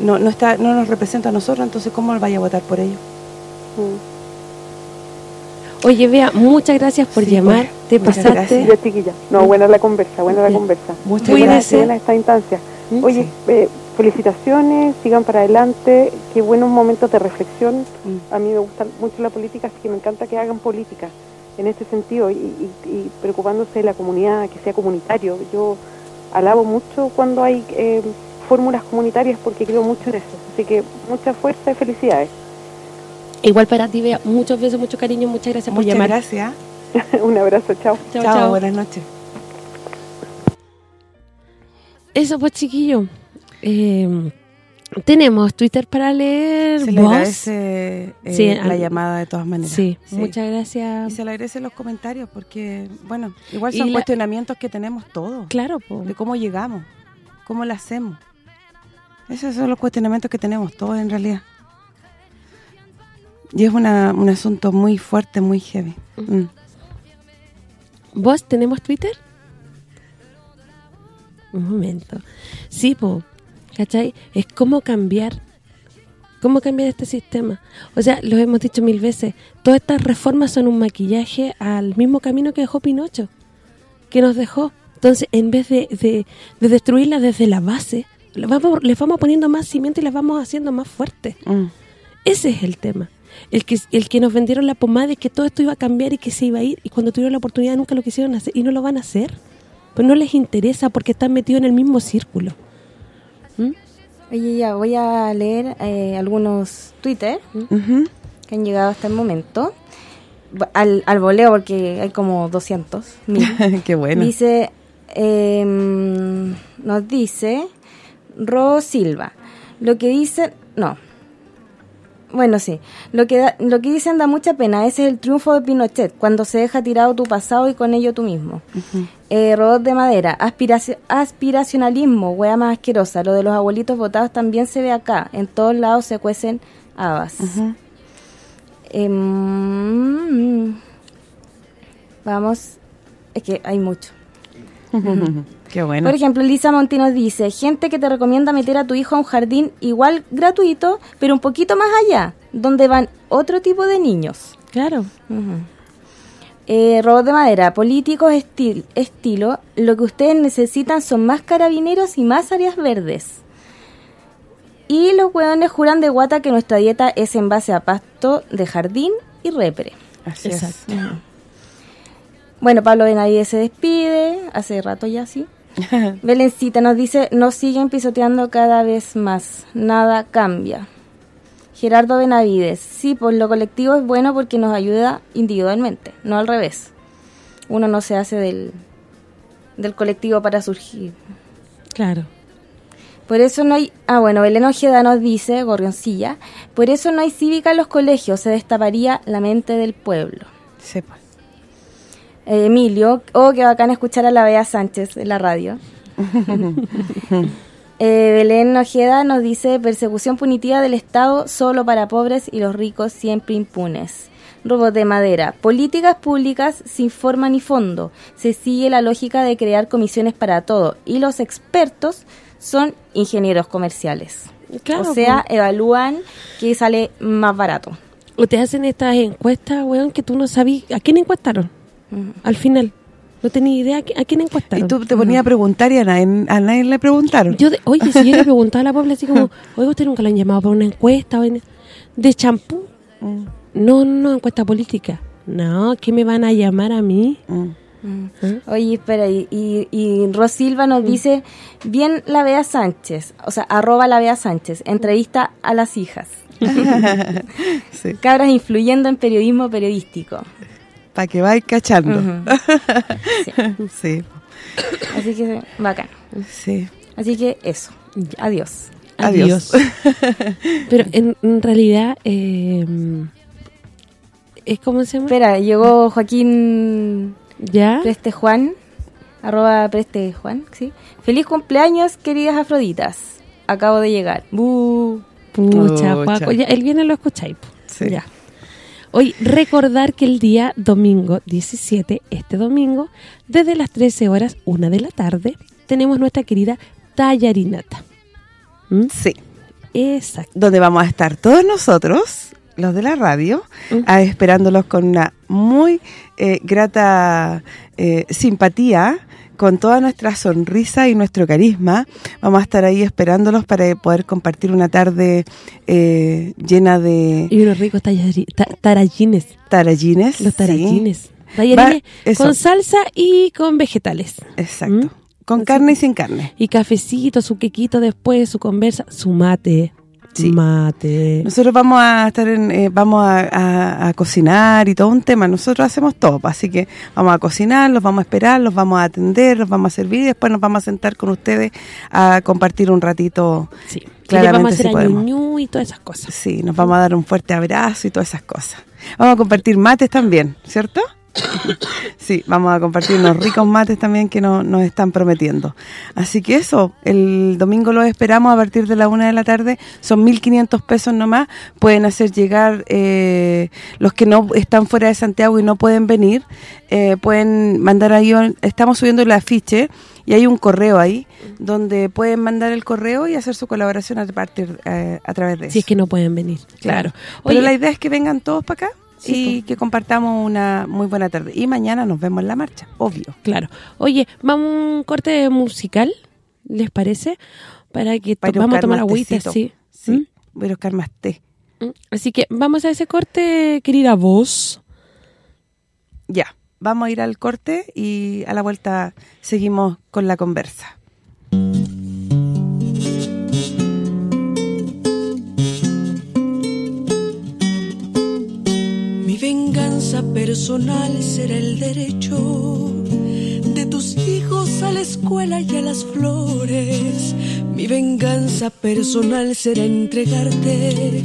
No, no está no nos representa a nosotros, entonces ¿cómo vaya a votar por ellos? Oye, Bea, muchas gracias por llamar. Te Muchas pasaste. gracias. Ya, chiquilla. No, buena la conversa, buena la conversa. Muchas gracias. buena esta instancia. Oye, eh, felicitaciones, sigan para adelante, qué buenos momentos de reflexión. A mí me gusta mucho la política, así que me encanta que hagan política en este sentido y, y- y preocupándose de la comunidad, que sea comunitario. Yo alabo mucho cuando hay eh, fórmulas comunitarias porque creo mucho en eso. Así que mucha fuerza y felicidades. Igual para ti, Bea, muchos besos, mucho cariño, muchas gracias por Muchas llamar. gracias. Un abrazo, chao. Chao, Chao, chao. buenas noches. Eso pues, chiquillo. Eh, tenemos Twitter para leer Se le agradece eh, Sí, la llamada de todas maneras. Sí, muchas gracias. Y se le agradece los comentarios porque, bueno, igual son la- cuestionamientos que tenemos todos. Claro, po. De cómo llegamos, cómo lo hacemos. Esos son los cuestionamientos que tenemos todos en realidad. Y es una, un asunto muy fuerte, muy heavy. Mm. ¿Vos tenemos Twitter? Un momento. Sí, po, ¿cachai? Es cómo cambiar, cómo cambiar este sistema. O sea, lo hemos dicho mil veces, todas estas reformas son un maquillaje al mismo camino que dejó Pinocho, que nos dejó. Entonces, en vez de, de, de destruirlas desde la base, les vamos, les vamos poniendo más cimiento y las vamos haciendo más fuertes. Mm. Ese es el tema. El que el que nos vendieron la pomada de que todo esto iba a cambiar y que se iba a ir y cuando tuvieron la oportunidad nunca lo quisieron hacer y no lo van a hacer. Pues no les interesa porque están metidos en el mismo círculo. Oye, ya voy a leer eh, algunos Twitter que han llegado hasta el momento. Al, al voleo porque hay como 200 mil. Qué bueno. Dice, em, nos dice Ro Silva. Lo que dicen, no. Bueno, sí. Lo que da- lo que dicen da mucha pena. Ese es el triunfo de Pinochet, cuando se deja tirado tu pasado y con ello tú mismo. Eh, robot de madera, aspiraci- aspiracionalismo, wea más asquerosa. Lo de los abuelitos votados también se ve acá. En todos lados se cuecen habas. Em, vamos, es que hay mucho. Qué bueno. Por ejemplo, Lisa Montinos dice, gente que te recomienda meter a tu hijo a un jardín igual gratuito, pero un poquito más allá, donde van otro tipo de niños. Claro. Eh, robot de madera, políticos estil- estilo, lo que ustedes necesitan son más carabineros y más áreas verdes. Y los hueones juran de guata que nuestra dieta es en base a pasto de jardín y repre. Así es. Ujú. Bueno, Pablo Benavides se despide, hace rato ya sí. Belencita nos dice, nos siguen pisoteando cada vez más, nada cambia. Gerardo Benavides, sí, pues lo colectivo es bueno porque nos ayuda individualmente, no al revés. Uno no se hace del, del colectivo para surgir. Claro. Por eso no hay... Ah, bueno, Belén Ojeda nos dice, Gorrioncilla, por eso no hay cívica en los colegios, se destaparía la mente del pueblo. Sepa. Eh, Emilio, oh, qué bacán escuchar a la Bea Sánchez en la radio. Eh, Belén Ojeda nos dice persecución punitiva del Estado solo para pobres y los ricos siempre impunes. Robos de madera. Políticas públicas sin forma ni fondo. Se sigue la lógica de crear comisiones para todo y los expertos son ingenieros comerciales. Claro, o sea, pues. evalúan que sale más barato. O te hacen estas encuestas, weón, que tú no sabías. ¿A quién encuestaron? Al final. No tenía idea a qui- a quién encuestaron. Y tú te ponías a preguntar y a nadie, a nadie le preguntaron. Yo, de- oye, si yo le preguntaba a la pobla así como, oye, ¿usted nunca lo han llamado para una encuesta? o en- ¿De champú? Mm. No, no, encuesta política. No, ¿qué me van a llamar a mí? Oye, espera, y, y, y Rosilva nos dice, bien la Bea Sánchez, o sea, arroba la Bea Sánchez, entrevista a las hijas. Sí. Cabras influyendo en periodismo periodístico. Para que vayas cachando. Sí. Así que, bacán. Sí. Así que eso, adiós. Adiós. Pero en, en realidad, eh, ¿es cómo se llama? Espera, llegó Joaquín ¿Ya? Preste Juan, arroba Preste Juan, ¿sí? Feliz cumpleaños, queridas afroditas. Acabo de llegar. Bu. Pucha. Ya, el viernes lo escucháis. Sí. Ya. Hoy, recordar que el día domingo 17, este domingo, desde las 13 horas, una de la tarde, tenemos nuestra querida tallarinata. ¿Mm? Sí. Exacto. Donde vamos a estar todos nosotros, los de la radio, ah, esperándolos con una muy eh, grata eh, simpatía, con toda nuestra sonrisa y nuestro carisma. Vamos a estar ahí esperándolos para poder compartir una tarde eh, llena de Y unos ricos tarallines. tarallines. Los sí. tarallines. Tallarines Va- eso. con salsa y con vegetales. Exacto. ¿Mm? Con carne y sin carne. Y cafecito, su quequito después, su conversa, su mate. Mate. Nosotros vamos a estar en, eh, vamos a, a- a cocinar y todo un tema. Nosotros hacemos todo, pa, así que vamos a cocinar, los vamos a esperar, los vamos a atender, los vamos a servir y después nos vamos a sentar con ustedes a compartir un ratito. Sí. Claramente vamos a hacer sí podemos. y todas esas cosas. Sí, nos vamos a dar un fuerte abrazo y todas esas cosas. Vamos a compartir mates también, ¿cierto? Sí, vamos a compartir unos ricos mates también que no- nos están prometiendo. Así que eso, el domingo los esperamos a partir de la una de la tarde. Son 1.500 pesos nomás. Pueden hacer llegar eh, los que no están fuera de Santiago y no pueden venir. eh, pueden mandar ahí, estamos subiendo el afiche y hay un correo ahí donde pueden mandar el correo y hacer su colaboración a partir eh, a través de eso. Si es que no pueden venir, claro. Pero Oye, la idea es que vengan todos para acá Sí, y que compartamos una muy buena tarde. Y mañana nos vemos en la marcha, obvio. Claro. Oye, vamos a un corte musical, ¿les parece? Para que Para vamos a tomar agüita, sí. Sí, voy a buscar más té. ¿Mm? Así que vamos a ese corte, querida voz. Ya, vamos a ir al corte y a la vuelta seguimos con la conversa. Personal será el derecho de tus hijos a la escuela y a las flores. Mi venganza personal será entregarte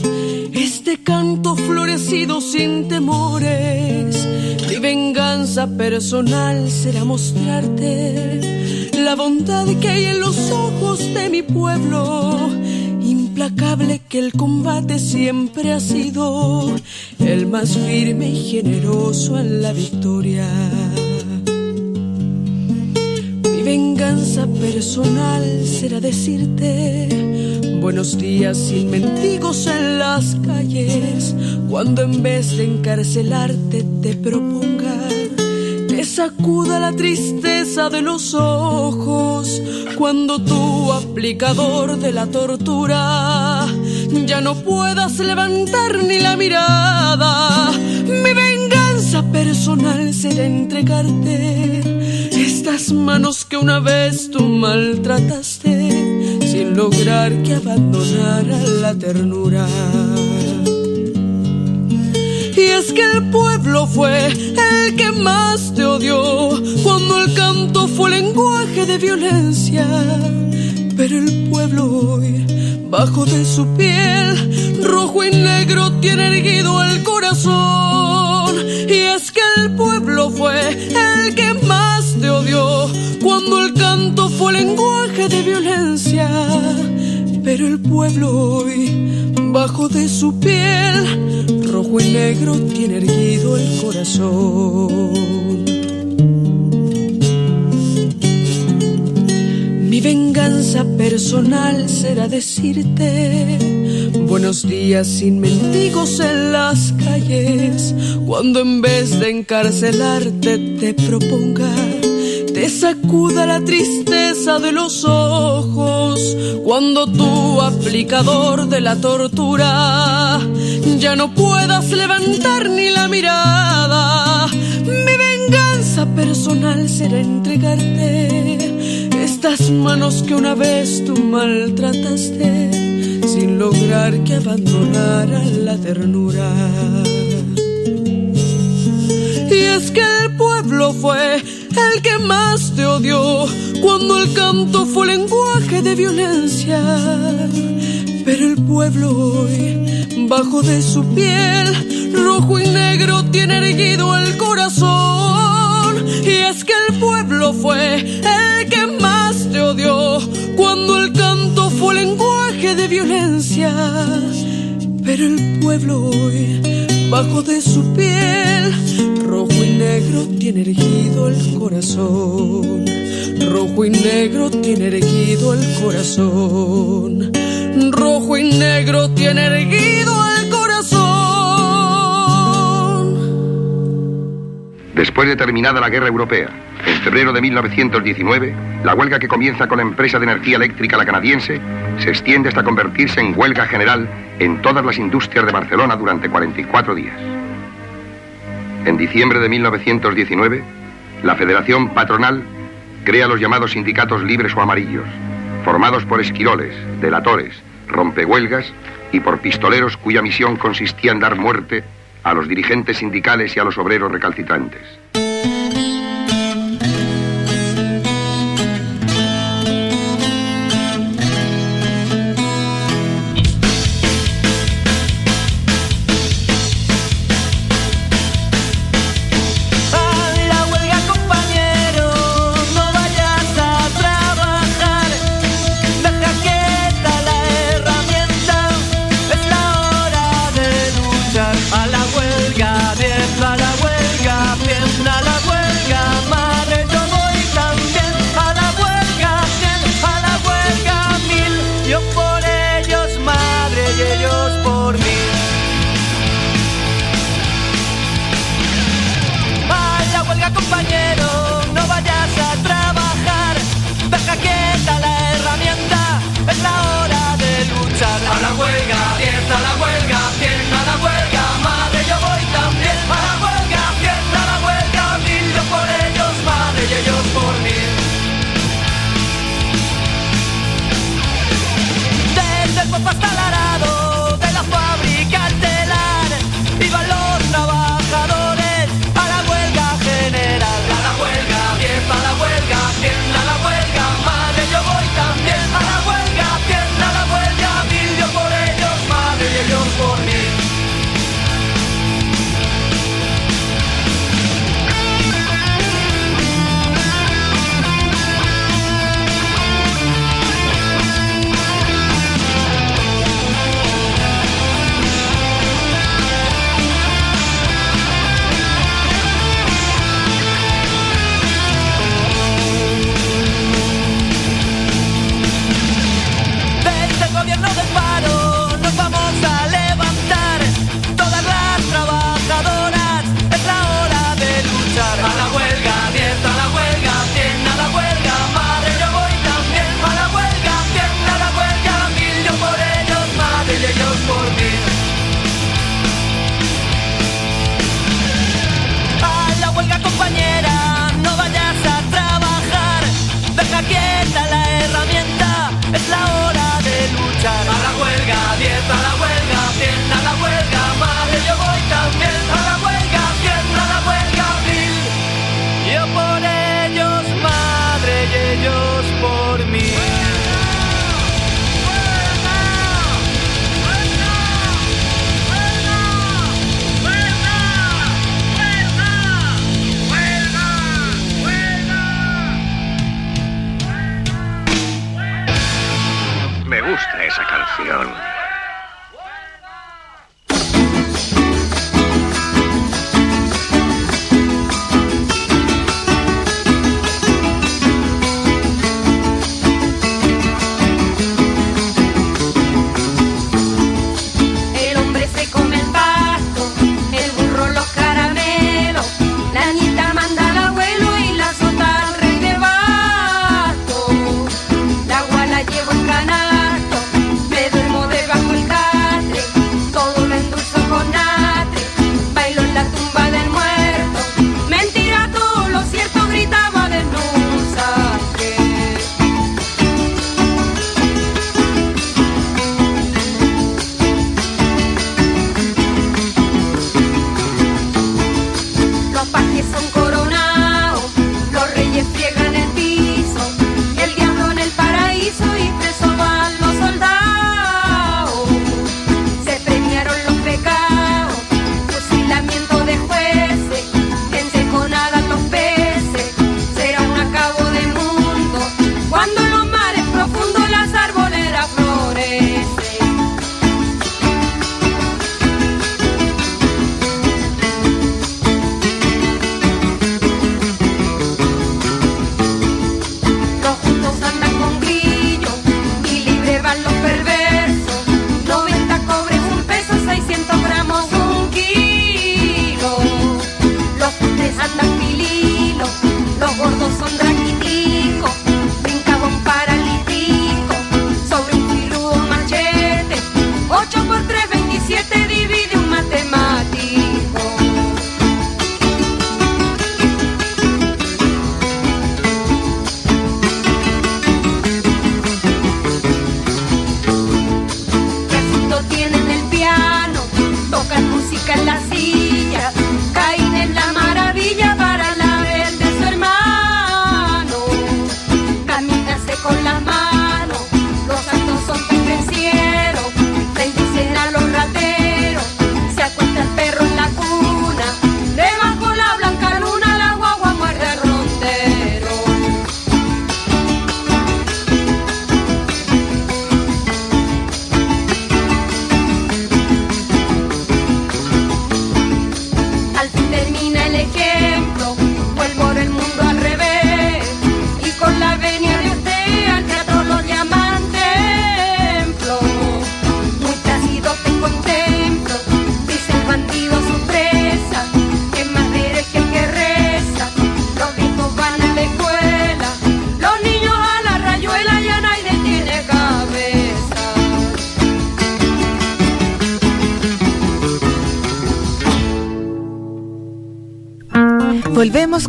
este canto florecido sin temores. Mi venganza personal será mostrarte la bondad que hay en los ojos de mi pueblo implacable que el combate siempre ha sido el más firme y generoso en la victoria. Mi venganza personal será decirte buenos días sin mendigos en las calles, cuando en vez de encarcelarte te proponga te sacuda la tristeza de los ojos cuando tu aplicador de la tortura ya no puedas levantar ni la mirada. Mi venganza personal será entregarte Estas manos que una vez tú maltrataste sin lograr que abandonara la ternura. Y es que el pueblo fue el que más te odió cuando el canto fue lenguaje de violencia. Pero el pueblo hoy, bajo de su piel, rojo y negro, tiene erguido el corazón. Y es que el pueblo fue el que más te odió cuando el canto fue lenguaje de violencia. Pero el pueblo hoy, bajo de su piel, rojo y negro, tiene erguido el corazón. Mi venganza personal será decirte buenos días sin mendigos en las calles, cuando en vez de encarcelarte te proponga te sacuda la tristeza de los ojos cuando tu aplicador de la tortura ya no puedas levantar ni la mirada. Mi venganza personal será entregarte estas manos que una vez tú maltrataste sin lograr que abandonara la ternura. Y es que el pueblo fue el que más te odió cuando el canto fue lenguaje de violencia. Pero el pueblo hoy, bajo de su piel, rojo y negro, tiene erguido el corazón. Y es que el pueblo fue el que más te odió cuando el canto fue lenguaje de violencia. Pero el pueblo hoy, bajo de su piel, negro tiene erigido el corazón. Rojo y negro tiene erigido el corazón. Rojo y negro tiene erguido el corazón. Después de terminada la guerra europea, en febrero de 1919, la huelga que comienza con la empresa de energía eléctrica la canadiense se extiende hasta convertirse en huelga general en todas las industrias de Barcelona durante 44 días. En diciembre de 1919, la Federación Patronal crea los llamados sindicatos libres o amarillos, formados por esquiroles, delatores, rompehuelgas y por pistoleros cuya misión consistía en dar muerte a los dirigentes sindicales y a los obreros recalcitrantes. Esa canción.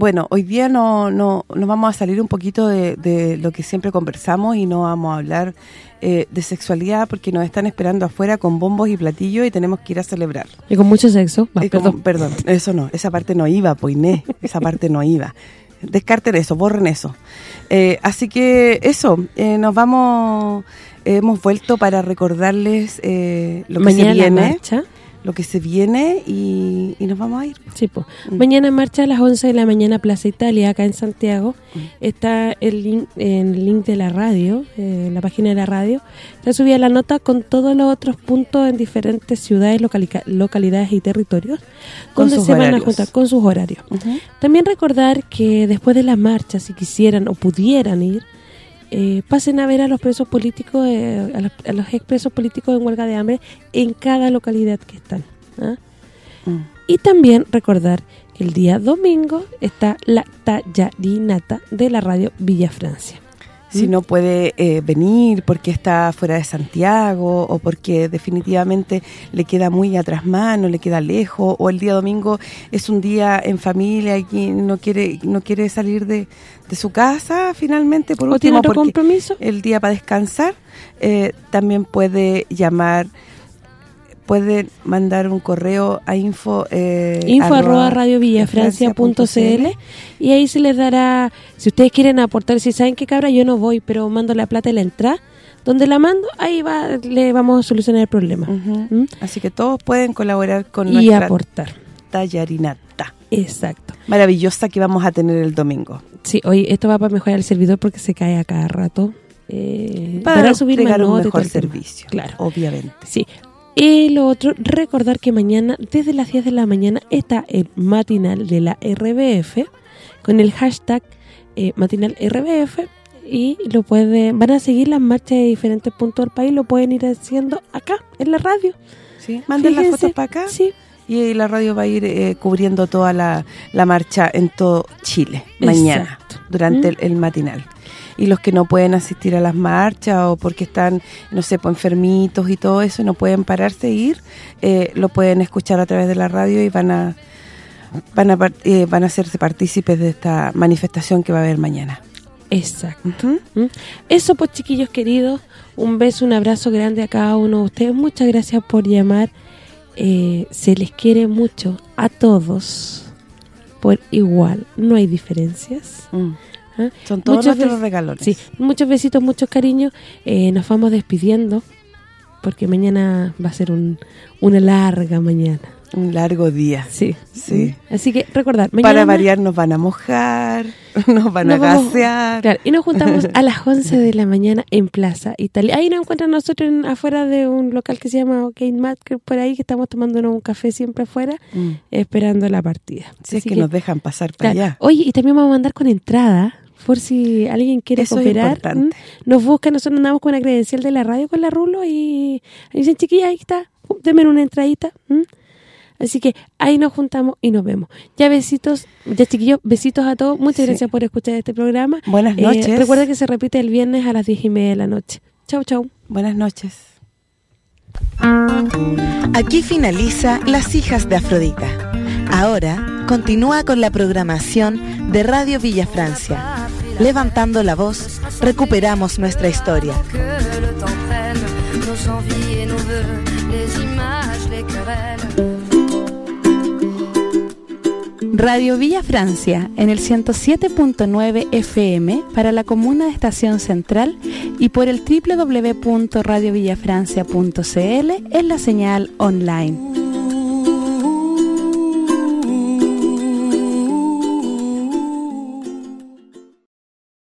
Bueno, hoy día no, no, nos vamos a salir un poquito de, de lo que siempre conversamos y no vamos a hablar eh, de sexualidad porque nos están esperando afuera con bombos y platillos y tenemos que ir a celebrar. Y con mucho sexo. Va, Eh, como- perdón, eso no, esa parte no iba, Poiné, esa parte no iba. Descarten eso, borren eso. Eh, así que eso, eh, nos vamos, hemos vuelto para recordarles eh, lo que Mañana se la viene, marcha. Lo que se viene y, y nos vamos a ir. Sí, pues. Mañana marcha a las 11 de la mañana Plaza Italia, acá en Santiago. Mm. Está el link, el link de la radio, eh, la página de la radio. Está subida la nota con todos los otros puntos en diferentes ciudades, localidades y territorios, Con donde sus se van a juntar con sus horarios. También recordar que después de la marcha, si quisieran o pudieran ir, eh, pasen a ver a los presos políticos, eh, a, los, a los expresos políticos en huelga de hambre en cada localidad que están. ¿ah? Y también recordar que el día domingo está la tallarinata de la radio Villa Francia. Si no puede eh, venir porque está fuera de Santiago o porque definitivamente le queda muy atrás mano, le queda lejos o el día domingo es un día en familia y no quiere no quiere salir de, de su casa finalmente por ¿O último tiene otro porque compromiso? el día para descansar eh, también puede llamar puede mandar un correo a info eh, info arroba radiovillafrancia.cl y ahí se les dará, si ustedes quieren aportar, si saben que cabra, yo no voy, pero mando la plata y la entrada, donde la mando, ahí va le vamos a solucionar el problema. ¿Mm? Así que todos pueden colaborar con Y nuestra aportar. tallarinata. Exacto. Maravillosa que vamos a tener el domingo. Sí, oye, esto va para mejorar el servidor porque se cae a cada rato. Eh, Para subir más entregar un mejor servicio, Claro. obviamente. Sí. Y lo otro, recordar que mañana, desde las 10 de la mañana, está el matinal de la RBF, con el hashtag eh, matinal RBF, y lo pueden van a seguir las marchas de diferentes puntos del país, lo pueden ir haciendo acá, en la radio. Sí, manden las fotos para acá. Sí. Y la radio va a ir eh, cubriendo toda la, la marcha en todo Chile, mañana, durante ¿Mm? el, el matinal. Y los que no pueden asistir a las marchas o porque están, no sé, pues, enfermitos y todo eso, no pueden pararse e ir, eh, lo pueden escuchar a través de la radio y van a van a eh, van a hacerse partícipes de esta manifestación que va a haber mañana. Exacto. ¿Mm? Eso pues chiquillos queridos, un beso, un abrazo grande a cada uno de ustedes. Muchas gracias por llamar. Eh, se les quiere mucho a todos por igual, no hay diferencias. ¿Ah? Mm. Son todos Muchos nuestros regalones. Sí, muchos besitos, muchos cariños. Eh, nos vamos despidiendo porque mañana va a ser un, una larga mañana. Un largo día. Sí. Sí. Así que recordar, mañana... Para variar nos van a mojar, nos van Nos a vamos- gasear. Claro, y nos juntamos a las 11 de la mañana en Plaza Italia. Ahí nos encuentran nosotros en- afuera de un local que se llama OK Market, por ahí, que estamos tomándonos un café siempre afuera, Mm. esperando la partida. Es Así que, nos dejan pasar para claro. allá. Oye, y también vamos a mandar con entrada, por si alguien quiere Eso es cooperar. Nos busca, nosotros andamos con una credencial de la radio con la Rulo y y dicen, chiquilla, ahí está, denme una entradita. ¿m? Así que ahí nos juntamos y nos vemos. Ya besitos, ya chiquillos, besitos a todos. Muchas Sí. gracias por escuchar este programa. Buenas Eh, noches. recuerda que se repite el viernes a las diez y media de la noche. Chau, chau. Buenas noches. Aquí finaliza Las hijas de Afrodita. Ahora continúa con la programación de Radio Villa Francia. Levantando la voz, recuperamos nuestra historia. Radio Villa Francia en el 107.9 FM para la comuna de Estación Central y por el www.radiovillafrancia.cl en la señal online.